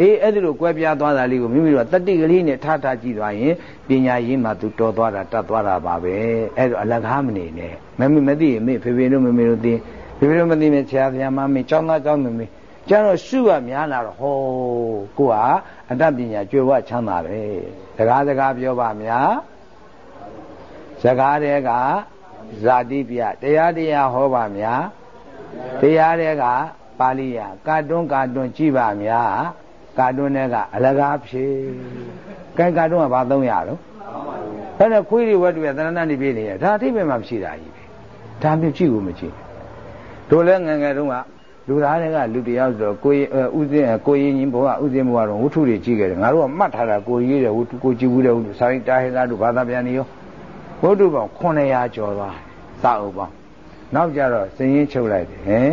S2: အေးအဲ့ဒီလိုကွဲပြားသွားတာလေးကိုမိမိတို့တတိကလေးနဲ့ထားထားကြည့်သွားရင်ပညာရင်းမှသူတော်သွားတာတတ်သွားတာပါပဲအဲ့တော့အလကားမနေနဲ့မမေမသိရင်မေဖေဖေတို့မေမေတို့သိဖေဖေတို့မသိရင်ဆရာဆရာမမေကျောင်းသားကျောင်းသူမေ ကျတော့ရှုရများလာတော့ဟောကိုကအတ္တပညာကျွယ်ဝချမ်းသာပဲစကားစကားပြောပါများစကားတွေကဇာတိပြတရားတရားဟောပါများတရားတွေကပါဠိယကာတွန်းကာတွန်းကြည့်ပါများကာတွန်းတွေကအလကားဖြေကဲကာတွန်းကဘာသုံးရတော့အဲ့ဒါခွေးတွေဝက်တွေသရဏဏိပြေးနေရဒါအထိပ္ပယ်မှမရှိတာကြီးပဲဒါမျိုးကြည့်ကိုမကြည့်တို့လည်းငငယ်တုန်းက လူသားတွေကလူတယောက်ဆိုကိုဥစဉ်ကိုရင်ကြီးဘုရားဥစဉ်ဘုရားတော့ဝုထုတွေကြည့်ခဲ့တယ်ငါတို့ကမှတ်ထားတာကိုကြီးတယ်ဝုထုကိုကြည့်ဘူးတဲ့ဝုထုစာရိတာဟေလာတို့ဘာသာပြန်နေရောဝုထုပေါင်း900ကျော်သွားစာအုပ်ပေါင်းနောက်ကြတော့စင်ရင်ချုပ်လိုက်တယ်ဟင်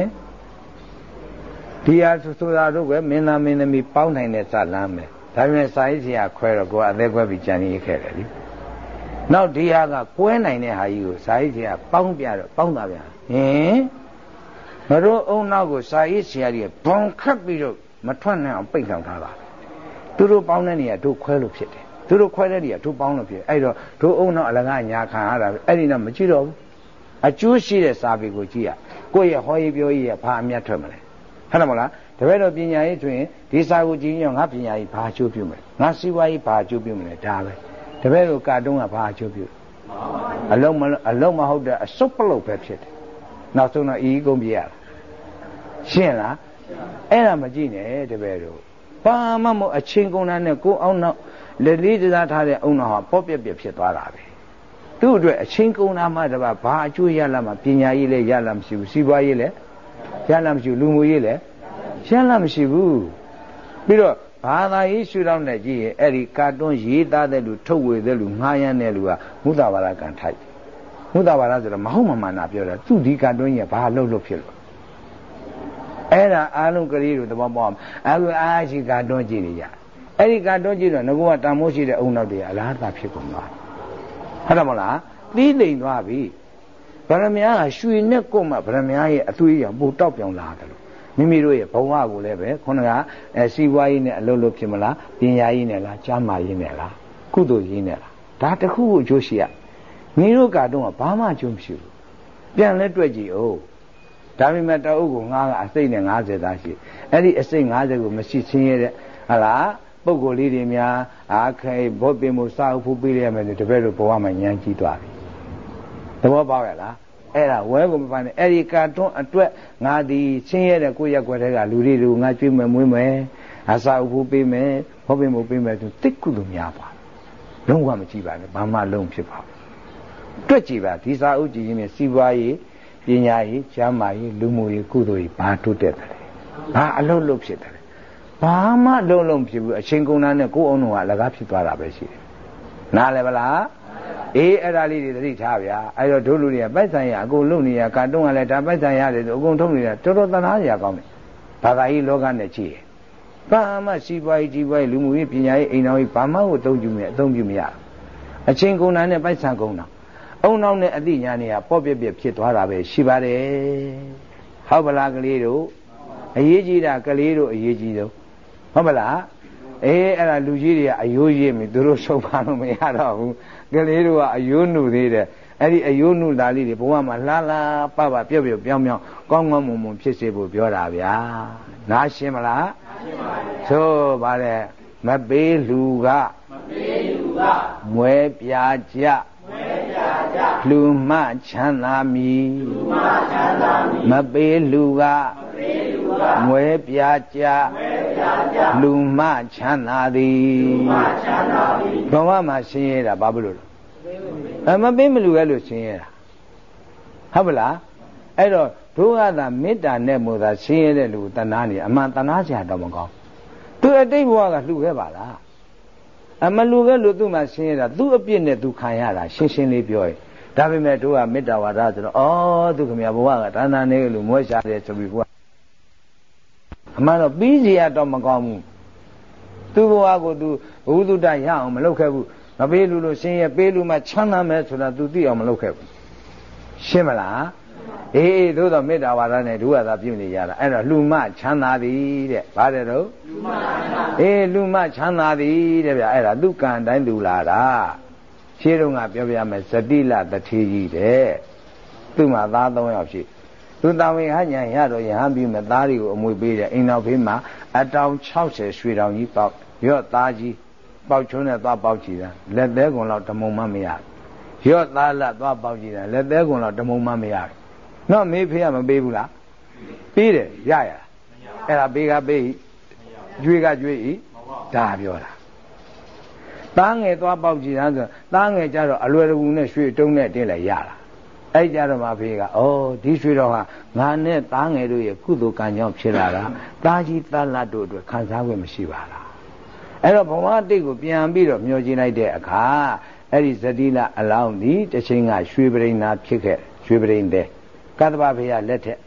S2: ဒီဟာဆိုတာတို့ကမင်းသားမင်းသမီးပေါင်းနိုင်တဲ့ဇာလမ်းပဲဒါပေမဲ့စာရေးဆရာခွဲတော့ကိုယ်အသေးခွဲပြီးကြံရည်ခဲ့တယ်လीနောက်ဒီဟာကကွဲနိုင်တဲ့ဟာကြီးကိုစာရေးဆရာပေါင်းပြတော့ပေါင်းတာဗျာဟင် မတို့အုံနောက်ကိုစာရေးဆရာကြီးဘုံခတ်ပြီးတော့မထွက်နိုင်အောင်ပိတ်ဆောင်ထားတာသူတို့ပေါင်းတဲ့နေရာတို့ခွဲလို့ဖြစ်တယ်သူတို့ခွဲတဲ့နေရာတို့ပေါင်းလို့ဖြစ်အဲ့တော့တို့အုံနောက်အလကားညာခံရတာအဲ့ဒီတော့မကြည့်တော့ဘူးအကျိုးရှိတဲ့စာပေကိုကြည့်ရကိုယ့်ရဲ့ဟောရေးပြောရေးကဘာအမြတ်ထွက်မလဲဟုတ်တယ်မလားတပည့်တော်ပညာရေးဆိုရင်ဒီစာကိုကြည့်ရင်ငါပညာရေးဘာအကျိုးပြုမလဲငါစီးပွားရေးဘာအကျိုးပြုမလဲဒါပဲတပည့်တော်ကာတုံးကဘာအကျိုးပြုအလုံးမအလုံးမဟုတ်တဲ့အစုပ်ပလုတ်ပဲဖြစ်တယ်နောက်ဆုံးတော့အီးကုန်ပြရတာ ရှင်းလားအဲ့ဒါမကြည့်နဲ့တပည့်တော်ဘာမှမအချင်းကုန်တာနဲ့ကိုအောင်နောက်လက်လေးစားထားတဲ့အုံနောက်ဟာပေါ့ပြက်ပြက်ဖြစ်သွားတာပဲသူ့အတွက်အချင်းကုန်တာမှတပါဘာအကျိုးရလာမှပညာရေးလည်းရလာမရှိဘူးစီးပွားရေးလည်းရလာမရှိဘူးလူမှုရေးလည်းရလာမရှိဘူးပြီးတော့ဘာသာရေးရှုထောင့်နဲ့ကြည့်ရင်အဲ့ဒီကာတွန်းရေးသားတဲ့လူထုတ်ဝေတဲ့လူငှားရမ်းတဲ့လူကမုဒ္ဒဝါဒကံထိုက်မုဒ္ဒဝါဒဆိုတော့မဟုတ်မမှန်တာပြောတာသူဒီကာတွန်းကြီးကဘာလှုပ်လို့ဖြစ်လို့ အဲ့ဒါအားလုံးကလေးတို့သဘောပေါက်အောင်အခုအားရှိကာတွန်းကြည့်နေကြအဲ့ဒီကာတွန်းကြည့်တော့ငကောကတန်မိုးရှိတဲ့အုံနောက်တွေအလားသာဖြစ်ကုန်သွားဟုတ်တယ်မလားသီးလိမ်သွားပြီဗရမ ्या ကရွှေနဲ့ကုတ်မှဗရမ ्या ရဲ့အသွေးရပိုတောက်ပြောင်လာတယ်လို့မိမိတို့ရဲ့ဘဝကိုလည်းပဲခုနကအဲစီးပွားရေးနဲ့အလုပ်လုပ်ဖြစ်မလားပညာရေးနဲ့လားကျမ်းမာရေးနဲ့လားကုသိုလ်ရေးနဲ့လားဒါတခုကိုအကျိုးရှိရမိတို့ကတော့ဘာမှအကျိုးမရှိဘူးပြန်လဲတွေ့ကြည့်အောင် ဒါပေမဲ့တအုပ်ကိုငါကအစိတ်နဲ့90သားရှိအဲ့ဒီအစိတ်90ကိုမရှိချင်းရတဲ့ဟာလားပုံကိုယ်လေးတွေများအာခဲဘောပင်မှုစာအုပ်ဖို့ပေးရမယ်တပည့်တို့ဘဝမှာဉာဏ်ကြီးသွားပြီသဘောပေါက်ရလားအဲ့ဒါဝဲကိုမပန်းနဲ့အဲ့ဒီကာတွန်းအတွက်ငါဒီချင်းရတဲ့ကိုရက်ွက်တဲ့ကလူတွေလူငါကျွေးမယ်မွေးမယ်အစာအုပ်ဖို့ပေးမယ်ဘောပင်မှုပေးမယ်သူတိတ်ကုလို့များပါလုံးဝမကြည့်ပါနဲ့ဘာမှလုံးဖြစ်ပါတွက်ကြည့်ပါဒီစာအုပ်ကြည့်ရင်စီးပွားရေး ပညာရေးကျမ်းမာရေးလူမှုရေးကုသိုလ်ရေးဘာတိုးတက်တယ်ဘာအလုံးလုံးဖြစ်တယ်ဘာမှလုံးလုံးဖြစ်ဘူးအချင်းကုန်တာနဲ့ကိုယ်အောင်တော့အလကားဖြစ်သွားတာပဲရှိတယ်နားလည်ပါလားအေးအဲ့ဒါလေးတွေသတိထားဗျာအဲ့တော့တို့လူတွေကပိုက်ဆံရအကုန်လုံနေရကာတွန်းကလည်းဒါပိုက်ဆံရတယ်ဆိုအကုန်ထုတ်နေတာတော်တော်သနာစရာကောင်းတယ်ဘာသာရေးလောကနဲ့ကြည့်ရဘာမှစီးပွားရေးကြီးပွားရေးလူမှုရေးပညာရေးအိမ်တော်ရေးဘာမှကိုအသုံးပြုမရအသုံးပြုမရအချင်းကုန်တာနဲ့ပိုက်ဆံကုန်တာ အုံနောက်နဲ့အတိညာနေကပေါ့ပြက်ပြက်ဖြစ်သွားတာပဲရှိပါတယ်ဟုတ်ပလားကလေးတို့အရေးကြီးတာကလေးတို့အရေးကြီးဆုံးဟုတ်ပလားအေးအဲ့ဒါလူကြီးတွေကအယိုးရည်မြသူတို့ဆုံးပါလို့မရတော့ဘူးကလေးတို့ကအယိုးနှုသေးတယ်အဲ့ဒီအယိုးနှုသားလေးတွေဘဝမှာလှလာပပပြုတ်ပြုတ်ပြောင်းပြောင်းကောင်းကောင်းမွန်မွန်ဖြစ်စေဖို့ပြောတာဗျာနားရှင်းမလားရှင်းပါပြီသို့ပါလေမပေးလူကမပေးလူကမွဲပြာကြမွဲပြာကြ လူမချမ်းသာမည်လူမချမ်းသာမည်မပေးလူကမပေးလူကမွဲပြာကြမွဲပြာကြလူမချမ်းသာသည်လူမချမ်းသာသည်ဘဝမှာဆင်းရဲတာဘာဖြစ်လို့လဲအမပေးမလူရဲ့လို့ဆင်းရဲတာဟုတ်ပလားအဲ့တော့တို့ကသာမေတ္တာနဲ့မို့သာဆင်းရဲတဲ့လူတဏှာနေအမှန်တဏှာစရာတော့မကောင်းသူအတိတ်ဘဝကလှူခဲ့ပါလား အမလူခဲ့လို့သူ့မှာဆင်းရဲတာသူ့အပြစ်နဲ့သူခံရတာရှင်းရှင်းလေးပြောရင်ဒါပေမဲ့တို့ကမေတ္တာဝါဒဆိုတော့ဩသူခမရဘဝကဒါနနေလို့မွေးရှာတယ်ဆိုပြီးဘုရားအမှန်တော့ပြီးစီရတော့မကောင်းဘူးသူ့ဘဝကိုသူဘုဟုတ္တရအောင်မလုပ်ခဲ့ဘူးမပေးလူလို့ဆင်းရဲပေးလူမှချမ်းသာမယ်ဆိုတာသူသိအောင်မလုပ်ခဲ့ဘူးရှင်းမလား အေးသို့တော့မေတ္တာဝါဒနဲ့ဒုဝါဒပြုနေရတာအဲ့တော့လူမချမ်းသာသည်တဲ့ဗါတယ်တော့လူမချမ်းသာအေးလူမချမ်းသာသည်တဲ့ဗျအဲ့ဒါသူကံတိုင်းလူလာတာရှင်းတော့ကပြောပြမယ်ဇတိလတထေကြီးတဲ့သူ့မှာသား၃ယောက်ရှိသူတာဝန်ဟညာရတော့ယဟန်ပြီးမသားတွေကိုအမွေပေးတယ်အိမ်တော်ဖေးမှာအတောင်60ရွှေတောင်ကြီးပေါက်ရော့သားကြီးပေါက်ချုံးနဲ့သွားပေါက်ကြည့်တာလက်သေးကုံလောက်တမုံမမရရော့သားလက်သွားပေါက်ကြည့်တာလက်သေးကုံလောက်တမုံမမရ နော်မေးဖေးကမပေးဘူးလားပေးတယ်ရရအဲ့ဒါပေးကပေးကျွေးကကျွေးဤဒါပြောတာသားငယ်သွားပေါက်ကြည့်တာဆိုသားငယ်ကြတော့အလွယ်တကူနဲ့ရွှေတုံးနဲ့တင်းလိုက်ရတာအဲ့ကြတော့မှဖေးကဩဒီရွှေတော်ဟာငါနဲ့သားငယ်တို့ရဲ့ကုသိုလ်ကံကြောင့်ဖြစ်လာတာသားကြီးသားလတ်တို့အတွက်ခံစား권မရှိပါလားအဲ့တော့ဘဝတိတ်ကိုပြန်ပြီးတော့မျောကျင်လိုက်တဲ့အခါအဲ့ဒီဇတိလအလောင်းဒီတစ်ချိန်ကရွှေပရိနာဖြစ်ခဲ့ရွှေပရိန်တဲ့ ကသဗ္ဗဖေယလက်ထက်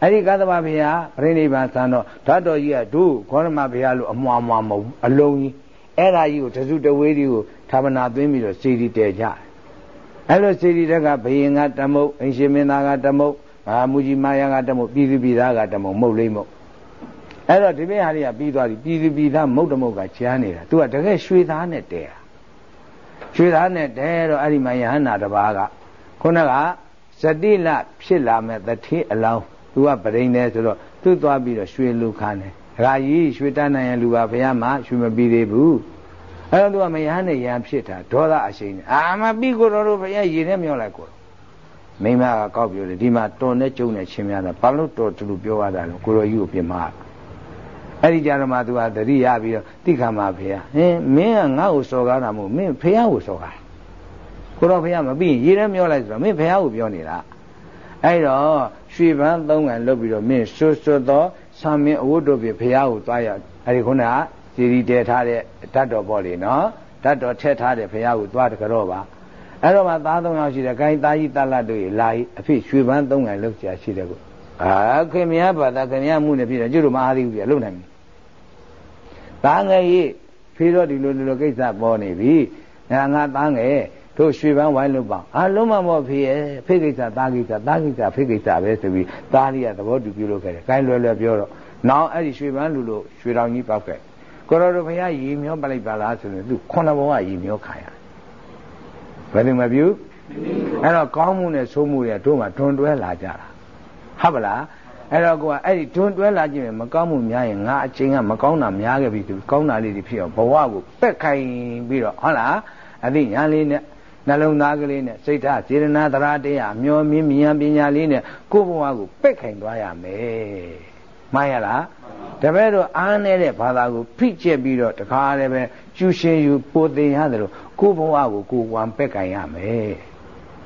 S2: အဲ့ဒီကသဗ္ဗဖေယပြိဋိဘံသံတော့ဓာတ်တော်ကြီးကဒုခောရမဖေယလို့အမွာမွာမဟုတ်အလုံးကြီးအဲ့ဒါကြီးကိုတစုတဝေးကြီးကိုဌာပနာသွင်းပြီးတော့စီတီတဲကြအဲ့လိုစီတီတက်ကဘယင်ကတမုတ်အင်ရှင်မင်းသားကတမုတ်ဘာမူကြီးမာယာကတမုတ်ပြည်သူပြည်သားကတမုတ်မုတ်လိမ့်မုတ်အဲ့တော့ဒီဘက်ဟာတွေကပြီးသွားပြီပြည်သူပြည်သားမုတ်တမုတ်ကချမ်းနေတာသူကတကယ်ရွှေသားနဲ့တဲတာရွှေသားနဲ့တဲတော့အဲ့ဒီမှာယဟန္တာတပါးကခုနက ဇတိလဖြစ်လာမဲ့တထေးအလောင်းသူကပရိန်နေဆိုတော့သူ့သွားပြီးတော့ရွှေလူခါနေဒကာကြီးရွှေတန်းနိုင်ရလူပါဘုရားမှာရွှေမပြီးသေးဘူးအဲ့တော့သူကမယဟန်နဲ့ယဟန်ဖြစ်တာဒေါသအရှိန်အာမပြီးကိုတော်တို့ဘုရားရေနဲ့မြောက်လိုက်ကိုမိမကကောက်ပြောတယ်ဒီမှာတော်နဲ့ကျုံနဲ့ချင်းများတာဘာလို့တော်တူပြောရတာလဲကိုတော်ကြီးကိုပြင်မအဲ့ဒီကြတော့မှသူကတတိယပြီးတော့တိခါမဖေဟင်းမင်းကငါ့ကိုစော်ကားတာမဟုတ်မင်းဖေကိုစော်ကား ကိုတော့ဖေမပြီးရေထဲမျောလိုက်ဆိုတော့မင်းဖေကိုပြောနေတာအဲ့တော့ရွှေပန်းသုံးကန်လုပ်ပြီးတော့မင်းဆွဆွသောဆံမင်းအဝတ်တို့ပြဖေကိုသွားရအဲ့ဒီခုနကစီရီတဲထားတဲ့ဓာတ်တော်ပေါ့လေနော်ဓာတ်တော်ထက်ထားတဲ့ဖေကိုသွားတကြောပါအဲ့တော့မှသားသုံးယောက်ရှိတယ်ဂိုင်းသားကြီးတလတ်တို့ရေလာအဖေရွှေပန်းသုံးကန်လုပ်ကြရှိတယ်ကိုအာခင်ဗျားဘာသာခင်ဗျားမှုနဲ့ပြည့်တယ်ကျွတ်တို့မအားသေးဘူးပြလုံနိုင်ပြီသားငယ်ကြီးဖေးတော့ဒီလိုလိုကိစ္စပေါ်နေပြီငါငါသားငယ် တို့ရွှေပန်းဝိုင်းလို့ပါအာလုံးမမောဖေးရဲ့ဖေးကိစ္စသားကိစ္စသားကိစ္စဖေးကိစ္စပဲဆိုပြီးသားလေးကသဘောတူပြုလုပ်ခဲ့တယ်ကိုင်းလွယ်လွယ်ပြောတော့နောက်အဲ့ဒီရွှေပန်းလူလို့ရွှေတောင်ကြီးပောက်ခဲ့ကိုရောတို့ဘုရားရီမျောပလိုက်ပါလားဆိုရင်သူခုနဘဝရီမျောခံရဘယ်လိုမပြုအဲ့တော့ကောင်းမှုနဲ့ဆိုးမှုတွေတို့မှတွန်တွဲလာကြတာဟုတ်ပလားအဲ့တော့ကိုကအဲ့ဒီတွန်းတွဲလာခြင်းမကောင်းမှုများရင်ငါအချိန်ကမကောင်းတာများခဲ့ပြီသူကောင်းတာလေးတွေဖြစ်အောင်ဘဝကိုပက်ခိုင်ပြီးတော့ဟုတ်လားအသိဉာဏ်လေးနဲ့ နှလုံးသားကလေးနဲ့စိတ်ဓာတ်စေတနာတရားတရားမျောမြင်ဉာဏ်ပညာလေးနဲ့ကိုယ့်ဘဝကိုပက်ခိုင်သွားရမယ်မှန်ရလားတပည့်တော့အားနေတဲ့ဘာသာကိုဖိကျက်ပြီးတော့တခါတည်းပဲကျူရှင်ယူပိုသိရတယ်လို့ကိုယ့်ဘဝကိုကိုယ်ဝံပက်ခိုင်ရမယ်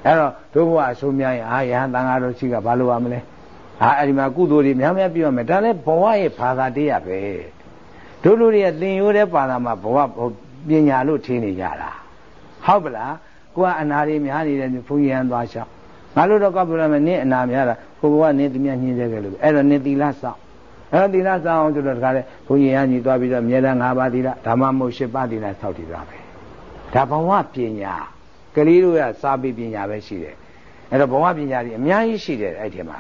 S2: အဲ့တော့တို့ဘဝအဆိုးများရင်အာယဟန်တန်ဃာတော်ရှိကဘာလို့ရမလဲဟာအဲ့ဒီမှာကုသိုလ်တွေများများပြောမယ်ဒါလည်းဘဝရဲ့ဘာသာတရားပဲတို့လူတွေကသင်ရိုးတဲ့ဘာသာမှာဘဝပညာလို့ထင်နေကြတာဟုတ်ပလား ကိုကအနာတွေများနေတယ်ဘုန်းကြီးရန်သွားရှောက်ငါတို့တော့ကောက်ပြရမယ်နင်းအနာများတာကိုဘဝနင်းတမြညှင်းစေခဲ့လို့အဲ့တော့နင်းသီလစောင့်အဲသီလစောင့်အောင်ဆိုတော့တခါလေဘုန်းကြီးရညီသွားပြီးတော့မြေတန်း၅ပါးသီလဓမ္မမို့၈ပါးသီလဆောက်တည်သွားပဲဒါဘဝပညာကလေးတို့ကစာပေပညာပဲရှိတယ်အဲ့တော့ဘဝပညာကြီးအများကြီးရှိတယ်အဲ့ဒီမှာ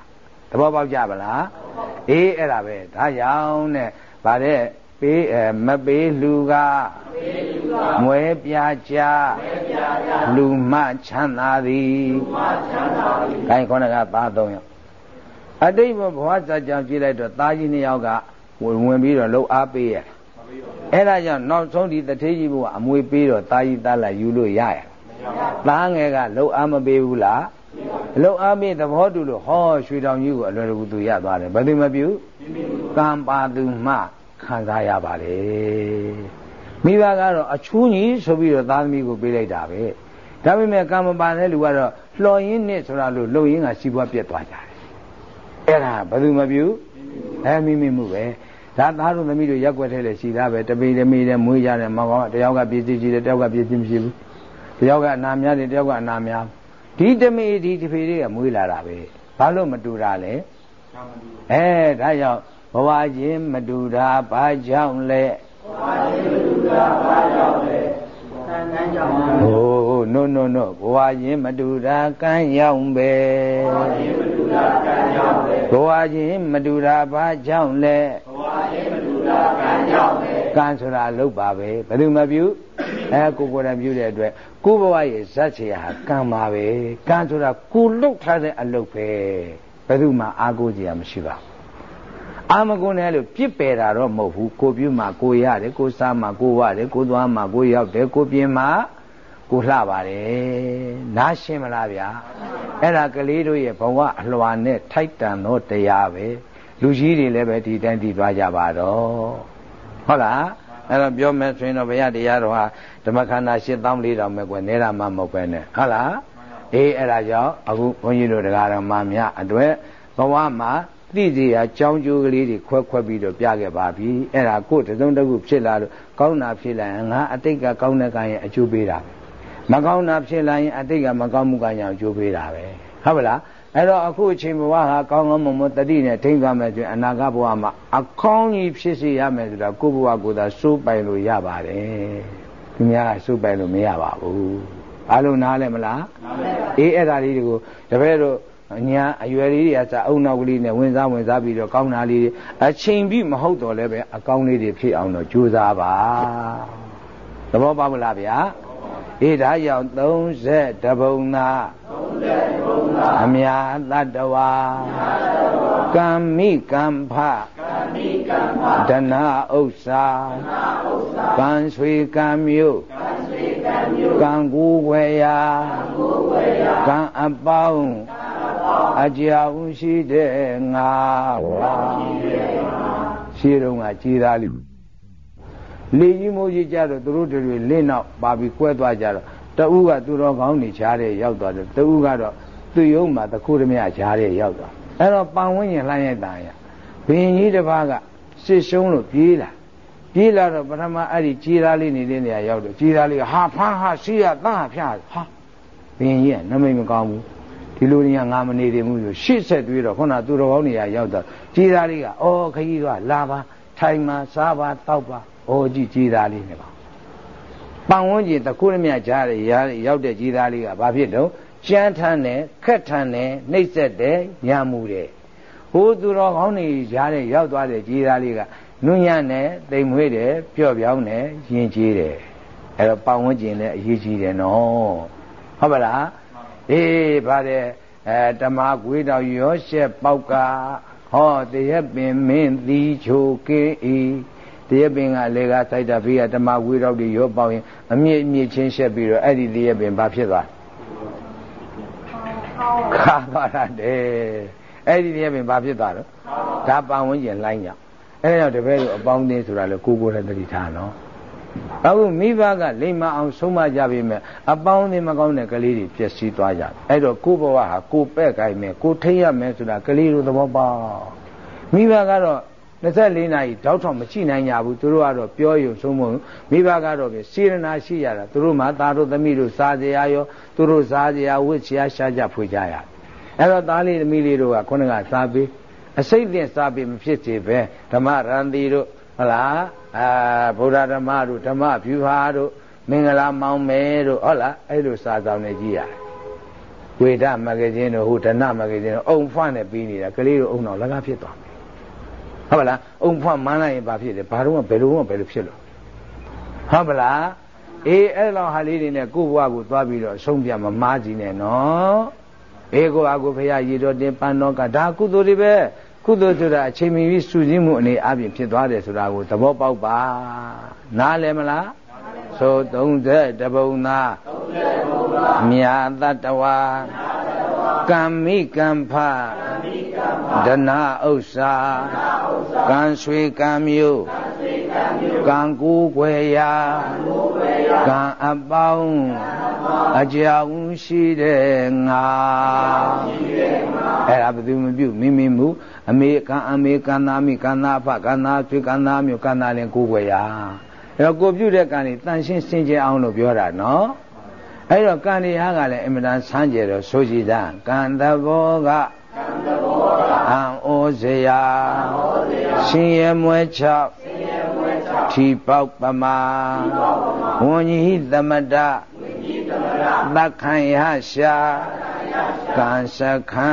S2: သဘောပေါက်ကြပါလားအေးအဲ့ဒါပဲဒါကြောင့်တဲ့ဗါတဲ့ ပေးအဲမပေးလူကမွဲပြကြလူမှချမ်းသာသည်ခိုင်းခေါင်းကသားသုံးယောက်အတိတ်ဘဝဇာကြောင့်ကြည့်လိုက်တော့သားကြီးနှစ်ယောက်ကဝင်ဝင်ပြီးတော့လှုပ်အားပေးရအဲ့ဒါကြောင့်နောက်ဆုံးဒီတထေးကြီးဘုရားအမွေပေးတော့သားကြီးသားလာယူလို့ရရသားငယ်ကလှုပ်အားမပေးဘူးလားလှုပ်အားပေးသဘောတူလို့ဟောရွှေတောင်ကြီးကိုအလွယ်တကူသူရသွားတယ်ဘယ်သူမပြုကံပါသူမှ ခံစားရပါလေမိဘကတော့အချိုးကြီးဆိုပြီးတော့သားသမီးကိုပေးလိုက်တာပဲဒါပေမဲ့ကံမပါတဲ့လူကတော့လှော်ရင်းနဲ့ဆိုတာလို့လှုပ်ရင်းကစီးပွားပြတ်သွားကြတယ်အဲ့ဒါဘယ်သူမပြုအဲမိမိမှုပဲဒါသားတို့သမီးတို့ရက်ွက်ထဲလေရှိတာပဲတပေတမေတဲ့မွေးကြတယ်မောင်ကောင်တယောက်ကပြည့်စည်ကြည့်တယ်တယောက်ကပြည့်စည်မရှိဘူးတယောက်ကအနာများတယ်တယောက်ကအနာများဒီတမေဒီတဖေတွေကမွေးလာတာပဲဘာလို့မတူတာလဲအဲဒါကြောင့်ဘ ဝချင်းမတူတာဘာကြောင့်လဲဘဝချင်းမတူတာဘာကြောင့်လဲကံကံကြောင့်ပါဟိုး no no no ဘဝချင်းမတူတာကံရောက်ပဲဘဝချင်းမတူတာကံရောက်ပဲဘဝချင်းမတူတာဘာကြောင့်လဲဘဝချင်းမတူတာကံကြောင့်ပဲကံဆိုတာလုတ်ပါပဲဘယ်သူမပြုအဲကိုကိုယ်တိုင်ပြုတဲ့အတွက်ကိုဘဝရဲ့ဇတ်ချေဟာကံပါပဲကံဆိုတာကိုလုတ်ထားတဲ့အလုပ်ပဲဘယ်သူမှအားကိုးကြရမရှိပါဘူး အာမကုနဲ့လို့ပြစ်ပယ်တာတော့မဟုတ်ဘူးကိုပြုမှာကိုရတယ်ကိုစားမှာကိုဝရတယ်ကိုသွားမှာကိုရောက်တယ်ကိုပြင်းမှာကိုလှပါတယ်နားရှင်းမလားဗျာအဲ့ဒါကလေးတို့ရဲ့ဘဝအလွာနဲ့ထိုက်တန်သောတရားပဲလူကြီးတွေလည်းပဲဒီတိုင်းဒီသွားကြပါတော့ဟုတ်လားအဲ့တော့ပြောမယ်ဆိုရင်တော့ဘုရားတရားတော်ဟာဓမ္မခန္ဓာ၈တောင်း၄တောင်ပဲကွယ်နေတာမှမဟုတ်ပဲနဲ့ဟုတ်လားအေးအဲ့ဒါကြောင့်အခုဘုန်းကြီးတို့တရားတော်မှာမြအတွက်ဘဝမှာ သိစီရာကြောင်းကျိုးကလေးတွေခွဲခွဲပြီးတော့ပြခဲ့ပါပြီအဲ့ဒါကိုတစုံတစ်ခုဖြစ်လာလို့ကောင်းတာဖြစ်လာရင်ငါအတိတ်ကကောင်းတဲ့ကံရဲ့အကျိုးပေးတာမကောင်းတာဖြစ်လာရင်အတိတ်ကမကောင်းမှုကံရဲ့အကျိုးပေးတာပဲဟုတ်ပါလားအဲ့တော့အခုအချိန်ဘဝဟာကောင်းကောင်းမွန်မွန်တတိနဲ့ထိမ့်သွားမယ်ဆိုရင်အနာဂတ်ဘဝမှာအကောင်းကြီးဖြစ်စေရမယ်ဆိုတာကိုယ့်ဘဝကိုယ်သာစိုးပိုင်လို့ရပါတယ်သူများကစိုးပိုင်လို့မရပါဘူးအားလုံးနားလဲမလားနားလဲပါအေးအဲ့ဒါလေးတွေကိုတပည့်တို့ ညာအရွယ်လေးတွေကစအုံနောက်ကလေးနဲ့ဝင်စားဝင်စားပြီးတော့ကောင်းတာလေးတွေအချိန်ပြီးမဟုတ်တော့လည်းပဲအကောင်းလေးတွေဖြစ်အောင်တော့ကြိုးစားပါသဘောပေါက်မလားဗျာအေးဒါကြောင့်30တပုံနာ30ဘုံနာအမြာတတ္တဝါကမ္မိကမ္ဖကမ္မိကမ္ဖဒနာဥစ္စာဒနာဥစ္စာကံဆွေကံမျိုးကံဆွေကံမျိုးကံကူွယ်ရာကံကူွယ်ရာကံအပေါင်း အကြောင်းရှိတဲ့ငါရှိတော့ကကြည်သားလိလေကြီးမိုးကြီးကြတော့သူတို့တွေလင်းနောက်ပါပြီးကွဲသွားကြတော့တဦးကသူတော်ကောင်းနေချားတဲ့ရောက်သွားတယ်တဦးကတော့သူ့ရုံးမှာတခုတည်းမြချားတဲ့ရောက်သွားအဲ့တော့ပန်ဝင်းရင်လှမ်းရိုက်တာရဘင်းကြီးတစ်ပါးကစစ်ရှုံးလို့ပြေးလာပြေးလာတော့ပထမအဲ့ဒီကြီးသားလေးနေတဲ့နေရာရောက်တော့ကြီးသားလေးကဟာဖမ်းဟာရှိရတန်းဟာဖျားဟာဘင်းကြီးကနမိတ်မကောင်းဘူး ဒီလိုနေငါမနေသေးဘူးဆိုရှေ့ဆက်တွေးတော့ခုနသူတော်ကောင်းနေရာရောက်တော့ကြီးသားလေးကအော်ခကြီးကလာပါထိုင်မှာစားပါတောက်ပါအော်ကြည့်ကြီးသားလေးနဲ့ပါပန်ဝန်းကျင်တခုရမြကြားရရောက်တဲ့ကြီးသားလေးကဘာဖြစ်တော့ကြမ်းထမ်းတယ်ခက်ထမ်းတယ်နှိပ်စက်တယ်ညံမှုတယ်ဟိုသူတော်ကောင်းနေကြားတဲ့ရောက်သွားတဲ့ကြီးသားလေးကနုညံ့တယ်တိမ်မွေးတယ်ပျော့ပြောင်းတယ်ယဉ်ကျေးတယ်အဲ့တော့ပန်ဝန်းကျင်လည်းအရေးကြီးတယ်နော်ဟုတ်ပါလား အေးဗါတဲ့အဲတမကွေးတော်ရောရှက်ပေါက်ကဟောတရက်ပင်မင်းသီချိုကင်းဤတရက်ပင်ကလေကစိုက်တာဖေးကတမကွေးတော်တွေရောပေါက်ရင်အမြင့်အမြင့်ချင်းရှက်ပြီးတော့အဲ့ဒီတရက်ပင်ဘာဖြစ်သွားခါသွားတာတဲ့အဲ့ဒီတရက်ပင်ဘာဖြစ်သွားတော့ဒါပန်ဝန်းကျင်လိုင်းကြအဲ့ဒါကြောင့်တပည့်တို့အပေါင်းအသင်းဆိုတာလေကိုကိုယ်လည်းတတိထားနော် အခုမိဘကလိမ္မာအောင်ဆုံးမကြပြီမဲ့အပေါင်းအသင်းမကောင်းတဲ့ကလေးတွေပျက်စီးသွားကြတယ်အဲ့တော့ကိုဘဝဟာကိုပဲ့ခိုင်းမယ်ကိုထိတ်ရမယ်ဆိုတာကလေးတို့သဘောပေါက်မိဘကတော့24နာရီတောက်ထောင်မရှိနိုင်ကြဘူးသူတို့ကတော့ပြောရုံဆုံးမမိဘကတော့ပဲစေရနာရှိရတာသူတို့မှသားတို့သမီးတို့စားစရာရောသူတို့စားစရာဝတ်စရာရှားကြဖွေကြရတယ်အဲ့တော့သားလေးသမီးလေးတို့ကခုနကစားပေး
S1: အစိတ်တင်စားပြီးမဖြစ်စေပဲဓမ္မရန်တီတို့ဟလား အာဗုဒ္ဓဓမ္မတို့ဓမ္မဖြူဟာတို့မင်္ဂလာမောင်မဲတို့ဟုတ်လားအဲ့လိုစာဆောင်နေကြည့်ရတယ်ဝေဒမဂ္ဂဇင်းတို့ဟိုဒနမဂ္ဂဇင်းတို့အုံဖွန့်နဲ့ပြီးနေတာကလေးတို့အုံတော့လကားဖြစ်သွားမယ်ဟုတ်ပါလားအုံဖွန့်မှန်းလိုက်ရင်ဘာဖြစ်လဲဘာတော့ဘယ်လိုမှဘယ်လိုဖြစ်လို့ဟုတ်ပါလားအေးအဲ့လောက်ဟာလေးတွေနဲ့ကိုယ့်ဘဝကိုသွားပြီးတော့အဆုံးပြမမားကြည့်နဲ့နော်အေးကိုအကိုဖရာရေတော်တင်ပန်းတော်ကဒါကုသိုလ်တွေပဲ ကုသိုလ်ဆိုတာအချိန်မီပြီးစုစည်းမှုအနေအပြင်ဖြစ်သွားတယ်ဆိုတာကိုသဘောပေါက်ပါနားလည်မလားဆို30တပုံသာမြာတတဝါကမ္မိကံဖဒနာဥစ္စာကံဆွေကံမျိုးကံကူွယ်ရာကံအပေါင်းအကြောင်း ရှိတဲ့ငါအဲ့ဒါဘယ်သူမပြုမိမိမူအမေကံအမေကံသားမိကံသားဖကံသားဆွေကံသားမျိုးကံသားလည်းကိုယ်ွယ်ရာအဲ့တော့ကိုပြုတဲ့ကံนี่တန်ရှင်းစင်ကြယ်အောင်လို့ပြောတာနော်အဲ့တော့ကံဒီဟာကလည်းအင်မတန်ဆန်းကျယ်တော့ဆိုကြည်တာကံတဘောကကံတဘောကအံဩဇရာရှင်ရမွဲ6ထီပေါက်ပမာဝဉ္ကြီးသမတ သက္ခံယရှာကံစခံ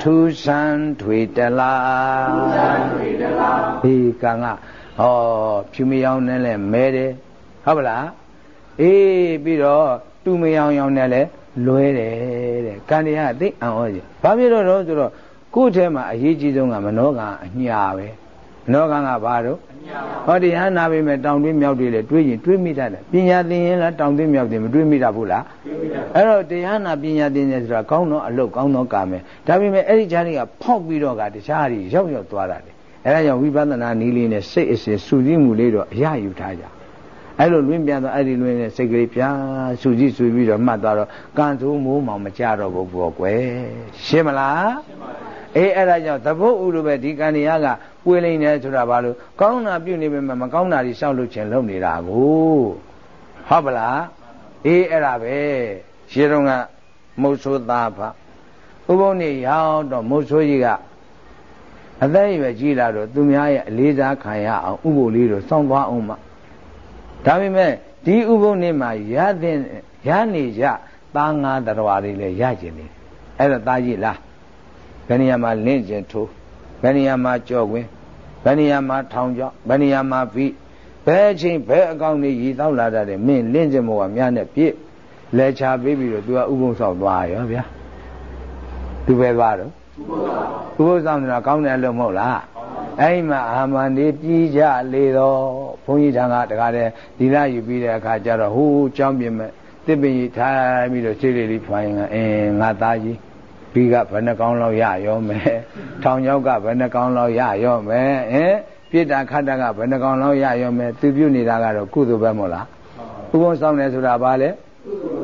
S1: ထူဆန်းထွေတလားဒီကံကဟောဖြူမယောင်နဲ့လဲမဲတယ်ဟုတ်ပလားအေးပြီးတော့တူမယောင်ယောင်နဲ့လဲလွဲတယ်တဲ့ကံတရားသိအံ့ဩကြဘာဖြစ်လို့လဲဆိုတော့ကိုယ့်ထဲမှာအရေးကြီးဆုံးကမနောကံအညာပဲမနောကံကဘာတော့ ဟောတရားနာပြီမဲ့တောင်တွင်းမြောက်တွေလေတွေးရင်တွေးမိတတ်တယ်ပညာသင်ရင်လားတောင်တွင်းမြောက်တွေမတွေးမိတတ်ဘူးလားအဲ့တော့တရားနာပညာသင်တယ်ဆိုတာကောင်းတော့အလုတ်ကောင်းတော့ကာမယ်ဒါပေမဲ့အဲ့ဒီကြားတွေကဖောက်ပြီးတော့ကတခြားတွေရောက်ရောက်သွားတာလေအဲ့ဒါကြောင့်ဝိပဿနာနည်းလေးနဲ့စိတ်အစဉ်စူးစီးမှုလေးတော့အရယူထားကြအဲ့လိုလွင်ပြန်တော့အဲ့ဒီလွင်နဲ့စိတ်ကလေးပြန်စူးစီးစူးပြီးတော့မှတ်သွားတော့ကံသိုးမိုးမောင်မကြတော့ဘူးပေါ့ကွယ်ရှင်းမလားရှင်းပါပြီအေးအဲ့ဒါကြောင့်သဘုတ်ဥလိုပဲဒီကံတရားက ပွေလိမ့်တယ်ဆိုတာဘာလို့ကောင်းတာပြုနေပေမဲ့မကောင်းတာတွေရှောက်လို့ခြင်းလုပ်နေတာကိုဟုတ်ပလားအေးအဲ့ဒါပဲရှင်းတော့ကမုတ်ဆိုးသားဖဥပုံနေရောက်တော့မုတ်ဆိုးကြီးကအသက်အရွယ်ကြီးလာတော့သူများရဲ့အလေးစားခံရအောင်ဥပုလေးတို့စောင့်သွားအောင်မှဒါပေမဲ့ဒီဥပုံနေမှာရတဲ့ရနေကြသားငါတော်တွေလည်းရကျင်နေအဲ့တော့သားကြီးလားဘယ်နေရာမှာလင့်ကျင်ထိုးဘယ်နေရာမှာကြော့ခွင်း ဘယ်နေရာမှာထောင်ကြောက်ဘယ်နေရာမှာဖိဘယ်အချိန်ဘယ်အကောင်တွေရည်တောက်လာတာတဲ့မင်းလင့်စင်မောကများနဲ့ပြည့်လဲချပေးပြီးတော့ तू ကဥပုံဆောင်သွားရောဗျာ तू ပဲသွားတော့ဥပုံဆောင်တာကောင်းတယ်လို့မဟုတ်လားအဲ့မှာအာမန်ဒီပြီးကြလေတော့ဘုန်းကြီးထံကတခါတည်းဒီလာယူပြီးတဲ့အခါကျတော့ဟိုးကြောင်းပြင်မဲ့တစ်ပင်ကြီးထိုင်ပြီးတော့ခြေလေးလေးဖွာရင်ကအင်းငါသားကြီး ပြီးကဘယ်နှကောင်းလောက်ရရောမယ်ထောင်ချောက်ကဘယ်နှကောင်းလောက်ရရောမယ်ဟင်ပြစ်တာခတ်တာကဘယ်နှကောင်းလောက်ရရောမယ်သူပြုတ်နေတာကတော့ကုသိုလ်ပဲမို့လားဥပုံဆောင်တယ်ဆိုတာဘာလဲ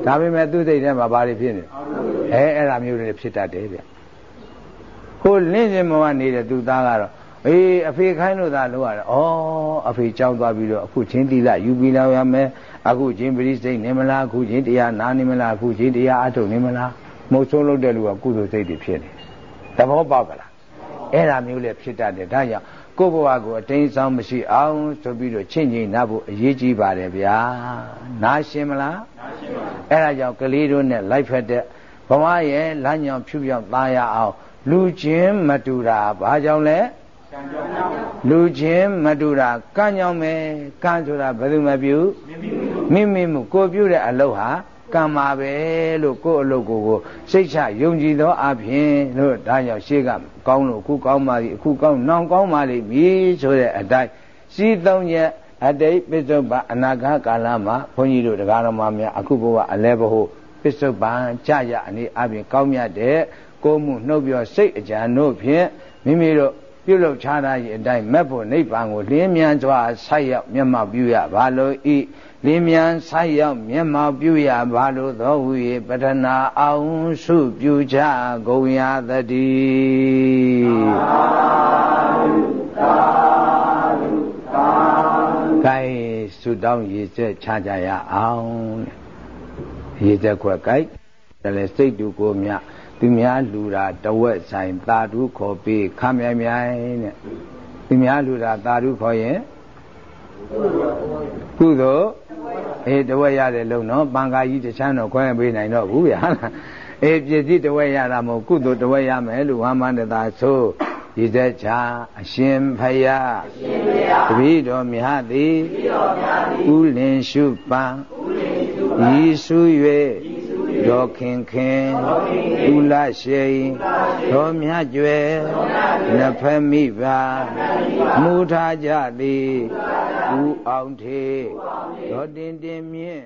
S1: ဒါပေမဲ့သူ့စိတ်ထဲမှာဘာတွေဖြစ်နေအဲအဲ့ဒါမျိုးတွေဖြစ်တတ်တယ်ဗျဟိုလင်းစင်မောနေတဲ့သူသားကတော့အေးအဖေခိုင်းလို့သာလို့ရတယ်ဩအဖေကြောက်သွားပြီးတော့အခုချင်းတိလယူပြီးလောက်ရမယ်အခုချင်းပရိစိတ်နေမလားအခုချင်းတရားနာနေမလားအခုချင်းတရားအထုတ်နေမလား မုတ်ဆိုးလုပ်တဲ့လူကကုသိုလ်စိတ်တွေဖြစ်နေသဘောပေါက်ကလားအဲ့ဒါမျိုးလည်းဖြစ်တတ်တယ်ဒါကြောင့်ကိုယ့်ဘဝကိုအတင်းဆောင်မရှိအောင်ဆိုပြီးတော့ချင့်ချင်းနာဖို့အရေးကြီးပါတယ်ဗျာနားရှင်းမလားနားရှင်းပါအဲ့ဒါကြောင့်ကလေးတို့နဲ့လိုက်ဖက်တဲ့ဘဝရဲ့လမ်းညောင်ဖြူပြောင်းသားရအောင်လူချင်းမတူတာဘာကြောင့်လဲလူချင်းမတူတာကံကြောင့်ပဲကံဆိုတာဘယ်သူမပြုမိမိမှုကိုပြုတဲ့အလုပ်ဟာ ကံပါပဲလို့ကိုယ့်အလုပ်ကိုကိုစိတ်ချယုံကြည်သောအဖြစ်လို့ဒါကြောင့်ရှေ့ကကောင်းလို့အခုကောင်းပါပြီအခုကောင်းနောင်ကောင်းပါလိမ့်မည်ဆိုတဲ့အတိုင်းစီးသုံးရက်အတိတ်ပစ္စုပန်အနာဂတ်ကာလမှာဘုန်းကြီးတို့တရားတော်မှာများအခုဘဝအလဲဘဟုပစ္စုပန်ကြရအနေအပြင်ကောင်းမြတ်တဲ့ကိုမှုနှုတ်ပြောစိတ်အကြံတို့ဖြင့်မိမိတို့ပြုလုပ်ချတာရဲ့အတိုင်းမက်ဖို့နိဗ္ဗာန်ကိုလင်းမြန်စွာဆိုက်ရောက်မျက်မှောက်ပြုရပါလို့ဤ လင်းမြန်ဆိုင်ရောက်မျက်မှောက်ပြုရပါလို့သောဟူ၍ပထနာအောင်စုပြုကြကုန်ရသတည်းကိုင်ဆုတောင်းရည်ချက်ချကြရအောင်ရည်ချက်ခွက်ကိုက်တယ်လေစိတ်တူကိုမြ
S2: သူများလူတာတဝက်ဆိုင်သာဓုခေါ်ပေးခမြိုင်မြိုင်တဲ့သူများလူတာသာဓုခေါ်ရင်ကုသိုလ် အေးတဝက်ရတယ်လို့နော်ပံကာကြီးတချမ်းတော့ခွဲပေးနိုင်တော့ဘူးဗျာအေးပစ္စည်းတဝက်ရတာမဟုတ်ကုသိုလ်တဝက်ရမယ်လို့ဝမ်းမန္တသာဆိုဒီသက်ချာအရှင်ဖယားအရှင်ဖယားတပည့်တော်မြတ်သည်တပည့်တော်မြတ်သည်ဥလင်ရှုပံဥလင်ရှုပံဤစု၍ ဒေါခင်ခင်ဥလရှိဒေါမြတ်ကျွယ်နဖမိပါမူထားကြသည်ဥအောင်ထေဒေါတင်တင်မြင့်